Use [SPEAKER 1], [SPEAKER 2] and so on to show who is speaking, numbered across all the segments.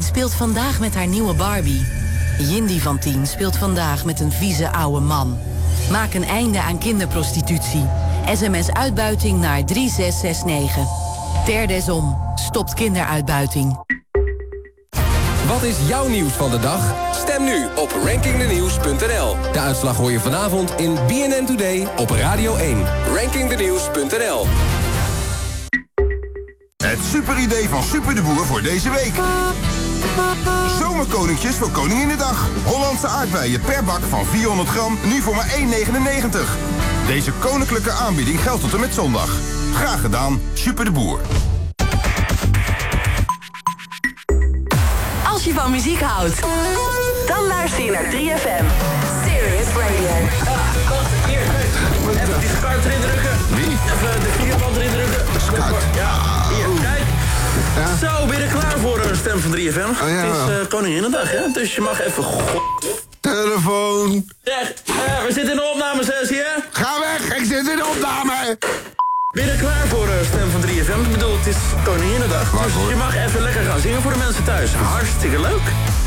[SPEAKER 1] 10 speelt vandaag met haar nieuwe Barbie. Jindy van 10 speelt vandaag met een vieze oude man. Maak een einde aan kinderprostitutie. SMS uitbuiting naar 3669. Ter desom. Stopt kinderuitbuiting.
[SPEAKER 2] Wat is jouw nieuws van de dag? Stem nu op rankingdenieuws.nl. De uitslag hoor je vanavond in BNN Today op Radio 1. Rankingdenieuws.nl
[SPEAKER 3] Het superidee van Super de Boer voor deze week. Zomerkoninkjes voor Koninginnedag. Hollandse aardbeien per bak van 400 gram, nu voor maar 1,99. Deze koninklijke aanbieding geldt tot en met zondag. Graag gedaan, Super de Boer.
[SPEAKER 4] Als je van muziek houdt, dan luister je naar 3FM. Serious Radio.
[SPEAKER 5] Even die schuit erin drukken.
[SPEAKER 3] Wie?
[SPEAKER 5] Even de vierband erin drukken.
[SPEAKER 3] Schuit.
[SPEAKER 5] Ja, hier.
[SPEAKER 3] Ja.
[SPEAKER 5] Zo, ben je er klaar voor een stem van 3FM?
[SPEAKER 3] Oh, ja.
[SPEAKER 5] Het is uh, Koninginnedag, hè? Dus je mag even...
[SPEAKER 3] Telefoon.
[SPEAKER 5] Zeg, eh, we zitten in de opnamesessie, hè?
[SPEAKER 3] Ga weg, ik zit in de opname.
[SPEAKER 5] Ben je er klaar voor een stem van 3FM? Ik bedoel, het is Koninginnedag. Dus
[SPEAKER 3] Waarvoor?
[SPEAKER 5] je mag even lekker gaan zingen voor de mensen thuis. Hartstikke leuk.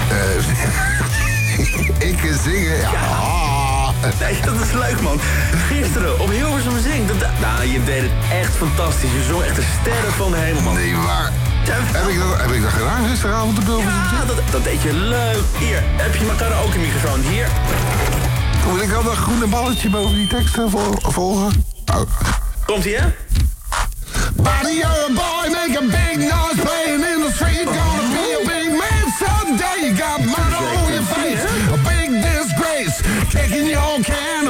[SPEAKER 3] Eh, ik zingen, ja.
[SPEAKER 5] Nee, dat is leuk, man. Gisteren op Hilversum Zing. Nou, je deed het echt fantastisch. Je zong echt de sterren van de hemel, man.
[SPEAKER 3] Nee, maar... Heb ik dat, heb ik dat gedaan gisteravond op Hilversum?
[SPEAKER 5] Ja, dat, dat deed je leuk. Hier, heb je elkaar ook een microfoon? Hier.
[SPEAKER 3] Moet ik al dat groene balletje boven die teksten vol- volgen? Oh.
[SPEAKER 5] Komt ie, hè?
[SPEAKER 3] Body, you're a boy, make a big noise playing in the street. Gonna be a big man someday. You got mud on your face, a big disgrace. Kicking your can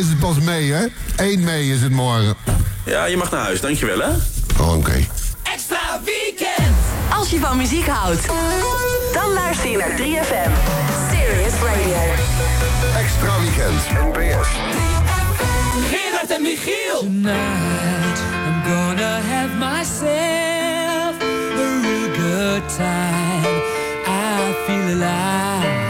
[SPEAKER 3] is het pas mee, hè? 1 mei is het morgen.
[SPEAKER 5] Ja, je mag naar huis. Dankjewel, hè?
[SPEAKER 3] Oh, Oké.
[SPEAKER 4] Extra weekend. Als je van muziek houdt, dan luister je naar 3FM. Serious Radio.
[SPEAKER 3] Extra weekend. NPS.
[SPEAKER 4] Gerard en Michiel.
[SPEAKER 6] Tonight I'm gonna have myself a real good time. I feel alive.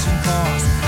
[SPEAKER 6] Collision course.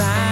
[SPEAKER 6] A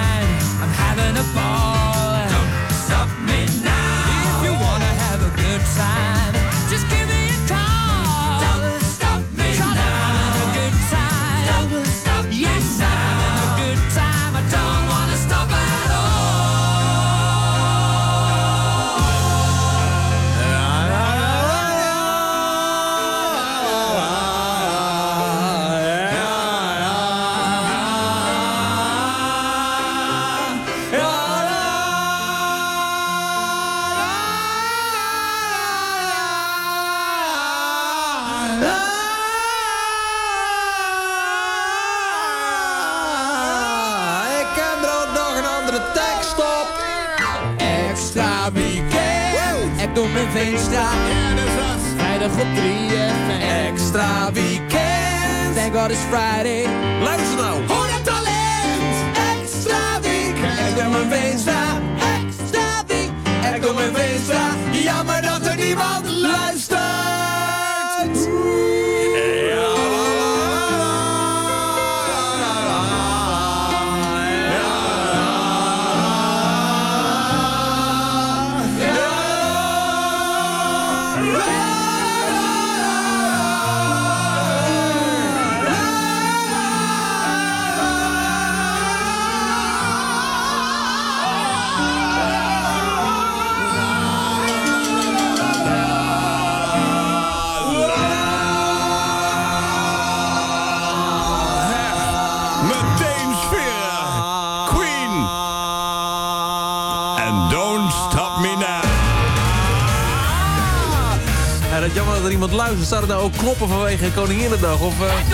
[SPEAKER 7] kloppen vanwege Koninginnedag? Of, eh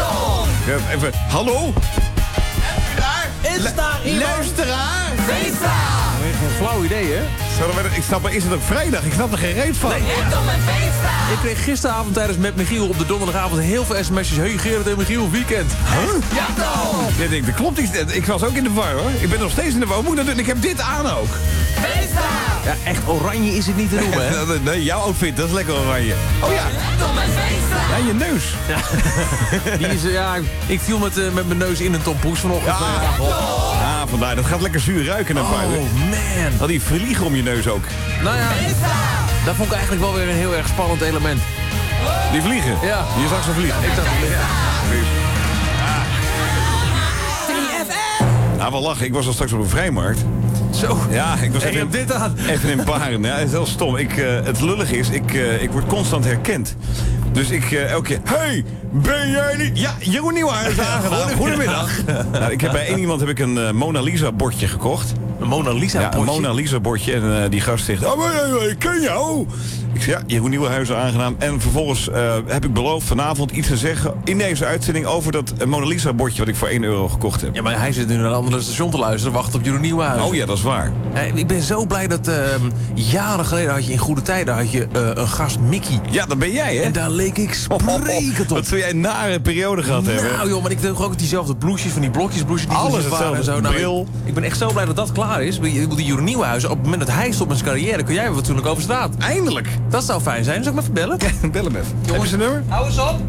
[SPEAKER 8] Ja, Even, hallo?
[SPEAKER 7] is daar iemand?
[SPEAKER 8] Luisteraar!
[SPEAKER 7] Geen flauw idee, hè?
[SPEAKER 8] We- Ik snap, maar is het ook vrijdag? Ik snap er geen reet van.
[SPEAKER 7] Ik kreeg gisteravond tijdens Met Michiel op de donderdagavond heel veel sms'jes. Hey Gerard en Michiel, weekend.
[SPEAKER 8] Ja, denk, dat klopt iets. Ik was ook in de war hoor. Ik ben nog steeds in de war. Hoe moet ik dat doen? Ik heb dit aan ook.
[SPEAKER 7] Ja, echt oranje is het niet te noemen, hè?
[SPEAKER 8] Nee, jouw outfit, dat is lekker oranje. Oh ja. Ja, je neus.
[SPEAKER 7] Die is, eh, ja, ik viel met, eh, met mijn neus in een tompoes vanochtend.
[SPEAKER 8] Ja.
[SPEAKER 7] Nou ja,
[SPEAKER 8] vandaar. Dat gaat lekker zuur ruiken naar
[SPEAKER 7] Oh,
[SPEAKER 8] buiten.
[SPEAKER 7] man.
[SPEAKER 8] Al die vliegen om je neus ook.
[SPEAKER 7] Nou ja, dat vond ik eigenlijk wel weer een heel erg spannend element.
[SPEAKER 8] Die vliegen?
[SPEAKER 7] Ja.
[SPEAKER 8] Je zag ze vliegen.
[SPEAKER 7] Ik dacht,
[SPEAKER 8] Ah, wel lachen. Ik was al straks op een vrijmarkt.
[SPEAKER 7] zo.
[SPEAKER 8] Ja, ik was even,
[SPEAKER 7] hebt dit aan.
[SPEAKER 8] even in Paren. Ja, het is heel stom. Ik, eh, het lullige is, ik, eh, ik word constant herkend. Dus ik eh, elke keer... Hey, ben jij niet... Ja, Jeroen Nieuwhuis aangedaan. Goedemiddag. nou, ik heb bij één iemand heb ik een eh, Mona Lisa bordje gekocht.
[SPEAKER 7] Een Mona Lisa
[SPEAKER 8] Ja, een. Mona Lisa bordje. En eh, die gast zegt, oh, ik ken jou. Ja, Jeroen Nieuwenhuizen aangenaam. En vervolgens eh, heb ik beloofd vanavond iets te zeggen in deze uitzending over dat Mona Lisa bordje wat ik voor 1 euro gekocht heb.
[SPEAKER 7] Ja, maar hij zit nu naar een andere station te luisteren. Wacht op Jeroen Nieuwenhuis.
[SPEAKER 8] Oh ja, dat is waar.
[SPEAKER 7] Ik ben zo blij dat ehm, jaren geleden had je in goede tijden had je, eh, een gast Mickey.
[SPEAKER 8] Ja, dat ben jij, hè?
[SPEAKER 7] En daar leek ik sprekend op.
[SPEAKER 8] Wat zou jij een nare periode gehad hebben?
[SPEAKER 7] Nou joh, maar ik denk ook diezelfde bloesjes van die blokjes, bloesjes die
[SPEAKER 8] Alles
[SPEAKER 7] waren en zo.
[SPEAKER 8] hetzelfde.
[SPEAKER 7] Nou,
[SPEAKER 8] Bril.
[SPEAKER 7] ik, ik ben echt zo blij dat dat klaar is. Die die Jeroen Nieuwenhuizen, op het moment dat hij stopt met zijn carrière, kun jij weer fatsoenlijk over straat.
[SPEAKER 8] Eindelijk.
[SPEAKER 7] Dat zou fijn zijn. Zal ik me even bellen?
[SPEAKER 8] Bel hem even. Heb je zijn nummer?
[SPEAKER 7] Hou eens op.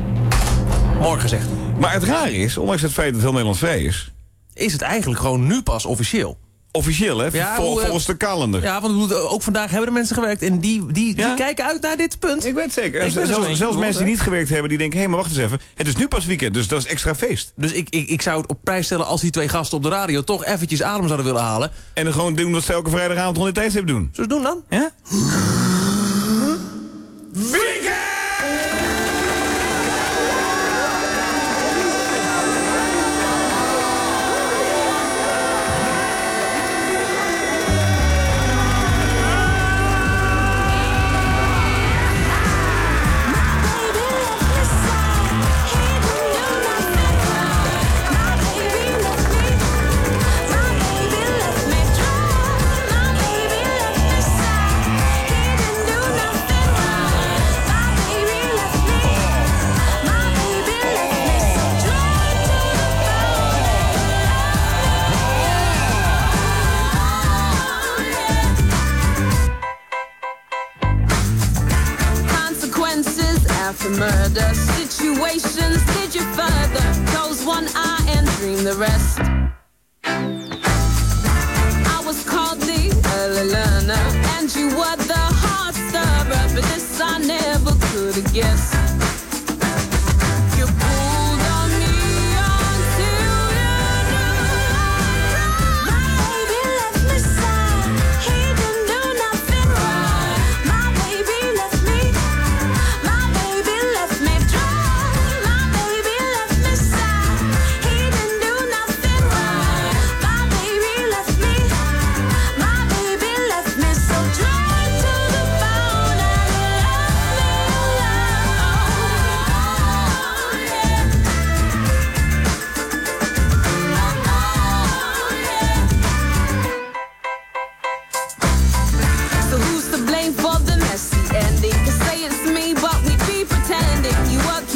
[SPEAKER 7] Morgen gezegd.
[SPEAKER 8] Maar het rare is, ondanks het feit dat heel Nederland vrij is...
[SPEAKER 7] Is het eigenlijk gewoon nu pas officieel?
[SPEAKER 8] Officieel, hè?
[SPEAKER 7] Ja,
[SPEAKER 8] vol-
[SPEAKER 7] hoe, eh,
[SPEAKER 8] volgens de kalender.
[SPEAKER 7] Ja, want ook vandaag hebben er mensen gewerkt en die, die,
[SPEAKER 8] Ja?
[SPEAKER 7] die kijken uit naar dit punt.
[SPEAKER 8] Ik weet het zeker.
[SPEAKER 7] Ik ben er zo
[SPEAKER 8] zelfs zelfs mensen die niet gewerkt hebben, die denken... hé, maar wacht eens even. Het is nu pas weekend, dus dat is extra feest.
[SPEAKER 7] Dus ik, ik, ik zou het op prijs stellen als die twee gasten op de radio toch eventjes adem zouden willen halen.
[SPEAKER 8] En dan gewoon doen wat ze elke vrijdagavond rond dit tijdstip doen.
[SPEAKER 7] Zullen we het doen dan?
[SPEAKER 8] Ja?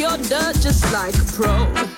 [SPEAKER 9] You work your dirt just like a pro.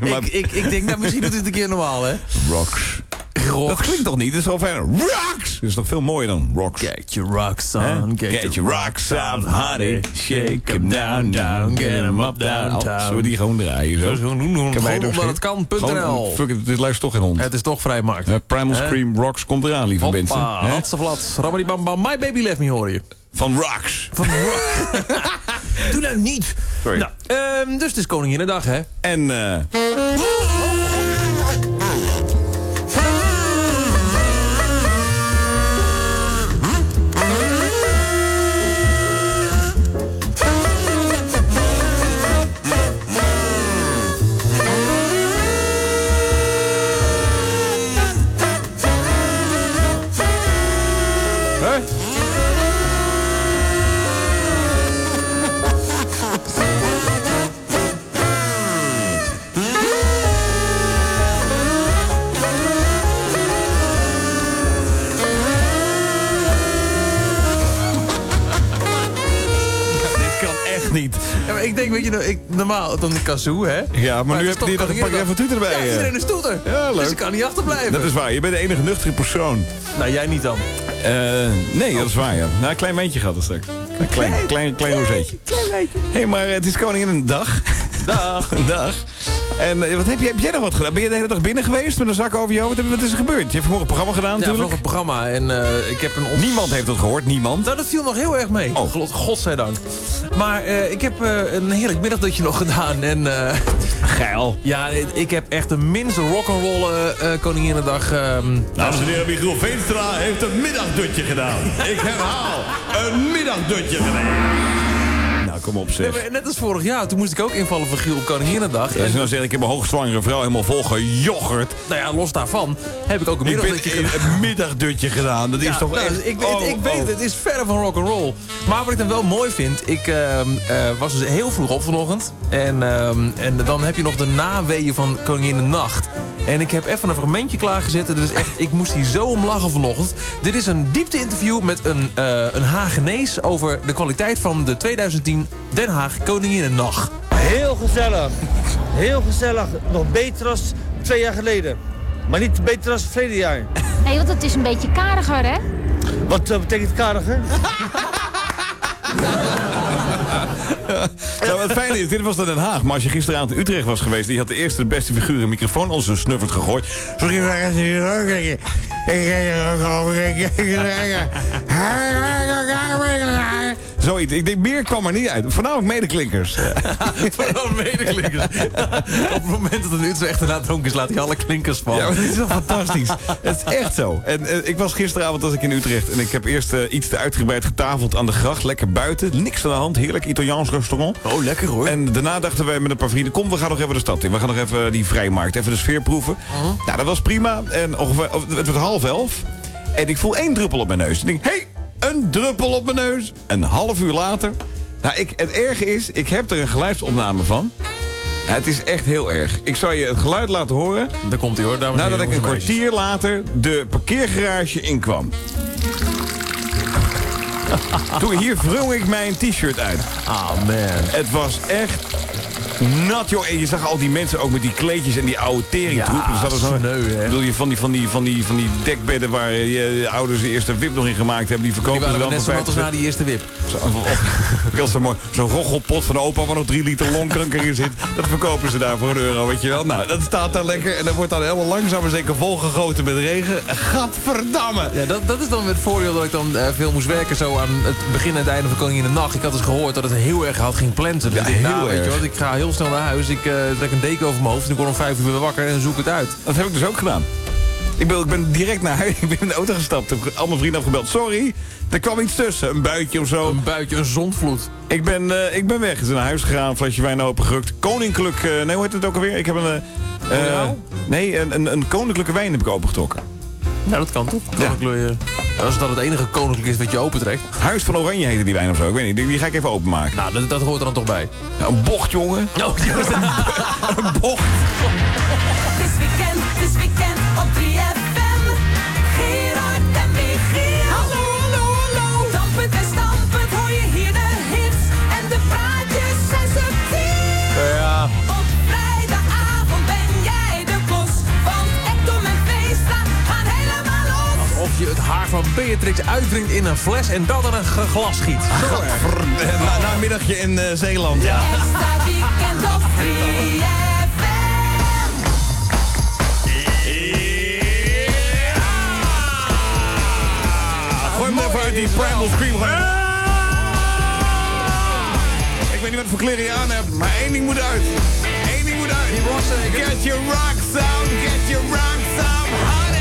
[SPEAKER 8] Maar-
[SPEAKER 7] Ik, ik, ik denk, nou, misschien doet het een keer normaal, hè?
[SPEAKER 8] Rocks.
[SPEAKER 7] Rocks.
[SPEAKER 8] Dat klinkt toch niet? Het is wel fijn. Rocks! Dat is toch veel mooier dan rocks?
[SPEAKER 7] Get your rocks on,
[SPEAKER 8] Get your rocks on, honey. Shake 'em down, down. Get 'em up, down, down. Zullen we die gewoon draaien? Zo?
[SPEAKER 7] Gewoon doen, Gewoon omdat het kan,
[SPEAKER 8] Gewoon,
[SPEAKER 7] .nl.
[SPEAKER 8] Fuck it, dit luistert toch geen hond.
[SPEAKER 7] Het is toch vrijmarkt.
[SPEAKER 8] Eh, Primal? Scream Rocks komt eraan, lieve mensen.
[SPEAKER 7] Hoppa,
[SPEAKER 8] Hè?
[SPEAKER 7] hatseflat, rabbadibamba, my baby left me, hoor je.
[SPEAKER 8] Van Rocks.
[SPEAKER 7] Van Doe nou niet.
[SPEAKER 8] Sorry.
[SPEAKER 7] Nou, ehm, dus het is Koninginnedag, hè?
[SPEAKER 8] En eh
[SPEAKER 7] weet je, nou, ik, normaal dan een kazoo, hè?
[SPEAKER 8] Ja, maar, nu heb je
[SPEAKER 7] toch
[SPEAKER 8] een pak
[SPEAKER 7] Koninginnedag.
[SPEAKER 8] even toeter erbij.
[SPEAKER 7] Ja,
[SPEAKER 8] eh.
[SPEAKER 7] iedereen is toeter.
[SPEAKER 8] Ja, leuk.
[SPEAKER 7] Dus ik kan niet achterblijven.
[SPEAKER 8] Dat is waar, je bent de enige nuchtere persoon.
[SPEAKER 7] Nou, jij niet dan.
[SPEAKER 8] Eh, nee, dat is waar, ja. Nou, een klein wijntje gaat er straks. Een klein, klein, klein rozeetje. Hé, hey, maar het is Koninginnedag. Dag. Dag. En eh, wat heb, je, heb jij nog wat gedaan? Ben je de hele dag binnen geweest met een zak over je hoofd? Wat, heb- wat is er gebeurd? Je hebt vanmorgen een programma gedaan
[SPEAKER 7] Ja,
[SPEAKER 8] natuurlijk?
[SPEAKER 7] nog het programma. En eh, ik heb een...
[SPEAKER 8] Niemand heeft dat gehoord, niemand.
[SPEAKER 7] Nou, dat viel nog heel erg mee.
[SPEAKER 8] Oh.
[SPEAKER 7] God, godzijdank. Maar eh, ik heb eh, een heerlijk middagdutje nog gedaan. En eh,
[SPEAKER 8] Geil.
[SPEAKER 7] ja, ik heb echt de minste rock'n'roll eh Koninginnedag. ehm
[SPEAKER 10] Dames en heren, Michiel Veenstra heeft een middagdutje gedaan. Ik herhaal, een middagdutje gedaan.
[SPEAKER 8] Kom op zeg.
[SPEAKER 7] net als vorig jaar, toen moest ik ook invallen voor Giel op Koninginnedag.
[SPEAKER 8] Als je nou zegt, ik heb een hoogzwangere vrouw helemaal vol gejoggerd.
[SPEAKER 7] Nou ja, los daarvan heb ik ook een
[SPEAKER 8] Ik
[SPEAKER 7] middagdutje
[SPEAKER 8] een middagdutje gedaan. Dat is toch
[SPEAKER 7] nou,
[SPEAKER 8] echt...
[SPEAKER 7] Ik, weet-
[SPEAKER 8] oh,
[SPEAKER 7] ik weet
[SPEAKER 8] oh.
[SPEAKER 7] het, het is verder van rock and roll. Maar wat ik dan wel mooi vind, ik ehm, eh, was dus heel vroeg op vanochtend. En, ehm, en dan heb je nog de naweeën van Koningin de Nacht. En ik heb even een fragmentje klaargezet. Is echt, ik moest hier zo om lachen vanochtend. Dit is een diepte-interview met een, eh een Hagenees over de kwaliteit van de 2010 Den Haag Koninginnennacht.
[SPEAKER 11] Heel gezellig. Heel gezellig. Nog beter dan twee jaar geleden. Maar niet beter dan verleden jaar.
[SPEAKER 12] Nee, want het is een beetje kariger, hè?
[SPEAKER 11] Wat eh, betekent kariger?
[SPEAKER 8] Nou, wat fijn is, dit was dan Den Haag. Maar als je gisteravond in Utrecht was geweest... die had de eerste de beste figuur een microfoon al zo snuffend gegooid. Sorry, Zoiets. Ik denk, meer kwam er niet uit. Voornamelijk medeklinkers.
[SPEAKER 7] Vooral medeklinkers. Op het moment dat een Utrecht na dronken is, laat hij alle klinkers vallen.
[SPEAKER 8] Ja, maar dit is wel fantastisch. Het is echt zo. En eh, ik was gisteravond was ik in Utrecht en ik heb eerst eh, iets te uitgebreid getafeld aan de gracht. Lekker buiten. Niks aan de hand. Heerlijk Italiaans restaurant.
[SPEAKER 7] Oh, lekker hoor.
[SPEAKER 8] En daarna dachten wij met een paar vrienden, kom we gaan nog even de stad in. We gaan nog even die vrijmarkt, even de sfeer proeven. Nou, dat was prima. En ongeveer, het werd half elf. En ik voel één druppel op mijn neus. Ik denk, hé, hey, een druppel op mijn neus. Een half uur later. Nou, ik, het erge is, ik heb er een geluidsopname van. Ja, het is echt heel erg. Ik zal je het geluid laten horen.
[SPEAKER 7] Daar komt hij hoor, dames en
[SPEAKER 8] Nadat
[SPEAKER 7] heren,
[SPEAKER 8] ik een kwartier later de parkeergarage inkwam. Toen hier wrong ik mijn t-shirt uit.
[SPEAKER 7] Ah man.
[SPEAKER 8] Het was echt nat, joh. En je zag al die mensen ook met die kleedjes en die oude teringtroep.
[SPEAKER 7] Ja,
[SPEAKER 8] zat er zo-
[SPEAKER 7] sneu, hè.
[SPEAKER 8] Bedoel, je van die, van, die, van, die, van die dekbedden waar je, je ouders de eerste wip nog in gemaakt hebben. Die verkopen ze dan
[SPEAKER 7] net zo als
[SPEAKER 8] 50
[SPEAKER 7] na die eerste wip.
[SPEAKER 8] zo, of- of- ik had zo mooi zo'n rochelpot van de opa waar nog drie liter longkanker in zit. Dat verkopen ze daar voor een euro, weet je wel. Nou, dat staat daar lekker en dat wordt dan helemaal langzaam en zeker volgegoten met regen. Gadverdamme!
[SPEAKER 7] Ja, dat, dat is dan het voordeel dat ik dan eh, veel moest werken zo aan het begin en het einde van Koningin de Nacht. Ik had dus gehoord dat het heel erg had ging planten. Dus
[SPEAKER 8] Ja, heel
[SPEAKER 7] nou, weet je wat, ik ga heel snel naar huis. Ik eh, trek een deken over mijn hoofd en ik word om vijf uur weer wakker en zoek het uit.
[SPEAKER 8] Dat heb ik dus ook gedaan. Ik ben, ik ben direct naar huis, ik ben in de auto gestapt. Ik heb al mijn vrienden afgebeld. Sorry, er kwam iets tussen. Een buitje of zo.
[SPEAKER 7] Een buitje, een zondvloed.
[SPEAKER 8] Ik ben, eh, ik ben weg. Ik ben naar huis gegaan, een flesje wijn opengerukt. Koninklijk, eh, nee hoe heet het ook alweer? Ik heb een... nee, een, een, een koninklijke wijn heb ik opengetrokken.
[SPEAKER 7] Nou, dat kan toch? Koninklijke, Als dat het enige koninklijk is wat je opentrekt.
[SPEAKER 8] Huis van Oranje heette die wijn of zo. Ik weet niet, die, die ga ik even openmaken.
[SPEAKER 7] Nou, dat, dat hoort er dan toch bij.
[SPEAKER 8] Ja, een bocht, jongen.
[SPEAKER 7] Oh,
[SPEAKER 8] een bocht.
[SPEAKER 13] Het is weekend, het is weekend op 3FM.
[SPEAKER 7] Van Beatrix uitdrinkt in een fles en dat er een glas schiet. Zo erg.
[SPEAKER 8] Na, na een middagje in eh, Zeeland. Ja.
[SPEAKER 13] Extra weekend op 3FM.
[SPEAKER 8] Gooi hem even uit die Primal Scream. Ik weet niet wat voor kleren je aan hebt, maar één ding moet uit. Eén ding moet uit. Get your rocks on, get your rocks on,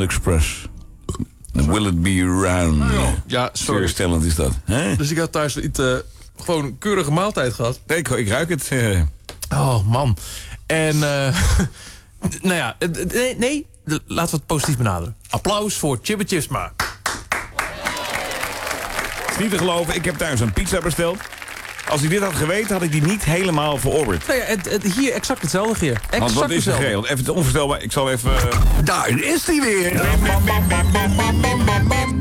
[SPEAKER 14] Express.
[SPEAKER 6] Will it be
[SPEAKER 8] round?
[SPEAKER 7] Ja, sorry.
[SPEAKER 8] Teleurstellend is dat. hè?
[SPEAKER 7] Dus ik had thuis iets, eh, gewoon keurige maaltijd gehad.
[SPEAKER 8] Nee, ik, ruik het.
[SPEAKER 7] Oh, man. En, eh, nou ja, nee, nee, laten we het positief benaderen. Applaus voor Chibbe maar.
[SPEAKER 8] Het is niet te geloven, ik heb thuis een pizza besteld als hij dit had geweten, had ik die niet helemaal verorberd.
[SPEAKER 7] Nou ja, het, het- hier exact hetzelfde, Geer.
[SPEAKER 8] Want
[SPEAKER 7] Exact
[SPEAKER 8] wat is er geregeld? Even te onvoorstelbaar. Ik zal even... eh,
[SPEAKER 14] Daar is hij weer.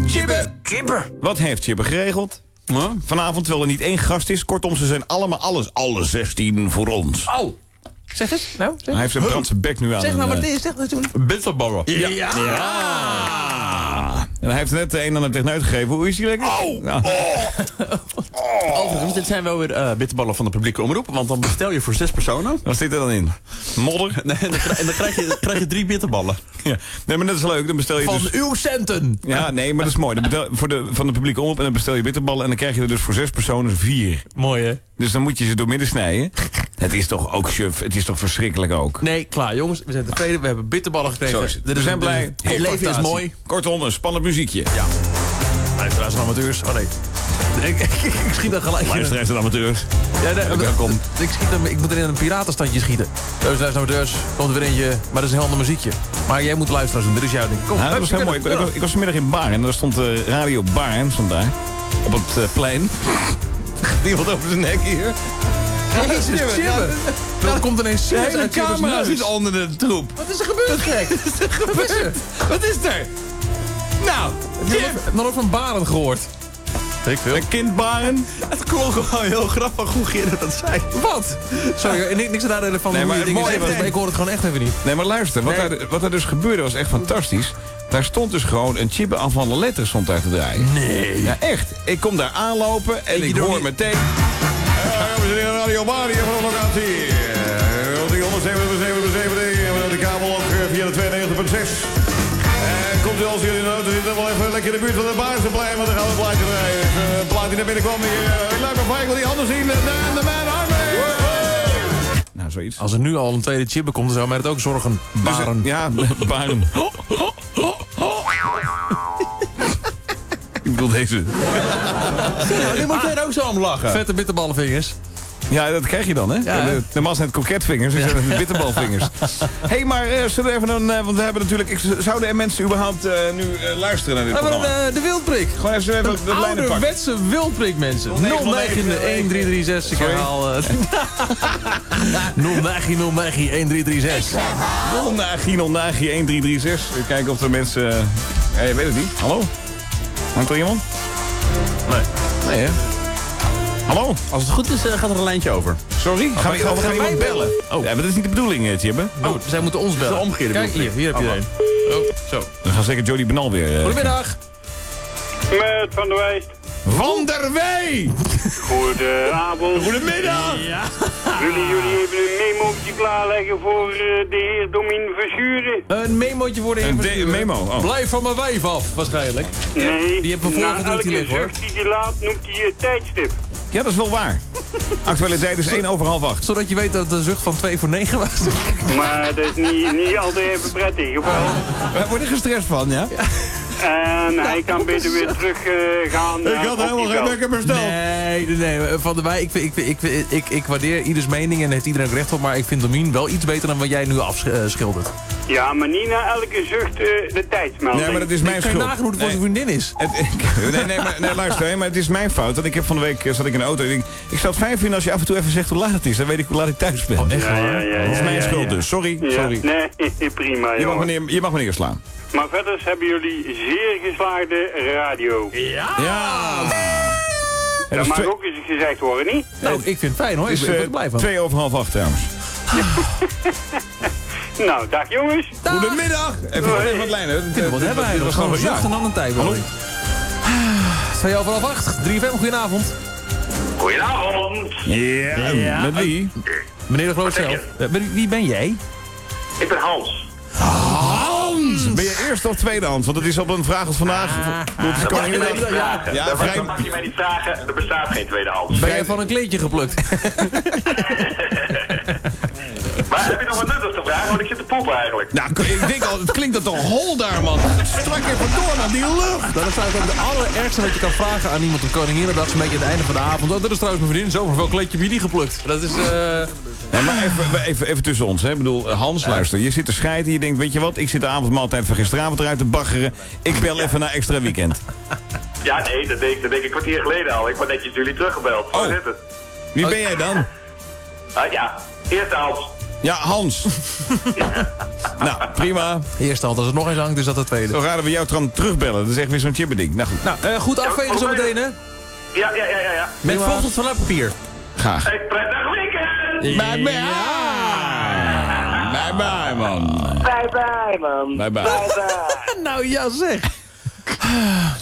[SPEAKER 8] Chibbe. Chibbe. Wat heeft Chibbe geregeld? Vanavond, terwijl er niet één gast is. Kortom, ze zijn allemaal alles, alle 16 voor ons.
[SPEAKER 7] Oh, zeg het. Nou, zeg,
[SPEAKER 8] Hij heeft zijn brandse bek nu aan.
[SPEAKER 7] zeg nou
[SPEAKER 8] een,
[SPEAKER 7] wat
[SPEAKER 8] eh,
[SPEAKER 7] het is. Zeg toen.
[SPEAKER 8] Bitterballen. Ja. ja. En hij heeft net de een aan het techneut gegeven. Hoe is hij lekker? Oh.
[SPEAKER 5] Overigens, dit zijn wel weer eh, bitterballen van de publieke omroep. Want dan bestel je voor zes personen.
[SPEAKER 8] Wat zit er dan in? Modder?
[SPEAKER 5] Nee, en dan, en dan krijg, je, krijg je drie bitterballen.
[SPEAKER 8] Ja. Nee, maar dat is leuk. Dan bestel je
[SPEAKER 7] Van
[SPEAKER 8] dus...
[SPEAKER 7] uw centen.
[SPEAKER 8] Ja, nee, maar dat is mooi. Dan betel- voor de, van de publieke omroep en dan bestel je bitterballen... en dan krijg je er dus voor zes personen vier.
[SPEAKER 7] Mooi, hè?
[SPEAKER 8] Dus dan moet je ze door midden snijden. Het is toch ook suf. Het is toch verschrikkelijk ook.
[SPEAKER 7] Nee, klaar jongens. We zijn tevreden. We hebben bitterballen gekregen. Dit
[SPEAKER 8] We zijn blij. Het leven is mooi. Kortom, een spannend muziekje. Ja.
[SPEAKER 7] Luisteraars en amateurs. Oh nee. Ik, ik, ik schiet dan gelijk
[SPEAKER 8] Luisteraars en amateurs.
[SPEAKER 7] Ja, nee,
[SPEAKER 8] Welkom.
[SPEAKER 7] Ik, schiet hem, ik moet er in een piratenstandje schieten. Luisteraars en amateurs. Komt er weer eentje. Maar dat is een heel ander muziekje. Maar jij moet luisteraars doen. Dit is jouw ding. Kom.
[SPEAKER 8] Ja, dat was heel mooi. Ik, ik was, ik was vanmiddag in Baarn en daar stond eh, Radio Baarn stond daar. Op het eh, plein. Niemand over zijn nek hier.
[SPEAKER 7] Jezus, Chibbe. Dan komt ineens
[SPEAKER 8] De hele camera zit onder de troep.
[SPEAKER 7] Wat is er gebeurd, gek? Wat is er gebeurd?
[SPEAKER 8] Wat is er? Nou,
[SPEAKER 7] Heb je nog nooit van Baren gehoord? Ik veel.
[SPEAKER 8] een kind Baarn.
[SPEAKER 5] Het klonk gewoon heel grappig hoe Gerrit dat zei.
[SPEAKER 7] Wat? Sorry, en niks aan van
[SPEAKER 8] Nee,
[SPEAKER 7] hoe
[SPEAKER 8] maar
[SPEAKER 7] je dingen zegt, maar ik hoor het gewoon echt even niet.
[SPEAKER 8] Nee, maar luister. Wat,
[SPEAKER 7] Nee.
[SPEAKER 8] daar, wat daar dus gebeurde was echt fantastisch. Daar stond dus gewoon een chibbe aan van de letters stond daar te draaien.
[SPEAKER 7] Nee.
[SPEAKER 8] Ja, echt. Ik kom daar aanlopen en ik hoor
[SPEAKER 7] die-
[SPEAKER 8] meteen... Dames en heren, Radio hier van de locatie. Als jullie in de auto zitten, wel even lekker in de buurt van de Baarsenplein, want dan gaan we een plaatje draaien. Dus, eh, een plaat die naar binnen kwam, die, eh, ik laat me vrij, ik wil die handen zien. En dan de man Army. Nou, zoiets.
[SPEAKER 7] Als er nu al een tweede chibbe komt, dan zou mij dat ook zorgen.
[SPEAKER 8] Dus, eh,
[SPEAKER 7] Baren.
[SPEAKER 8] ja, Baren. Ik bedoel deze.
[SPEAKER 5] Nou, nu moet jij er ook zo om lachen.
[SPEAKER 7] Vette bitterballenvingers.
[SPEAKER 8] Ja, dat krijg je dan, hè?
[SPEAKER 7] Ja.
[SPEAKER 8] De, normaal zijn het koketvingers, dus zijn de bitterbalvingers. Hé, hey, maar eh, zullen we even een... eh, want we hebben natuurlijk... Ik, zouden er mensen überhaupt eh, nu luisteren naar dit
[SPEAKER 7] Nou,
[SPEAKER 8] programma?
[SPEAKER 7] de, de wildprik.
[SPEAKER 8] Gewoon even, even de lijnen pakken.
[SPEAKER 7] Ouderwetse wildprik, mensen.
[SPEAKER 8] 09,
[SPEAKER 7] 019 1336. Ik herhaal... eh, 019 019 1336.
[SPEAKER 8] Nagi, Nagi, 1336. Even kijken of er mensen... ja, je weet het niet. Hallo? Hangt er iemand?
[SPEAKER 5] Nee.
[SPEAKER 8] Nee, hè? Hallo?
[SPEAKER 5] Als het goed is, eh, gaat er een lijntje over.
[SPEAKER 8] Sorry? Gaan we,
[SPEAKER 7] gaan
[SPEAKER 8] gaan we iemand bellen?
[SPEAKER 7] Oh.
[SPEAKER 8] Ja, maar dat is niet de bedoeling, eh, Tjibbe.
[SPEAKER 7] Oh, zij moeten ons bellen.
[SPEAKER 5] De omgekeerde
[SPEAKER 7] Kijk, hier, hier heb je er een. Oh, zo.
[SPEAKER 8] Dan gaan zeker Jody Benal weer... eh,
[SPEAKER 7] Goedemiddag.
[SPEAKER 15] Met Van der Wijst.
[SPEAKER 8] Van der Wey!
[SPEAKER 15] Goedenavond.
[SPEAKER 8] Goedemiddag!
[SPEAKER 15] Willen jullie even een memootje klaarleggen voor eh, de heer Domien Verschuren?
[SPEAKER 7] Een memootje voor de
[SPEAKER 8] Een
[SPEAKER 7] heer Verschuren.
[SPEAKER 8] memo, oh.
[SPEAKER 7] Blijf van mijn wijf af, waarschijnlijk.
[SPEAKER 15] Nee,
[SPEAKER 7] Die hebben we vorige druk
[SPEAKER 15] elke
[SPEAKER 7] liggen, hoor.
[SPEAKER 15] zucht die hij laat noemt hij het tijdstip.
[SPEAKER 8] Ja, dat is wel waar. Actualiteit is 1 over half 8.
[SPEAKER 7] Zodat je weet dat het een zucht van 2 voor 9 was.
[SPEAKER 15] Maar dat is niet, niet altijd even prettig. Of wel?
[SPEAKER 8] Wij worden gestrest van, ja?
[SPEAKER 15] En hij kan beter weer terug eh, gaan.
[SPEAKER 8] Ik had helemaal geen lekker besteld.
[SPEAKER 7] Nee, nee, nee. Van der Wij, ik, vind- ik, vind- ik, vind- ik, ik waardeer ieders mening en heeft iedereen ook recht op. Maar ik vind Domien wel iets beter dan wat jij nu afschildert.
[SPEAKER 15] Ja, maar niet na elke zucht eh, de tijdsmelding.
[SPEAKER 8] Nee, maar dat is mijn
[SPEAKER 7] Ik
[SPEAKER 8] schuld.
[SPEAKER 7] nagaan hoe het voor zijn vriendin is.
[SPEAKER 8] Het- ik- nee, nee, maar, nee, luister, hè, maar het is mijn fout. Want ik heb van de week eh, zat ik in de auto. en Ik, denk, ik zou het fijn vinden als je af en toe even zegt hoe laat het is. Dan weet ik hoe laat ik thuis ben.
[SPEAKER 7] echt
[SPEAKER 15] Ja, ja, ja,
[SPEAKER 8] dat is mijn
[SPEAKER 15] ja,
[SPEAKER 8] schuld
[SPEAKER 15] ja.
[SPEAKER 8] dus. Sorry,
[SPEAKER 15] Ja,
[SPEAKER 8] sorry.
[SPEAKER 15] Nee, prima,
[SPEAKER 8] Je mag, meneer, je mag meneer slaan.
[SPEAKER 15] Maar verder hebben jullie zeer geslaagde radio.
[SPEAKER 8] Ja!
[SPEAKER 15] Dat mag ook eens gezegd worden, niet?
[SPEAKER 7] Nou, ik vind het fijn hoor. Ik ben
[SPEAKER 8] eh,
[SPEAKER 7] er blij van.
[SPEAKER 8] twee over half acht trouwens.
[SPEAKER 15] Nou, dag jongens.
[SPEAKER 8] Goedemiddag! Even, wat lijnen.
[SPEAKER 7] Wat hebben wij nog? Gewoon een zucht en dan een tijd.
[SPEAKER 8] Hallo?
[SPEAKER 7] Twee over half acht. 3FM, goedenavond.
[SPEAKER 15] Goedenavond.
[SPEAKER 8] Ja, met wie?
[SPEAKER 7] Meneer de Groot zelf. Eh, wie- Wie ben jij?
[SPEAKER 15] Ik ben Hans.
[SPEAKER 8] Hans! Ben je eerste of tweedehands? Want het is op een vraag als vandaag. Dat
[SPEAKER 15] mag je mij niet vragen.
[SPEAKER 8] Ja,
[SPEAKER 15] dat, mag-
[SPEAKER 8] vrij-
[SPEAKER 15] dat mag je mij niet vragen. Er bestaat geen tweedehands.
[SPEAKER 7] Ben jij van een kleedje geplukt?
[SPEAKER 15] Maar heb je nog wat nuttigs te vragen? Want ik zit te poepen eigenlijk.
[SPEAKER 8] Nou, ik denk al, het klinkt dat toch hol daar, man. Strak even door naar die lucht.
[SPEAKER 7] Dat is eigenlijk ook het allerergste wat je kan vragen aan iemand op Koninginnedag. Zo'n beetje het einde van de avond. Oh, dat is trouwens mijn vriendin. Zo, welk kleedje heb je die geplukt? Dat is... eh
[SPEAKER 8] Nee, maar even, even, even tussen ons. Hè. Ik bedoel, eh, Hans, luister. Je zit te scheiden en je denkt, weet je wat? Ik zit de avondmaaltijd van gisteravond eruit te baggeren. Ik bel even naar extra weekend.
[SPEAKER 15] Ja, nee, dat deed, dat deed ik een kwartier geleden al. Ik word netjes jullie teruggebeld.
[SPEAKER 8] Oh.
[SPEAKER 15] zit het.
[SPEAKER 8] Wie ben jij dan?
[SPEAKER 16] Ah, ja, eerst Hans.
[SPEAKER 8] Ja, Hans. nou, prima.
[SPEAKER 7] Eerste hand, als het nog eens hangt, is dat de tweede.
[SPEAKER 8] Zo raden we jou terugbellen. Dat is echt weer zo'n chippending. Nou goed.
[SPEAKER 7] Nou, eh, goed afvegen zo meteen, hè?
[SPEAKER 16] Ja, ja, ja, ja. ja.
[SPEAKER 7] Met vogels van papier.
[SPEAKER 8] Graag.
[SPEAKER 16] Hey, prettig weekend!
[SPEAKER 8] Bye bye. Bye bye, man.
[SPEAKER 16] Bye bye, man.
[SPEAKER 8] Bye bye.
[SPEAKER 7] nou ja, zeg.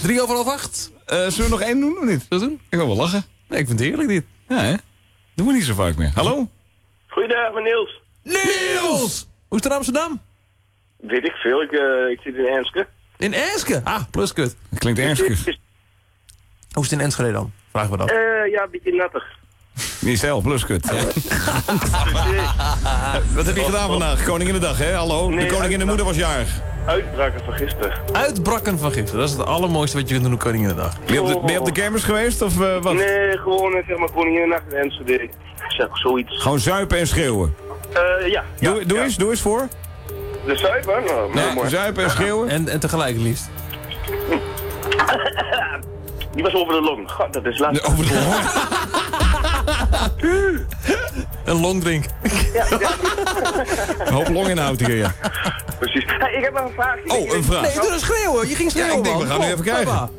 [SPEAKER 7] Drie over half acht.
[SPEAKER 8] Eh, zullen we nog één doen of niet?
[SPEAKER 7] Zullen we doen?
[SPEAKER 8] Ik wil wel lachen.
[SPEAKER 7] Nee, ik vind het heerlijk dit.
[SPEAKER 8] Ja, hè? Doen we niet zo vaak meer. Hallo?
[SPEAKER 16] Goeiedag, meneer Niels.
[SPEAKER 7] Niels! Hoe is het in Amsterdam?
[SPEAKER 16] Weet ik veel, ik, eh, ik zit in Enske.
[SPEAKER 7] In Enske? Ah, pluskut.
[SPEAKER 8] Dat klinkt ernstig.
[SPEAKER 7] Hoe is het in Enschede dan? Vragen we dat.
[SPEAKER 16] Eh, ja, een beetje nattig.
[SPEAKER 8] Niet zelf, pluskut. Wat heb je gedaan vandaag? Koninginnedag, hè? Hallo?
[SPEAKER 16] Nee,
[SPEAKER 8] de koningin en moeder was jarig.
[SPEAKER 16] Uitbraken van gisteren.
[SPEAKER 7] Uitbrakken van gisteren. Dat is het allermooiste wat je kunt doen op Koninginnedag.
[SPEAKER 8] Ben je op de, ben je op de kermis geweest of eh, wat?
[SPEAKER 16] Nee, gewoon eh, zeg maar Koninginnenacht in Enschede. Zeg, zoiets.
[SPEAKER 8] Gewoon zuipen en schreeuwen.
[SPEAKER 16] Eh, ja. ja,
[SPEAKER 8] Doe, doe
[SPEAKER 16] ja.
[SPEAKER 8] eens, doe eens voor.
[SPEAKER 16] De zuiver? Nou,
[SPEAKER 8] Nee,
[SPEAKER 16] mooi.
[SPEAKER 8] zuipen en schreeuwen.
[SPEAKER 7] En, en tegelijk het liefst.
[SPEAKER 16] Die was over de long. God, dat is lastig.
[SPEAKER 8] Over de
[SPEAKER 7] Een longdrink.
[SPEAKER 8] Een hoop longinhoud hier, ja.
[SPEAKER 16] Precies. Hey, ik heb nog een vraagje.
[SPEAKER 8] Oh, een vraag.
[SPEAKER 7] Nee, doe dan schreeuwen. Je ging
[SPEAKER 8] Ja,
[SPEAKER 7] schreeuwen,
[SPEAKER 8] ik denk, we gaan nu even
[SPEAKER 7] papa.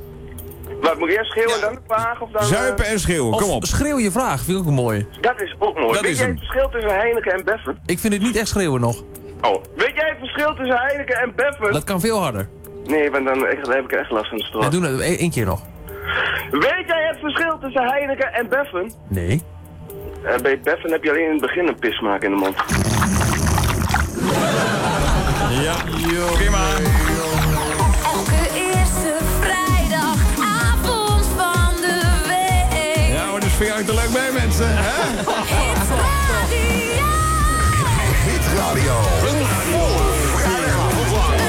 [SPEAKER 16] Wat, moet ik eerst schreeuwen en dan de vraag? Of dan, eh,
[SPEAKER 8] Zuipen en schreeuwen, kom op.
[SPEAKER 7] schreeuw je vraag. Vind ik ook mooi.
[SPEAKER 16] Dat is ook mooi.
[SPEAKER 8] Dat
[SPEAKER 16] Weet
[SPEAKER 8] is
[SPEAKER 16] jij
[SPEAKER 8] hem.
[SPEAKER 16] het verschil tussen Heineken en Beffen?
[SPEAKER 7] Ik vind het niet echt schreeuwen nog.
[SPEAKER 16] Oh, weet jij het verschil tussen Heineken en Beffen?
[SPEAKER 7] Dat kan veel harder.
[SPEAKER 16] Nee, want dan, echt, dan heb ik echt last van de
[SPEAKER 7] Ja,
[SPEAKER 16] straat.
[SPEAKER 7] doe het één keer nog.
[SPEAKER 16] Weet jij het verschil tussen Heineken en Beffen?
[SPEAKER 7] Nee.
[SPEAKER 16] Eh, bij Beffen heb je alleen in het begin een pismaak in de mond.
[SPEAKER 8] Ja, prima.
[SPEAKER 9] Elke eerste vrijdagavond van de week.
[SPEAKER 8] Ja, maar dus vind je er leuk mee, mensen. Hè?
[SPEAKER 14] Hit Radio. Een volle vrijdagavond lang.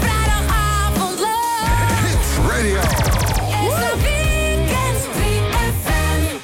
[SPEAKER 9] Vrijdagavond leuk.
[SPEAKER 14] Hit Radio.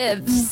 [SPEAKER 9] lives.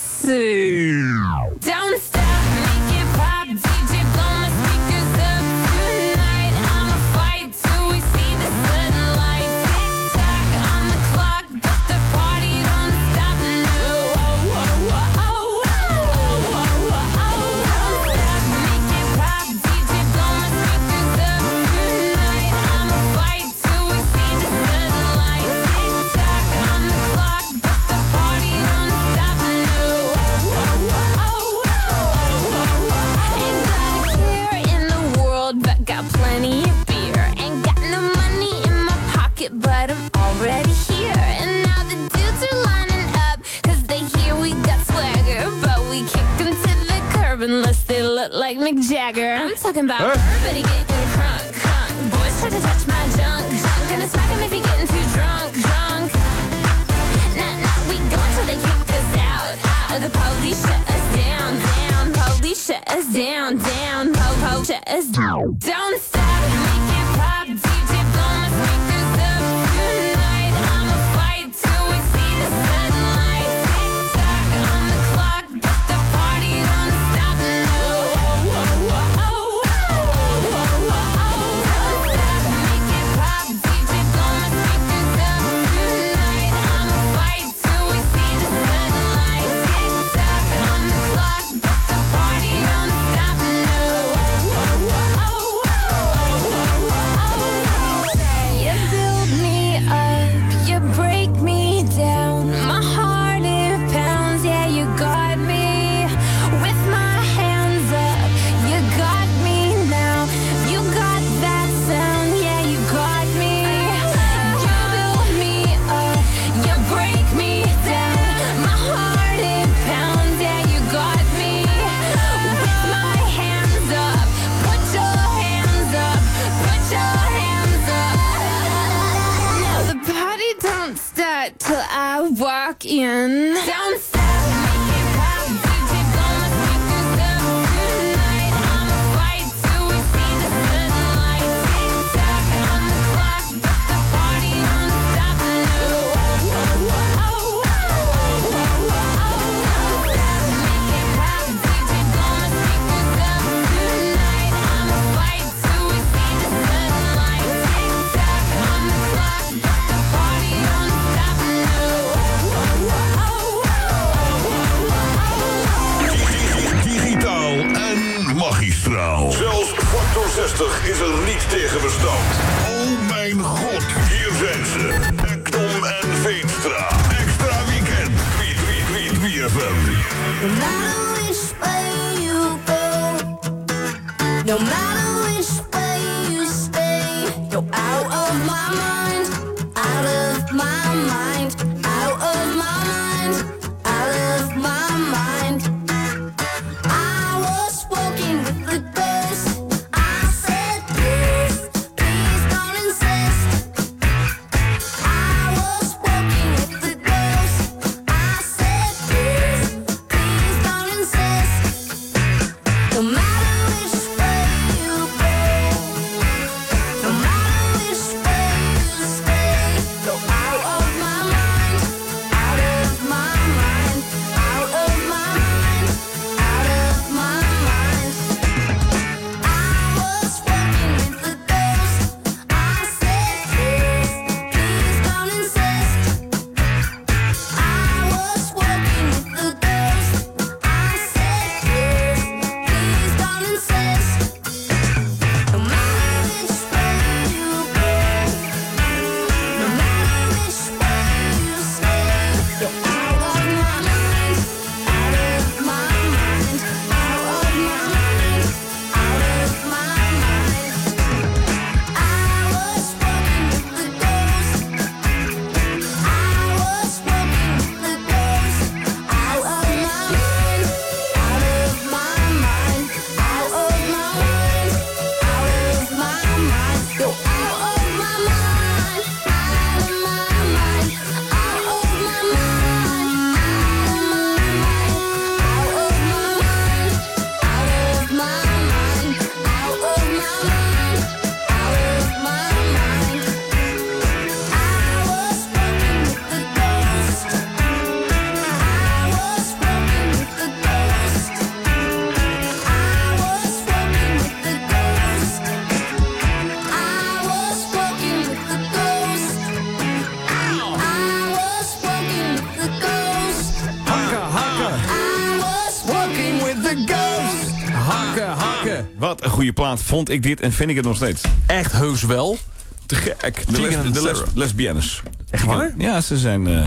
[SPEAKER 9] Goede plaat vond ik dit en vind ik het nog steeds.
[SPEAKER 7] Echt heus wel.
[SPEAKER 9] Te gek. De, les, de les, lesbiennes.
[SPEAKER 7] Echt waar?
[SPEAKER 9] Ja, ze zijn... eh,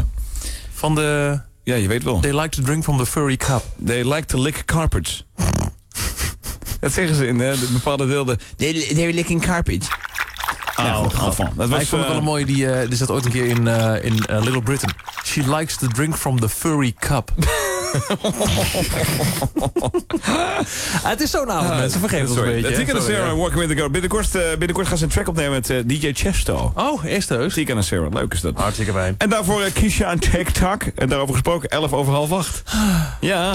[SPEAKER 7] Van de...
[SPEAKER 9] ja, je weet wel.
[SPEAKER 7] They like to drink from the furry cup.
[SPEAKER 9] They like to lick carpets. dat zeggen ze in eh, de bepaalde deelden. They, they licking carpets. Ja, enfin. Dat was,
[SPEAKER 7] ik vond het wel
[SPEAKER 9] eh,
[SPEAKER 7] een mooie, die, eh die zat ooit een keer in, in Little Britain. She likes to drink from the furry cup. Ah, het is zo'n avond, mensen. Vergeet het
[SPEAKER 9] Sorry.
[SPEAKER 7] een beetje.
[SPEAKER 9] Tika
[SPEAKER 7] hè.
[SPEAKER 9] en Sarah. Walking with the Girl. Binnenkort, eh, binnenkort gaan ze een track opnemen met eh, DJ Chesto.
[SPEAKER 7] Oh, eerst heus.
[SPEAKER 9] Tika en Sarah, leuk is dat.
[SPEAKER 7] Hartstikke fijn.
[SPEAKER 9] En daarvoor uh, Kisha en TikTok. En daarover gesproken, 11 over half 8. Ja.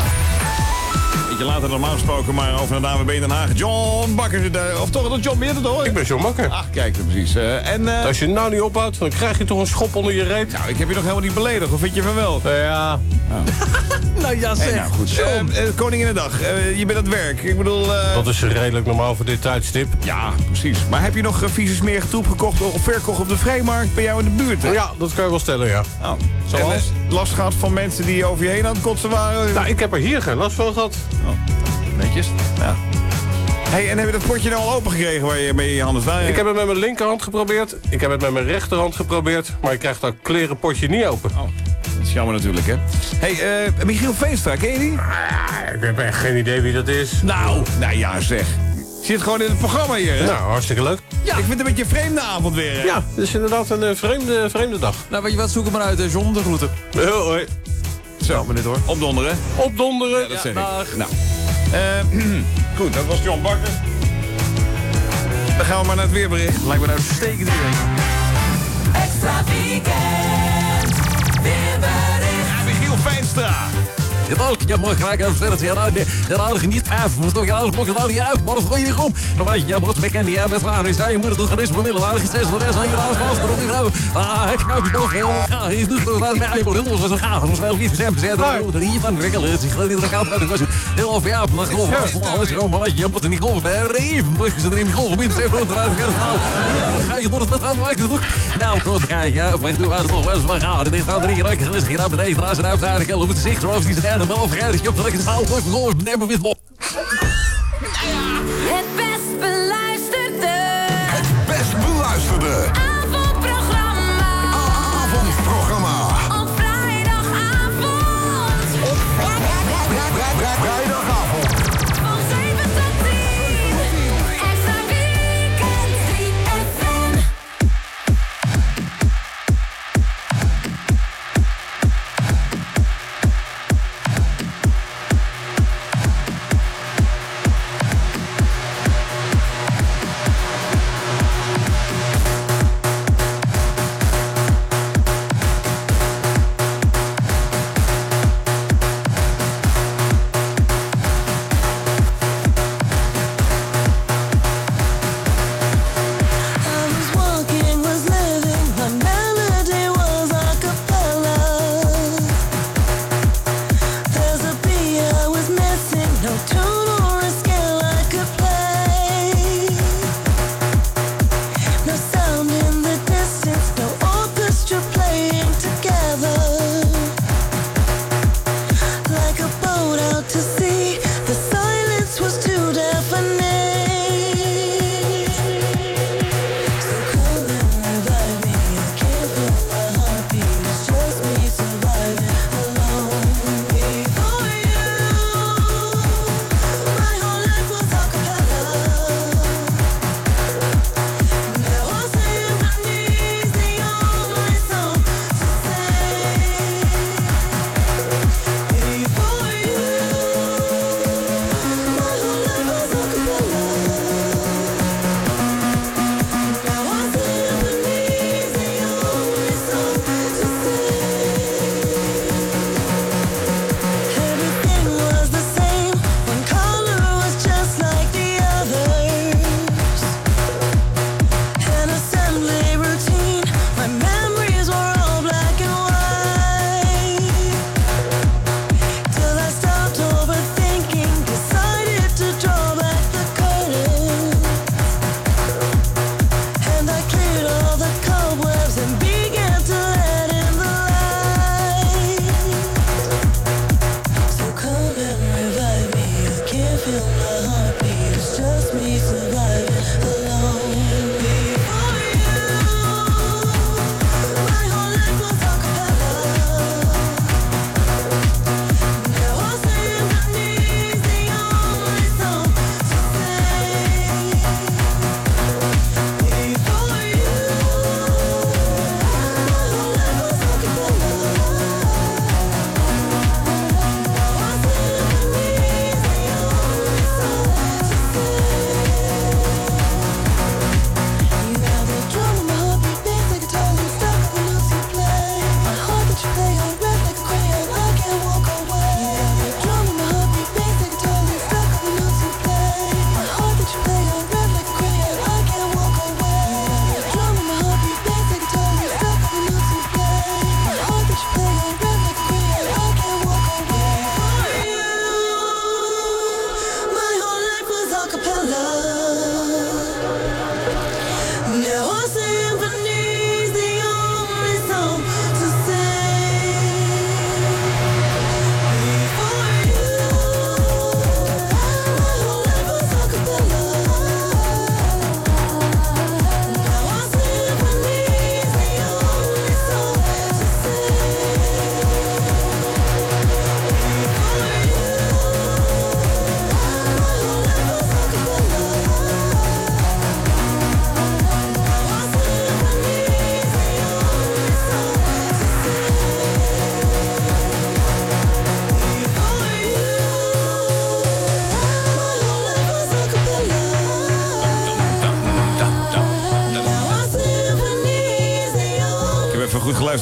[SPEAKER 9] Beetje later dan normaal gesproken, maar over naar de AWB Den Haag. John Bakker zit daar. Of toch, dat John meer het hoor.
[SPEAKER 17] Ik ben John Bakker.
[SPEAKER 9] Ach, kijk, precies. Eh, en, eh,
[SPEAKER 17] Als je het nou niet ophoudt, dan krijg je toch een schop onder je reet.
[SPEAKER 9] nou, ik heb je nog helemaal niet beledigd. Of vind je van wel?
[SPEAKER 17] Ja,
[SPEAKER 7] Nou ja,
[SPEAKER 9] Eh,
[SPEAKER 7] zeg.
[SPEAKER 9] nou goed. Eh, eh, Koninginnedag, eh, je bent aan het werk. Ik bedoel... eh,
[SPEAKER 17] dat is redelijk normaal voor dit tijdstip.
[SPEAKER 9] Ja, precies. Maar heb je nog uh, vieze smerige troep gekocht of verkocht op de vrijmarkt bij jou in de buurt? Hè?
[SPEAKER 17] Ja, dat kan je wel stellen, ja.
[SPEAKER 9] Oh.
[SPEAKER 17] Zoals?
[SPEAKER 9] En, eh, last gehad van mensen die over je heen aan het kotsen waren?
[SPEAKER 17] Nou, ik heb er hier geen last van gehad.
[SPEAKER 9] Netjes. Ja. Hey, en heb je dat potje nou al open gekregen waar je mee je handen staan?
[SPEAKER 17] Ik heb het met mijn linkerhand geprobeerd. Ik heb het met mijn rechterhand geprobeerd. Maar ik krijg dat klerenpotje niet open.
[SPEAKER 9] Oh, dat is jammer natuurlijk, hè. Hey, eh, Michiel Veenstra, ken je die?
[SPEAKER 17] Ah, ik heb echt geen idee wie dat is.
[SPEAKER 9] Nou, nou ja zeg. Zit gewoon in het programma hier, hè?
[SPEAKER 17] Nou, hartstikke leuk.
[SPEAKER 9] Ja. Ik vind het een beetje een vreemde avond weer, hè?
[SPEAKER 17] Ja, het is inderdaad een eh, vreemde, vreemde dag.
[SPEAKER 7] Nou, weet je wat? Zoek hem maar uit, John. De groeten.
[SPEAKER 17] Heel hoi.
[SPEAKER 9] Zo, maar dit hoor. Opdonderen.
[SPEAKER 17] Opdonderen.
[SPEAKER 9] Ja, dat zeg ik. Nou, eh, goed, dat was John Bakker. Dan gaan we maar naar het weerbericht.
[SPEAKER 7] Lijkt me een uitstekend idee.
[SPEAKER 8] Extra weekend. Weerbericht. Veenstra.
[SPEAKER 7] Jawel, ja, mooi gelijk aan verder. Ja, nou, de, de oude niet af. Moest toch ja, alles mocht het niet uit. Maar dat gooi je om. Dan weet je, ja, moet wekken die hebben waar is. Je moet het toch geen bemiddelen. Waar is het voor de rest je alles vast. Die vrouw. Ah, ik ga het toch heel graag. Is dus dat mij heel was een gaaf. Dat was wel niet gezegd. Zet er hier van wikkelen. Het is gewoon niet gaat uit. was heel of ja, maar geloof me. Alles gewoon maar je moet er niet golven. Even, dus ze er in golven. Min zeven rond eruit. Ga je door het aan maken. Nou, goed, kijk, ja, maar toen was het nog wel eens maar gaan. Dit gaat drie hier beneden. Daar zijn op het zicht. Zoals die zijn en wel vergeten. Ik heb dat ik het haal. Neem me weer op.
[SPEAKER 9] Het best beluisterde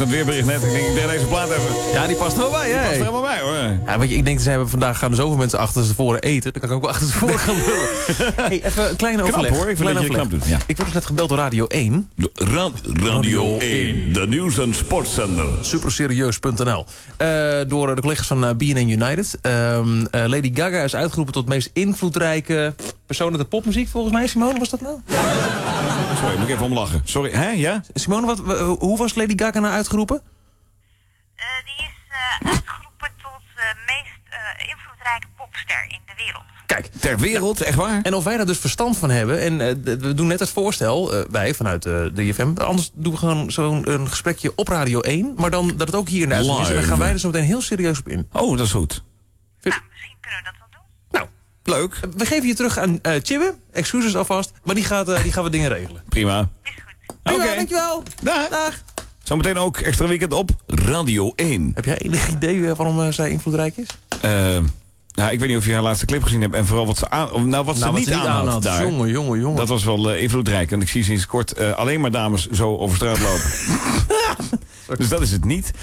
[SPEAKER 8] het weerbericht net. Ik denk, ik deed deze plaat even.
[SPEAKER 7] Ja, die past er wel bij, hè?
[SPEAKER 8] Die past er helemaal bij, hoor.
[SPEAKER 7] Ja, weet je, ik denk, ze hebben vandaag gaan er zoveel mensen achter tevoren eten. Dan kan ik ook wel achter tevoren gaan lullen. hey, even een kleine
[SPEAKER 8] Knap,
[SPEAKER 7] overleg.
[SPEAKER 8] hoor. Ik vind dat je knap doet, ja.
[SPEAKER 7] Ik word dus net gebeld door Radio 1.
[SPEAKER 18] Ra- Radio 1, de nieuws- en sportzender.
[SPEAKER 7] Superserieus.nl. Eh, door de collega's van eh, BNN United. Ehm, eh, Lady Gaga is uitgeroepen tot meest invloedrijke persoon uit de popmuziek, volgens mij. Simone, was dat nou?
[SPEAKER 8] Sorry, moet ik even om lachen. Sorry, hè? Ja?
[SPEAKER 7] Simone, wat, hoe was Lady Gaga nou uitgeroepen?
[SPEAKER 19] die is eh, uitgeroepen tot de meest eh, invloedrijke popster in de wereld.
[SPEAKER 7] Kijk.
[SPEAKER 8] Ter wereld, echt waar?
[SPEAKER 7] En of wij daar dus verstand van hebben. En eh, we doen net het voorstel, eh, wij vanuit eh, de IFM. Anders doen we gewoon zo'n een gesprekje op Radio 1. Maar dan dat het ook hier in de uitzending is. En dan gaan wij er zo meteen heel serieus op in.
[SPEAKER 8] Oh, dat is goed.
[SPEAKER 7] Leuk. We geven je terug aan eh Chibbe. Excuses alvast. Maar die gaat, eh, die gaan we dingen regelen.
[SPEAKER 8] Prima.
[SPEAKER 7] Oké, dankjewel.
[SPEAKER 8] Dag.
[SPEAKER 7] Dag.
[SPEAKER 8] Zometeen ook extra weekend op Radio 1.
[SPEAKER 7] Heb jij enig idee eh, waarom zij invloedrijk is?
[SPEAKER 8] Eh, nou, ik weet niet of je haar laatste clip gezien hebt. En vooral wat ze, aan, of, nou, wat ze
[SPEAKER 7] Nou, wat
[SPEAKER 8] niet
[SPEAKER 7] ze niet
[SPEAKER 8] aan
[SPEAKER 7] aan
[SPEAKER 8] had
[SPEAKER 7] had.
[SPEAKER 8] daar.
[SPEAKER 7] Jongen, jongen, jongen.
[SPEAKER 8] Dat was wel eh, invloedrijk. En ik zie sinds kort eh, alleen maar dames zo over straat lopen. dus dat is het niet.
[SPEAKER 7] Ik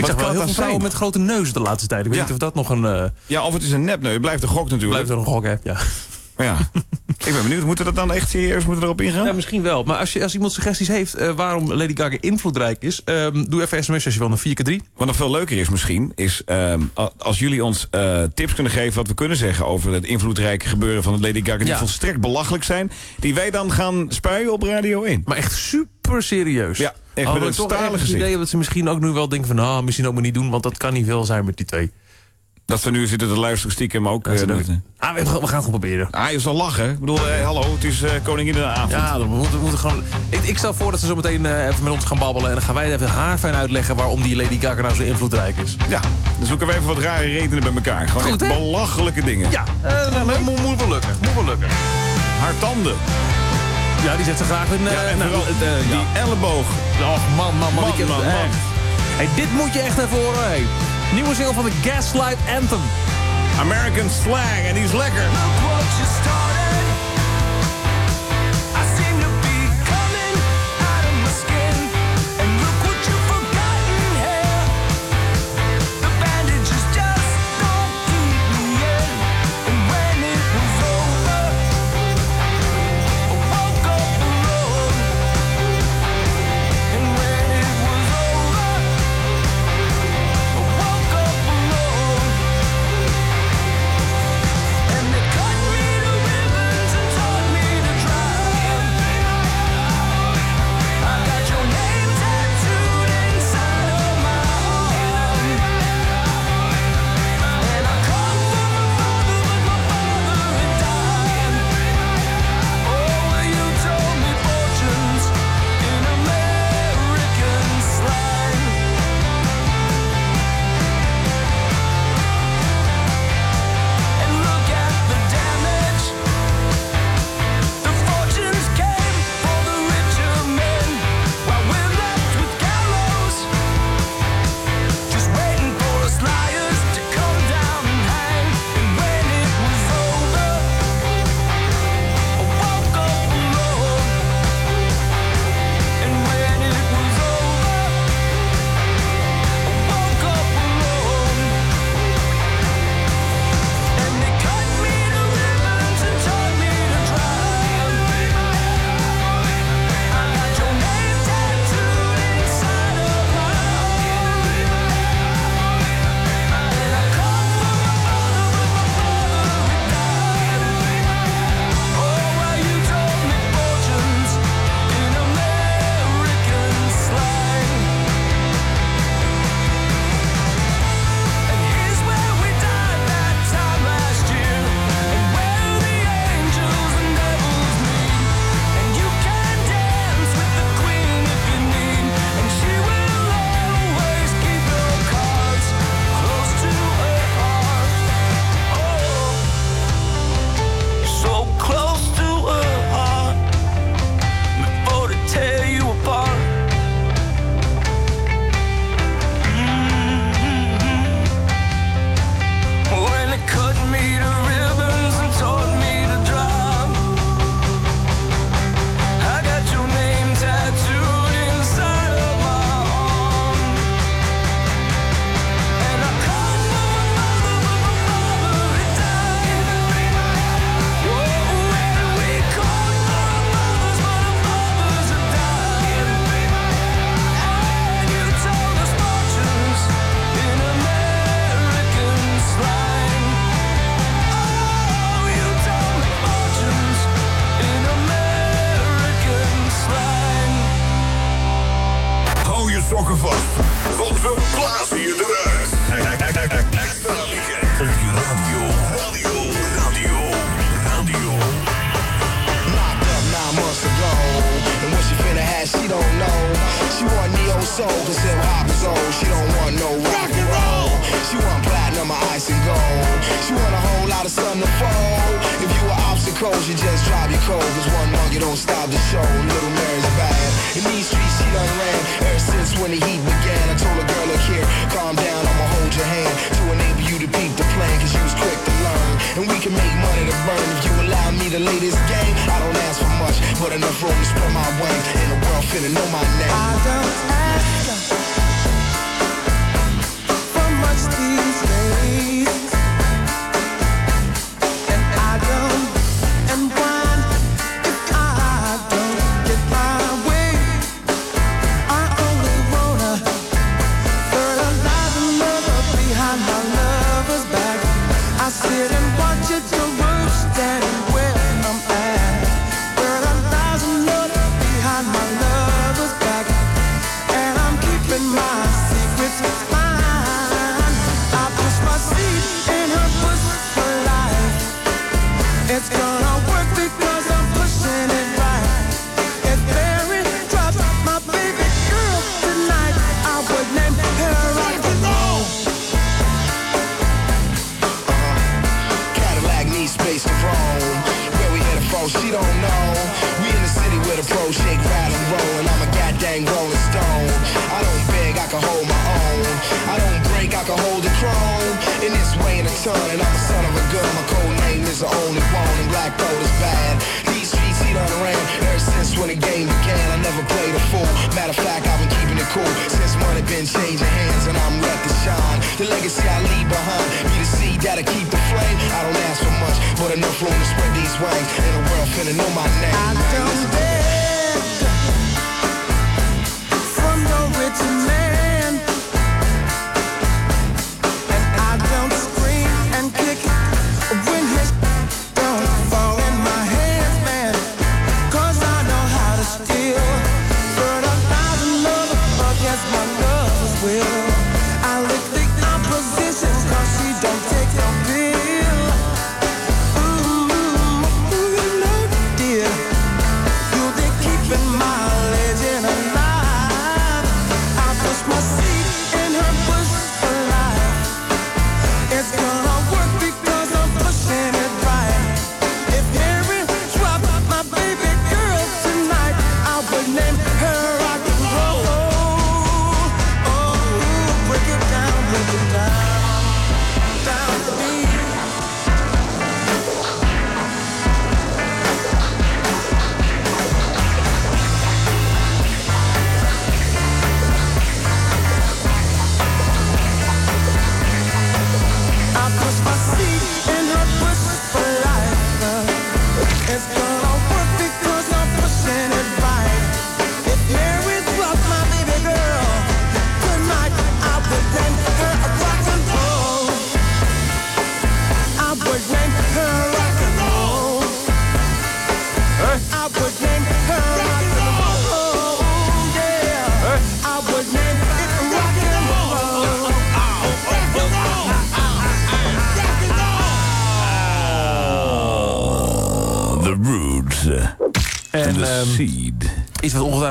[SPEAKER 8] Wat
[SPEAKER 7] zag wel heel veel vrouwen met grote neus de laatste tijd. Ik weet
[SPEAKER 8] Ja.
[SPEAKER 7] niet of dat nog een... eh,
[SPEAKER 8] Ja, of het is een nepneus. Het blijft een gok natuurlijk.
[SPEAKER 7] Blijft er een gok, hè? Ja.
[SPEAKER 8] Maar ja, ik ben benieuwd. Moeten we dat dan echt serieus moeten we erop ingaan?
[SPEAKER 7] Ja, misschien wel. Maar als, je, als iemand suggesties heeft eh, waarom Lady Gaga invloedrijk is... ehm, doe even sms als je wil naar 4x3.
[SPEAKER 8] Wat nog veel leuker is misschien, is ehm, als jullie ons eh, tips kunnen geven... wat we kunnen zeggen over het invloedrijke gebeuren van het Lady Gaga... die
[SPEAKER 7] Ja.
[SPEAKER 8] volstrekt belachelijk zijn, die wij dan gaan spuien op Radio 1.
[SPEAKER 7] Maar echt super serieus.
[SPEAKER 8] Ja, echt met een
[SPEAKER 7] toch
[SPEAKER 8] stalen gezicht.
[SPEAKER 7] idee dat ze misschien ook nu wel denken van... nou, misschien ook maar niet doen, want dat kan niet veel zijn met die twee.
[SPEAKER 8] Dat we nu zitten te luisteren stiekem ook. eh,
[SPEAKER 7] ze
[SPEAKER 8] dat-
[SPEAKER 7] Ah, we, gaan het gewoon proberen.
[SPEAKER 8] Ah, je zal lachen. Ik bedoel, eh, hallo, het is eh Koninginneavond.
[SPEAKER 7] Ja, we moeten, we moeten gewoon... Ik, ik stel voor dat ze zo meteen even met ons gaan babbelen... en dan gaan wij even haarfijn uitleggen waarom die Lady Gaga nou zo invloedrijk is.
[SPEAKER 8] Ja, dan zoeken we even wat rare redenen bij elkaar. Gewoon
[SPEAKER 7] Goed,
[SPEAKER 8] belachelijke dingen.
[SPEAKER 7] Ja, eh, nou, moet, moet wel lukken. Moet wel lukken.
[SPEAKER 8] Haar tanden.
[SPEAKER 7] Ja, die zet ze graag in... eh,
[SPEAKER 8] Ja, en
[SPEAKER 7] nou,
[SPEAKER 8] vooral
[SPEAKER 7] eh, eh, ja.
[SPEAKER 8] die elleboog.
[SPEAKER 7] Och, man, man, man.
[SPEAKER 8] Man,
[SPEAKER 7] ik
[SPEAKER 8] man, man.
[SPEAKER 7] Hey, dit moet je echt even horen, hey. Nieuwe single van de Gaslight Anthem.
[SPEAKER 8] American slang, en die is lekker.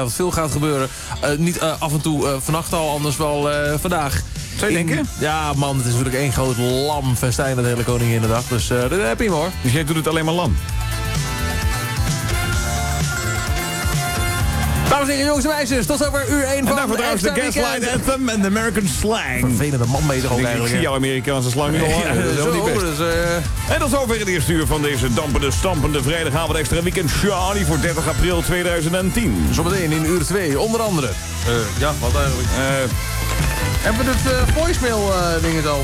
[SPEAKER 7] ongetwijfeld veel gaat gebeuren. Eh, niet eh, af en toe eh, vannacht al, anders wel vandaag.
[SPEAKER 8] Twee je denken?
[SPEAKER 7] Ja, man, het is natuurlijk één groot lam festijn dat hele koningin in de dag. Dus dat heb je hem hoor.
[SPEAKER 8] Dus jij doet het alleen maar lam?
[SPEAKER 7] Dames en heren, jongens en meisjes, tot over uur 1 van
[SPEAKER 8] daarvoor trouwens de Gaslight Anthem and de American Slang.
[SPEAKER 7] Vervelende man mee ook
[SPEAKER 8] eigenlijk. Ik zie jouw Amerikaanse slang nog.
[SPEAKER 7] Ja,
[SPEAKER 8] dat is ook niet best.
[SPEAKER 7] Dus,
[SPEAKER 8] en dat is over het eerste uur van deze dampende, stampende vrijdagavond extra weekend Shani voor 30 april 2010.
[SPEAKER 7] Zometeen in uur 2, onder andere. Eh, ja, wat eigenlijk? Eh uh, hebben we het uh, voicemail ding het al?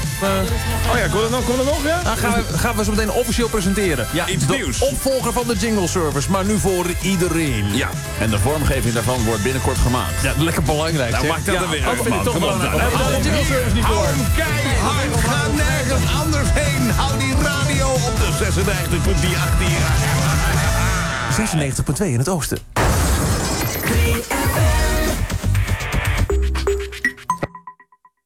[SPEAKER 8] oh ja, komt er nog, komt er nog, ja?
[SPEAKER 7] Dan gaan, we, gaan we zo meteen officieel presenteren.
[SPEAKER 8] Ja, iets nieuws.
[SPEAKER 7] opvolger van de Jingle Service, maar nu voor iedereen.
[SPEAKER 8] Ja.
[SPEAKER 5] En de vormgeving daarvan wordt binnenkort gemaakt.
[SPEAKER 7] Ja, lekker belangrijk,
[SPEAKER 8] nou, maakt dat
[SPEAKER 7] ja,
[SPEAKER 8] er weer uit, man. Kom op, nou. Hou hem keihard, ga nergens anders heen. Hou die raad op de 96.3
[SPEAKER 7] 96.2 in het oosten.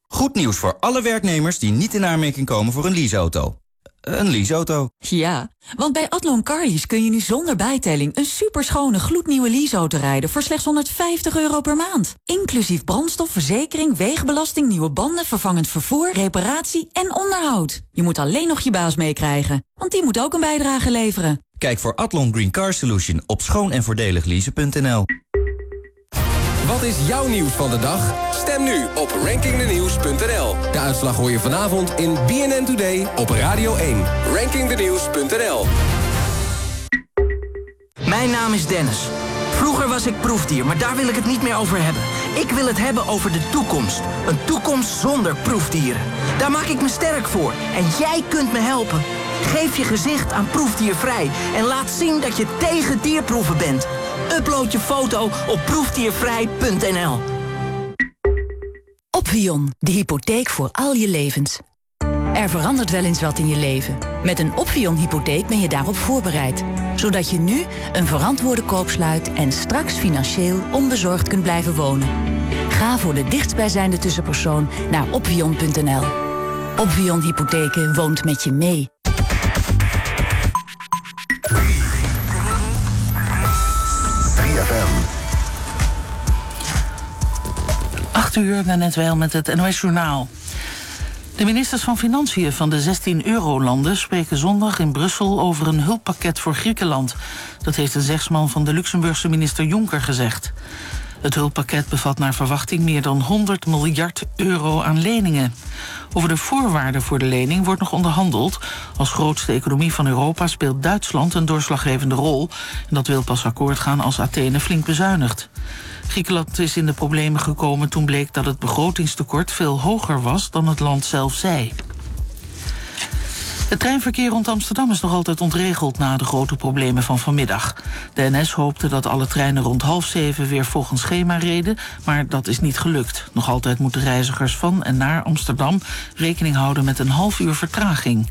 [SPEAKER 20] Goed nieuws voor alle werknemers die niet in aanmerking komen voor een leaseauto een leaseauto.
[SPEAKER 21] Ja, want bij Adlon Carlies kun je nu zonder bijtelling... een superschone gloednieuwe leaseauto rijden voor slechts 150 euro per maand. Inclusief brandstof, verzekering, wegenbelasting, nieuwe banden... vervangend vervoer, reparatie en onderhoud. Je moet alleen nog je baas meekrijgen, want die moet ook een bijdrage leveren.
[SPEAKER 20] Kijk voor Adlon Green Car Solution op schoon en voordelig leasen.nl.
[SPEAKER 2] Wat is jouw nieuws van de dag? Stem nu op rankingthenews.nl. De uitslag hoor je vanavond in BNN Today op Radio 1. Rankingthenews.nl
[SPEAKER 22] Mijn naam is Dennis. Vroeger was ik proefdier, maar daar wil ik het niet meer over hebben. Ik wil het hebben over de toekomst. Een toekomst zonder proefdieren. Daar maak ik me sterk voor. En jij kunt me helpen. Geef je gezicht aan Proefdiervrij en laat zien dat je tegen dierproeven bent. Upload je foto op proefdiervrij.nl.
[SPEAKER 1] Opvion, de hypotheek voor al je levens. Er verandert wel eens wat in je leven. Met een Opvion-hypotheek ben je daarop voorbereid. Zodat je nu een verantwoorde koop sluit... en straks financieel onbezorgd kunt blijven wonen. Ga voor de dichtstbijzijnde tussenpersoon naar opvion.nl. Opvion Hypotheken woont met je mee.
[SPEAKER 23] 8 uur, net wel met het NOS Journaal. De ministers van Financiën van de 16 eurolanden spreken zondag in Brussel over een hulppakket voor Griekenland. Dat heeft een zegsman van de Luxemburgse minister Jonker gezegd. Het hulppakket bevat naar verwachting meer dan 100 miljard euro aan leningen. Over de voorwaarden voor de lening wordt nog onderhandeld. Als grootste economie van Europa speelt Duitsland een doorslaggevende rol. En dat wil pas akkoord gaan als Athene flink bezuinigt. Griekenland is in de problemen gekomen toen bleek dat het begrotingstekort veel hoger was dan het land zelf zei. Het treinverkeer rond Amsterdam is nog altijd ontregeld na de grote problemen van vanmiddag. De NS hoopte dat alle treinen rond half zeven weer volgens schema reden, maar dat is niet gelukt. Nog altijd moeten reizigers van en naar Amsterdam rekening houden met een half uur vertraging.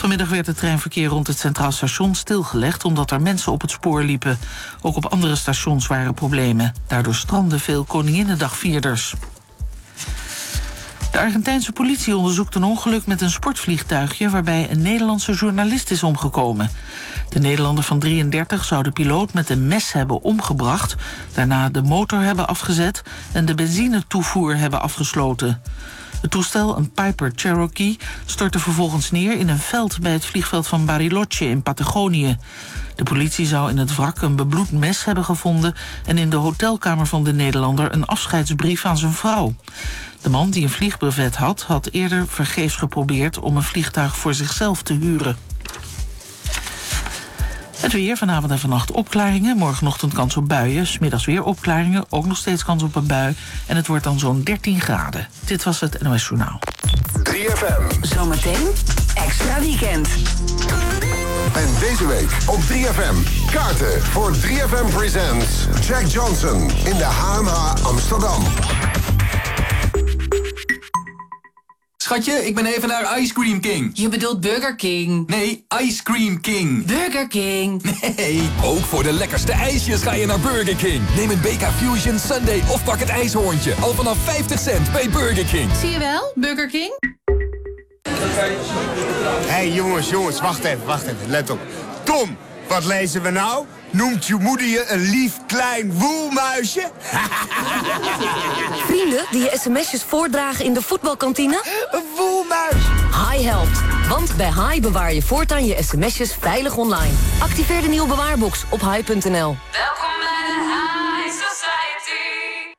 [SPEAKER 23] Vanmiddag werd het treinverkeer rond het Centraal Station stilgelegd... omdat er mensen op het spoor liepen. Ook op andere stations waren problemen. Daardoor stranden veel Koninginnedagvierders. De Argentijnse politie onderzoekt een ongeluk met een sportvliegtuigje... waarbij een Nederlandse journalist is omgekomen. De Nederlander van 33 zou de piloot met een mes hebben omgebracht... daarna de motor hebben afgezet en de benzinetoevoer hebben afgesloten. Het toestel, een Piper Cherokee, stortte vervolgens neer in een veld bij het vliegveld van Bariloche in Patagonië. De politie zou in het wrak een bebloed mes hebben gevonden en in de hotelkamer van de Nederlander een afscheidsbrief aan zijn vrouw. De man die een vliegbrevet had, had eerder vergeefs geprobeerd om een vliegtuig voor zichzelf te huren. Het weer, vanavond en vannacht opklaringen. Morgenochtend kans op buien. Smiddags weer opklaringen. Ook nog steeds kans op een bui. En het wordt dan zo'n 13 graden. Dit was het NOS Journaal.
[SPEAKER 3] 3FM.
[SPEAKER 24] Zometeen extra weekend.
[SPEAKER 3] En deze week op 3FM. Kaarten voor 3FM Presents Jack Johnson in de HMH Amsterdam.
[SPEAKER 25] Schatje, ik ben even naar Ice Cream King.
[SPEAKER 26] Je bedoelt Burger King.
[SPEAKER 25] Nee, Ice Cream King.
[SPEAKER 26] Burger King.
[SPEAKER 25] Nee, ook voor de lekkerste ijsjes ga je naar Burger King. Neem een BK Fusion Sunday of pak het ijshoorntje. Al vanaf 50 cent bij Burger King.
[SPEAKER 26] Zie je wel, Burger King?
[SPEAKER 27] Hé hey, jongens, jongens, wacht even, wacht even, let op. Tom, wat lezen we nou? Noemt je moeder je een lief klein woelmuisje?
[SPEAKER 4] Vrienden die je sms'jes voordragen in de voetbalkantine?
[SPEAKER 27] Een woelmuis!
[SPEAKER 4] Hi helpt. Want bij Hi bewaar je voortaan je sms'jes veilig online. Activeer de nieuwe bewaarbox op hi.nl.
[SPEAKER 6] Welkom bij de High Society.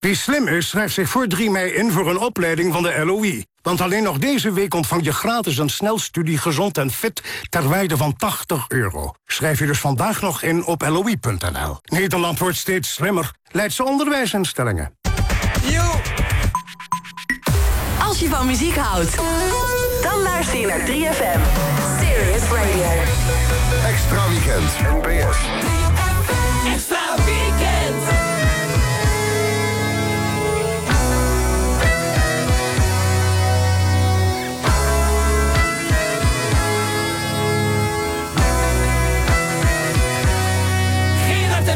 [SPEAKER 14] Wie slim is, schrijft zich voor 3 mei in voor een opleiding van de LOE. Want alleen nog deze week ontvang je gratis een snelstudie Gezond en Fit... ter waarde van 80 euro. Schrijf je dus vandaag nog in op LOE.nl. Nederland wordt steeds slimmer. Leidse onderwijsinstellingen.
[SPEAKER 24] Als je van muziek houdt, dan luister je naar 3FM. Serious Radio.
[SPEAKER 3] Extra weekend. NPS.
[SPEAKER 6] Extra